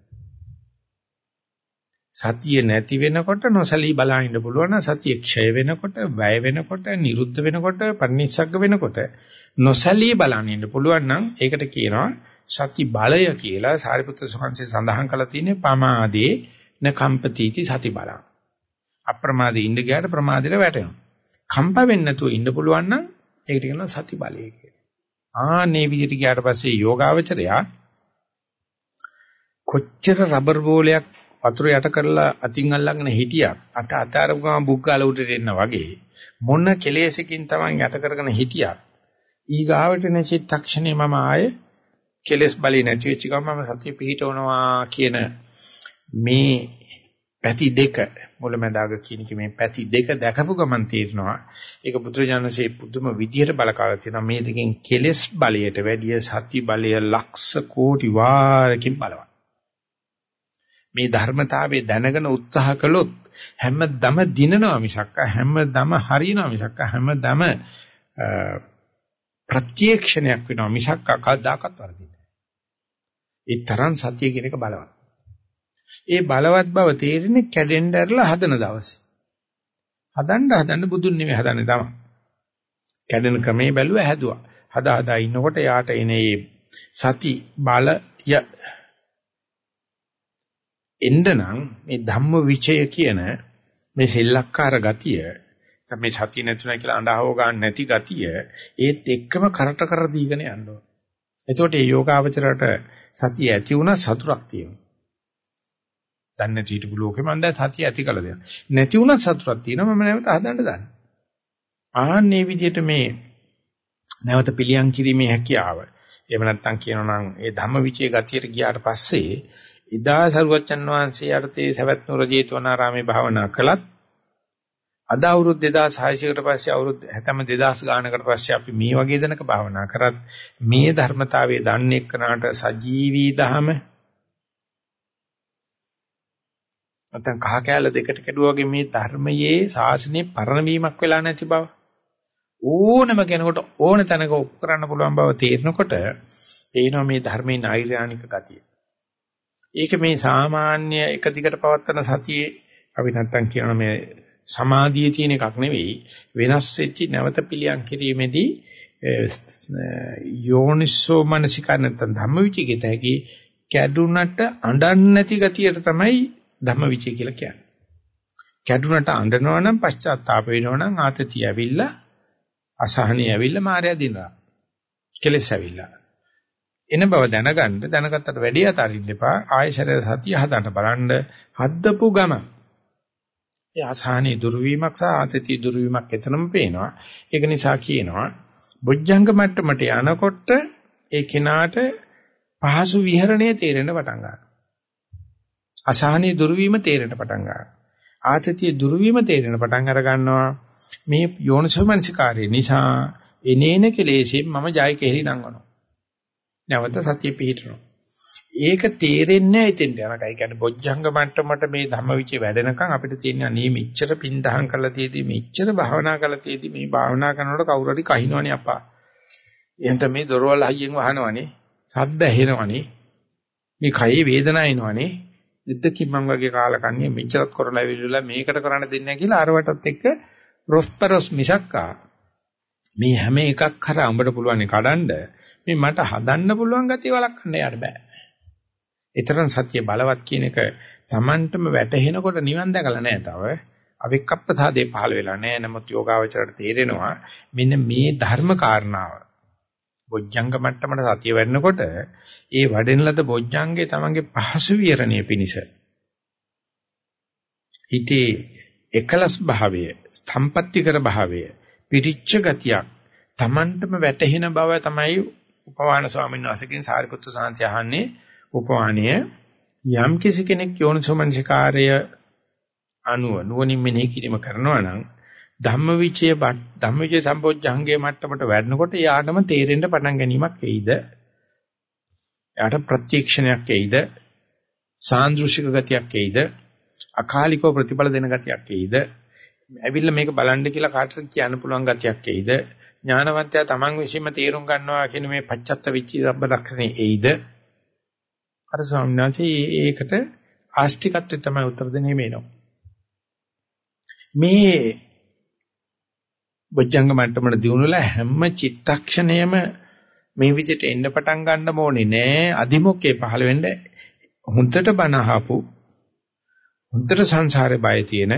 සතිය නැති වෙනකොට නොසලී බලා ඉන්න පුළුවන් නම් සතිය ක්ෂය වෙනකොට, වැය වෙනකොට, නිරුද්ධ වෙනකොට, පරිනිස්සග්ග වෙනකොට නොසලී බලන්න ඉන්න පුළුවන් නම් ඒකට කියනවා සති බලය කියලා සාරිපුත්‍ර ස්වාමීන් සඳහන් කළා තියෙන්නේ පමාදේ න කම්පතිති සති බලං. අප්‍රමාදේ ඉන්න ගියාට ප්‍රමාදෙට වැටෙනවා. කම්ප වෙන්නේ නැතුව ඉන්න පුළුවන් නම් ඒකට කියනවා සති බලය කියලා. ආනේ විදිහට ගියාට පස්සේ යෝගාවචරයා කොච්චර රබර් බෝලයක් වතුර යට කරලා අතින් අල්ලගෙන හිටියත් අත අතාරපු ගමන් බුක්කාල උඩට එන්න වගේ මොන කෙලෙසකින් Taman යට කරගෙන හිටියත් ඊගාවට නැචිත්තක්ෂණේ මම ආයේ කෙලස් බලي නැති වෙච්ච ගමන් මම සතිය පිහිටවනවා කියන මේ පැති දෙක මුලැමැදාග කියන මේ පැති දෙක දැකපු ගමන් තීරණවා. ඒක පුත්‍රජානසේ පුදුම විදියට බලකාලා තියෙනවා. මේ දෙකෙන් කෙලස් බලයට වැඩිය සති බලය ලක්ෂ කෝටි වාරකින් බලවත්. මේ ධර්මතාවයේ දැනගෙන උත්සාහ කළොත් හැමදම දිනනවා මිසක් හැමදම හරියනවා මිසක් හැමදම ප්‍රත්‍යක්ෂණයක් වෙනවා මිසක් කවදාකවත් වරදින්නේ ඒ තරම් සත්‍ය කියන එක බලවත්. ඒ බලවත් බව තේරෙන්නේ කැඩෙන්න ඇරලා හදන දවසේ. හදන්න හදන්න බුදුන් නෙමෙයි හදන්නේ තමයි. කැඩෙන ක්‍රමේ බැලුවා හැදුවා. හදා හදා ඉන්නකොට යාට එනේ සති බලය එන්න නම් මේ ධම්ම විචය කියන මේ සෙල්ලක්කාර ගතිය මේ සතිය නැතුණා කියලා අඬහව ගන්න නැති ගතිය ඒත් එක්කම කරට කර දීගෙන යන්න ඕන. එතකොට මේ යෝගාවචරයට සතිය ඇති වුණා සතුටක් තියෙනවා. දන්නේ නැති හිටපු ලෝකෙ මම දැන් සතිය ඇති කළ දෙනවා. නැති වුණත් සතුටක් තියෙනවා මම නැවත හදන්න දන්නේ. ආන්නේ විදිහට මේ නැවත පිළියම් කිරීමේ හැකියාව. එහෙම නැත්නම් කියනවා නම් ඒ ධම්මවිචේ ගතියට ගියාට පස්සේ ඉදා සරුවච්චන් වහන්සේ යටතේ සවැත් නුර ජේතවනාරාමේ භාවනා කළත් අද අවුරුදු 2600කට පස්සේ අවුරුදු හැතැම්ම 2000 ගානකට පස්සේ අපි මේ වගේ දනක භාවනා කරත් මේ ධර්මතාවයේ දන්නේ එක්කනට සජීවී දහම නැත්නම් කහ කෑල්ල දෙකට කැඩුවා වගේ මේ ධර්මයේ ශාසනයේ පරණ වීමක් වෙලා නැති බව ඕනම කෙනෙකුට ඕන තැනක ඔප්පු කරන්න පුළුවන් බව තේරෙනකොට එනවා මේ ධර්මයේ නෛර්යානික ගතිය. ඒක මේ සාමාන්‍ය එක දිගට පවත්වන සතියේ අපි නැත්තම් කියන මේ සමාධියේ තියෙන එකක් නෙවෙයි වෙනස් වෙච්ච නැවත පිළියම් කිරීමේදී යෝනිසෝ මනසිකා නැත්තම් ධම්මවිචිකිත හැකි කැඩුනට අඬන්නේ නැති ගතියට තමයි ධම්මවිචය කියලා කියන්නේ. කැඩුනට අඬනවා නම් පශ්චාත්තාප වෙනවා නම් ආතතිය ඇවිල්ලා අසහනිය ඇවිල්ලා මායя දිනවා. කෙලස් ඇවිල්ලා. එන බව දැනගන්න දැනගත්තට වැඩි අතරින් එපා ආයශරය සතිය හදන්න බලන්න හද්දපු ගම. ඒ අසහනිය දුර්වීමක් සහ ආතතිය දුර්වීමක් එතනම පේනවා. ඒක නිසා කියනවා බොජ්ජංග මට්ටමට යනකොට ඒ කෙනාට පහසු විහරණය තේරෙන්න පටන් ගන්නවා. අසහනී දුර්වීම තේරෙන්න පටන් ගන්නවා. ආතතිය දුර්වීම තේරෙන්න පටන් අර ගන්නවා. මේ යෝනිසෝමනසිකාරය නිසා එනේන කෙලෙසින් මම ජය කෙහෙලි නංවනවා. නැවත සතිය පිහිටනවා. ඒක තේරෙන්නේ නැහැ ඉතින් යනකයි. ඒ කියන්නේ බොජ්ජංග මට්ටමට මේ ධම්මවිචේ වැඩෙනකන් අපිට තියෙන අනේ මෙච්චර පින්දහම් කරලා තියදී මෙච්චර භාවනා කරලා තියදී මේ භාවනා කරනකොට කවුරු හරි කහිනවනේ අප්පා. එහෙනම් මේ දොරවල් හයියෙන් වහනවනේ. ශබ්ද ඇහෙනවනේ. මේ කයේ වේදනාව එනවනේ. දෙද්දකින් මං වගේ කාලකන්ණිය මෙච්චරත් කරලා ඇවිල්ලා මේකට කරන්න දෙන්නේ නැහැ කියලා අරවටත් එක්ක රොස්පරොස් මිසක්කා මේ හැම එකක් කරා උඹට පුළුවන් කඩන්න මේ මට හදන්න පුළුවන් ගතිය වළක්වන්න යාට බෑ. ඊතරම් සත්‍ය බලවත් කියන එක Tamanටම වැටහෙනකොට නිවන් දැකලා නැහැ තව. අවික්කප්පතාදේ පහළ වෙලා නැහැ. නමුත් යෝගාවචරයට තේරෙනවා මෙන්න මේ ධර්ම කාරණාව බොජ්ජංග මට්ටමට සතිය වැඩනකොට ඒ වඩෙන ලද බොජ්ජංගේ තමන්ගේ පහසු විහරණය පිණිස හිතේ එකලස් භාවය ස්තම්පත්‍තිකර භාවය පිරිච්ච ගතියක් තමන්ටම වැටහෙන බව තමයි උපවාන ස්වාමීන් වහන්සේගෙන් සාරිපුත්‍ර සාන්ති අහන්නේ උපවාණය යම් කිසි කෙනෙක් යෝනිසෝමනසිකාරය අනුව නුවණින් මෙනෙහි කිරීම කරනවා නම් ධම්මවිචය ධම්මවිචය සම්පෝඥංගේ මට්ටමට වැඩනකොට යාටම තේරෙන්න පටන් ගැනීමක් එයිද? යාට ප්‍රත්‍යක්ෂණයක් එයිද? සාන්දෘශික ගතියක් එයිද? අකාලිකව ප්‍රතිඵල දෙන ගතියක් එයිද? ඇවිල්ලා මේක බලන්න කියලා කාටද කියන්න පුළුවන් ගතියක් එයිද? ඥානවන්තයා Taman විශ්ීම තේරුම් ගන්නවා කියන මේ පච්චත්ත විචි රබ්බ ලක්ෂණේ එයිද? අර ස්වාමීන් වහන්සේ ඒකට ආස්තිකත්වය තමයි උත්තර දෙන්නේ මේනෝ මේ බොජ්ජංග මට්ටමට දිනුනලා හැම චිත්තක්ෂණයම මේ විදිහට එන්න පටන් ගන්න ඕනේ නෑ. අදිමොක්කේ පහළ වෙන්න හොඳට බණ අහපු හොඳට සංසාරේ බය තියෙන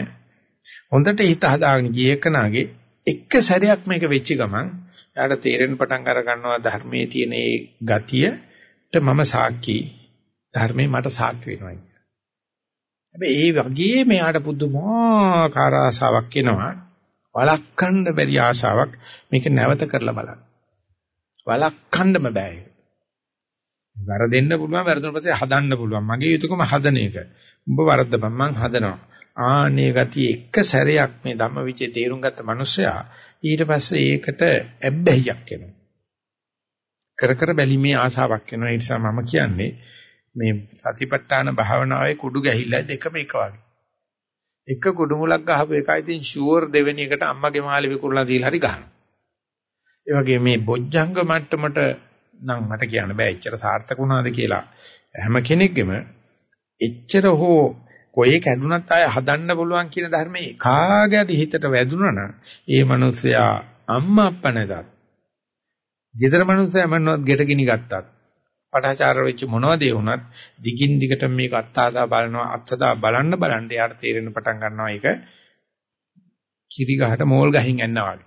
හොඳට හිත හදාගෙන ගිය එකනාගේ එක සැරයක් මේක වෙච්ච ගමන් එයාට තේරෙන පටන් අර ගන්නවා ධර්මයේ තියෙන ඒ ගතියට මම සාක්ෂි ධර්මයේ මට සාක්ෂි වෙනවා කියන්නේ. හැබැයි ඒ වගේ මෙයාට පුදුමාකාර ආසාවක් එනවා වළක්වන්න බැරි ආශාවක් මේක නැවත කරලා බලන්න. වළක්වන්නම බෑ. වැරදෙන්න පුළුවන් වැරදුන පස්සේ හදන්න පුළුවන්. මගේ යුතුයකම හදන එක. උඹ වරද්දපන් මං හදනවා. ආනේ ගතිය එක සැරයක් මේ ධම්මවිචේ තේරුම් ගත්ත මිනිස්සයා ඊට පස්සේ ඒකට ඇබ්බැහියක් එනවා. කර කර බැලිමේ ආසාවක් එනවා. ඒ නිසා මම කියන්නේ මේ සතිපට්ඨාන භාවනාවේ කුඩු ගැහිලා දෙකම එක වගේ. එක කුඩු මුලක් ගහපු එකයි ඉතින් ෂුවර් දෙවෙනි එකට අම්මගේ මාළි විකුණලා දීලා හරි ගහනවා. ඒ වගේ මේ බොජ්ජංග මට්ටමට නම් මට කියන්න බෑ එච්චර සාර්ථක වුණාද කියලා හැම කෙනෙක්ගෙම එච්චර හෝ කොහේ කැඩුනත් ආය හදන්න පුළුවන් කියන ධර්මයේ කාගෑද හිතට වැදුනා නම් ඒ මිනිස්සයා අම්මා අප්පා නැදත්. ගෙදර මිනිස්සයා මන්නවත් ගෙට ගිනි ගත්තත් පටාචාර වෙච්ච මොනවද ඒ වුණත් දිගින් දිගට මේක අත්තාදා බලනවා අත්සදා බලන්න බලන්න යාට තේරෙන්න පටන් ගන්නවා ඒක කිරි ගහට මෝල් ගහින් යනවා වගේ.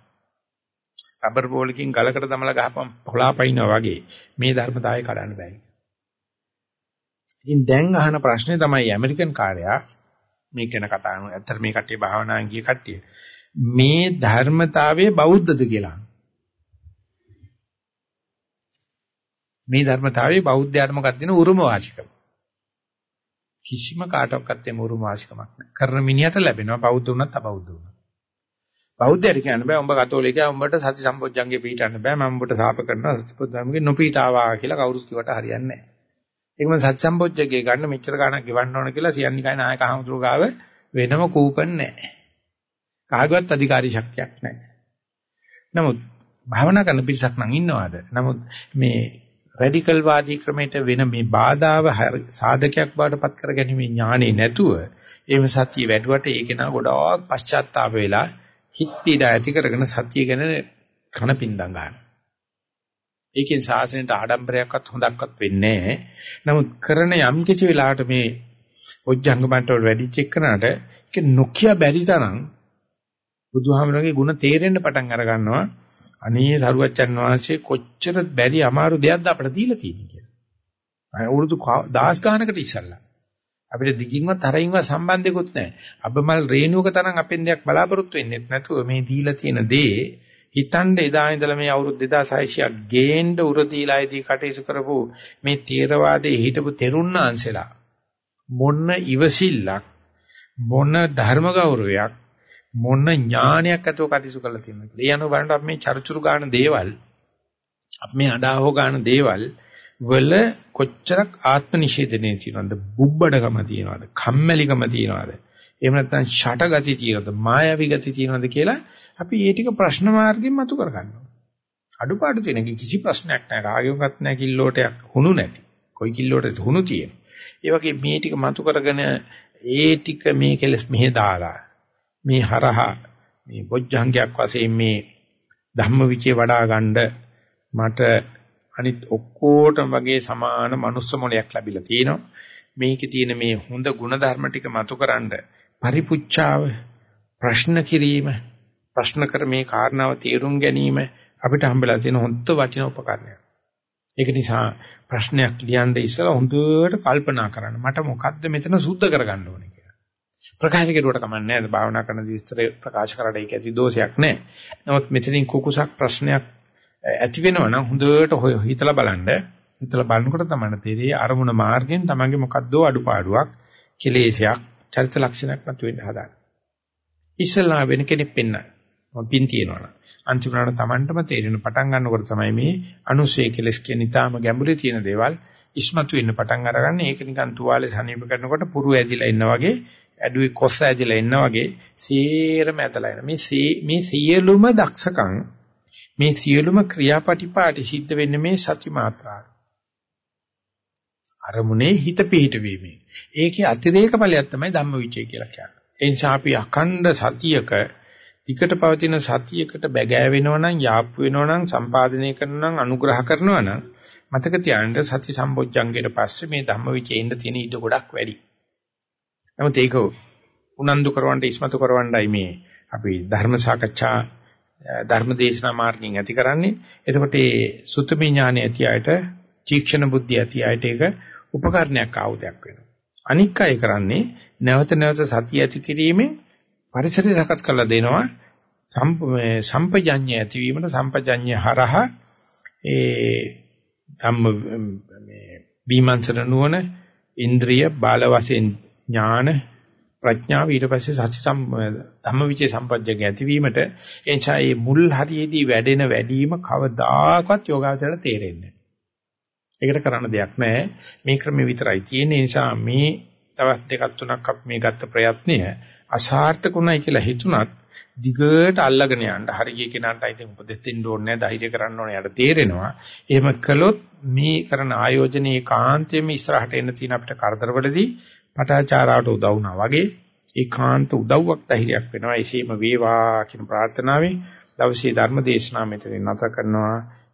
රබර් බෝලකින් ගලකට දමලා ගහපම් පොලාපයින්නවා වගේ මේ ධර්මතාවය කඩන්න බෑ. ඉතින් දැන් අහන ප්‍රශ්නේ තමයි ඇමරිකන් කාර්යයා මේ ගැන කතා කරනවා. ඇත්තට මේ කට්ටිය භාවනාන් ගිය කට්ටිය. මේ ධර්මතාවයේ බෞද්ධද කියලා. මේ ධර්මතාවයේ බෞද්ධයාට මොකක්ද දෙන උරුම වාසිකම. කිසිම කාටවත් එම උරුම වාසිකමක් නැහැ. කරන මිනිහට ලැබෙනවා බෞද්ධ වුණත් අබෞද්ධ වුණත්. බෞද්ධයට කියන්න බෑ උඹ කතෝලිකයා උඹට සති සම්පොච්චංගේ පිළිටන්න බෑ මම උඹට සාප කරනවා සති සම්පොච්චංගේ නොපීතාවා කියලා කවුරුත් කිව්වට හරියන්නේ නැහැ. ඒකම සති සම්පොච්චංගේ ගන්න මෙච්චර ගාණක් ගෙවන්න ඕන කියලා සියන්නිකයි නායක අහමුතුරු ගාව වෙනම කූපන් නැහැ. කාගවත් අධිකාරී ශක්තියක් නැහැ. නමුත් භාවනා කරන පිරිසක් නම් ඉන්නවාද? නමුත් මේ රැඩිකල් වාදී ක්‍රමයට වෙන මේ බාධාව සාධකයක් බවට පත් කර ගැනීම ඥානෙ නැතුව එහෙම සත්‍ය වැඩුවට ඒක නා ගොඩාක් පශ්චාත්තාප වෙලා හිත පීඩා ඇති කරගෙන සත්‍ය ගැන කන පින්දම් ගන්න. ඒකෙන් සාසනයට ආඩම්බරයක්වත් හොඳක්වත් වෙන්නේ නැහැ. නමුත් කරන යම් කිසි වෙලාවට මේ ඔජ්ජංග මණ්ඩල වැඩිච් එක්කනට ඒක නොකිය බැරි තරම් බුදුහාමරගේ ಗುಣ තේරෙන්න පටන් අර ගන්නවා. අනේ සරුවච්චන් වහන්සේ කොච්චර බැරි අමාරු දෙයක්ද අපිට දීලා තියෙන්නේ කියලා. අය වුරුදු දහස් ගානකට ඉස්සල්ලා. අපිට දිගින්වත් තරයින්වත් සම්බන්ධයක්වත් නැහැ. අබමල් රේණුවක තරම් අපෙන් දෙයක් බලාපොරොත්තු වෙන්නේ නැතුව මේ දීලා තියෙන දේ හිතන්නේ එදා ඉඳලා මේ අවුරුදු 2600ක් ගේන්න උර දීලායිදී කටයුතු කරපු මේ තේරවාදයේ හිටපු තෙරුණාංශලා මොන ඉවසිල්ලක් මොන ධර්ම ගෞරවයක් මොන ඥානයක් ඇතුව කටයුතු කරලා තියෙනවද කියලා. ඒ අනුව බලනකොට අපි මේ චර්චුරු ගන්න දේවල් අපි මේ අඩාහෝ ගන්න දේවල් වල කොච්චරක් ආත්ම නිෂේධනයේ තියෙනවද? බුබ්බඩකම තියෙනවද? කම්මැලිකම තියෙනවද? එහෙම නැත්නම් ෂටගති තියෙනවද? මායාවි ගති තියෙනවද කියලා අපි ඒ ටික ප්‍රශ්න මාර්ගයෙන් මතු කර ගන්නවා. අඩුපාඩු තියෙන කිසි ප්‍රශ්නයක් නැහැ. රාගයක්වත් නැහැ කිල්ලෝටයක් හුණු නැති. කොයි කිල්ලෝටද හුණු තියෙන. ඒ වගේ මේ ටික මතු කරගෙන ඒ ටික මේ කෙලස් මෙහෙ දාලා මේ හරහා මේ බොජ්ජංගයක් වශයෙන් මේ ධම්මවිචේ වඩා ගන්න මට අනිත් ඔක්කොටම වගේ සමාන මනුස්ස මොලයක් ලැබිලා තියෙනවා. මේකේ තියෙන මේ හොඳ ಗುಣධර්ම ටික මතුකරනද පරිපුච්ඡාව ප්‍රශ්න කිරීම ප්‍රශ්න කර මේ කාරණාව තේරුම් ගැනීම අපිට හම්බෙලා තියෙන හොඳ වටින උපකරණයක්. ඒක නිසා ප්‍රශ්නයක් ලියන්න ඉස්සලා හොඳට කල්පනා කරන්න. මට මොකද්ද මෙතන සුද්ධ කරගන්න ඕනේ කියලා. ප්‍රකාශ කෙරුවට කමන්නේ නැහැ. භාවනා කරන විස්තර ප්‍රකාශ කරලා ඒක ඇති දෝෂයක් නැහැ. නමුත් මෙතනින් කුකුසක් ප්‍රශ්නයක් ඇති වෙනවා නම් හොඳට හිතලා බලන්න. හිතලා බලනකොට තමයි තේරෙන්නේ අරමුණ මාර්ගෙන් තමන්ගේ මොකද්දෝ අඩුපාඩුවක්, කෙලෙසයක්, චරිත ලක්ෂණයක් මතුවෙන්න හදාගන්න. ඉස්සල්ලා වෙන කෙනෙක් පෙන්න. මම පින් තියනවනම්. අන්තිමට තමන්ටම තේරෙන පටන් ගන්නකොට තමයි මේ අනුශේ කෙලස් කියන ඊටාම ගැඹුරේ තියෙන දේවල් ඉස්මතු වෙන්න පටන් අරගන්නේ. ඒක නිකන් තුවාලේ සනීප කරනකොට පුරු ඇදිලා ඉන්න වගේ ඇඩුවේ කොස් ඇදිලා ඉන්න වගේ සීරම ඇතලා එන. මේ මේ සියලුම දක්ෂකම් මේ සියලුම ක්‍රියාපටිපාටි සිද්ධ වෙන්නේ මේ සති මාත්‍රාව. අරමුණේ හිත පිහිටවීමෙන්. ඒකේ අතිරේක ඵලයක් තමයි ධම්මවිචය කියලා කියන්නේ. ඒ නිසා අපි අඛණ්ඩ සතියක ටිකට පවතින සතියකට බැගෑ වෙනවනම් යාප්පු වෙනවනම් සම්පාදනය කරනවනම් අනුග්‍රහ කරනවනම් මතක තියාගන්න සති සම්බොජ්ජංගයට පස්සේ මේ ධම්මවිචේින්ද තියෙන ඉඩ ගොඩක් වැඩි. නමුත් ඒක උනන්දු කරවන්න ඉස්මතු කරවන්නයි මේ අපි ධර්ම සාකච්ඡා ධර්මදේශනා මාර්ගයෙන් ඇති කරන්නේ. එතකොට මේ සුතමේ ඥානෙ ඇති අයට, චීක්ෂණ බුද්ධිය ඇති අයට ඒක උපකරණයක් ආයුධයක් වෙනවා. අනික් අය කරන්නේ නැවත නැවත සතිය ඇති කිරීමෙන් පරිසරය සකස් කරලා දෙනවා. සම්පජඤ්ඤය ඇතිවීමට සම්පජඤ්ඤය හරහා ඒ ධම්ම මේ බීමන්සන නුවණ, ඉන්ද්‍රිය බාල වශයෙන් ඥාන ප්‍රඥාව ඊට පස්සේ සති ධම්මවිචේ සම්පජ්ජක ඇතිවීමට එනිසා මේ මුල් හරියේදී වැඩෙන වැඩිම කවදාකවත් යෝගාවචරයට තේරෙන්නේ නැහැ. ඒකට කරන්න දෙයක් නැහැ. මේ ක්‍රමෙ විතරයි තියෙන නිසා මේ තවත් දෙකක් තුනක් අපි මේ ගත්ත ප්‍රයත්නය අසාර්ථකුණයි කියලා හිතුණත් දිගට අල්ලගෙන යන්න. හරිය කෙනාට ඉතින් උපදෙස් දෙන්න ඕනේ නැහැ ධෛර්ය කරන්න ඕනේ යට තේරෙනවා. එහෙම කළොත් මේ කරන ආයෝජනයේ කාන්තයෙන්ම ඉස්සරහට එන්න තියෙන අපිට කරදරවලදී පටාචාරාවට උදව් වුණා වගේ ඒකාන්ත උදව්වක් ධෛර්යයක් වෙනවා. එසේම වේවා කියන ප්‍රාර්ථනාවෙන් දවසේ ධර්ම දේශනාව මෙතනින් නැත කරනවා.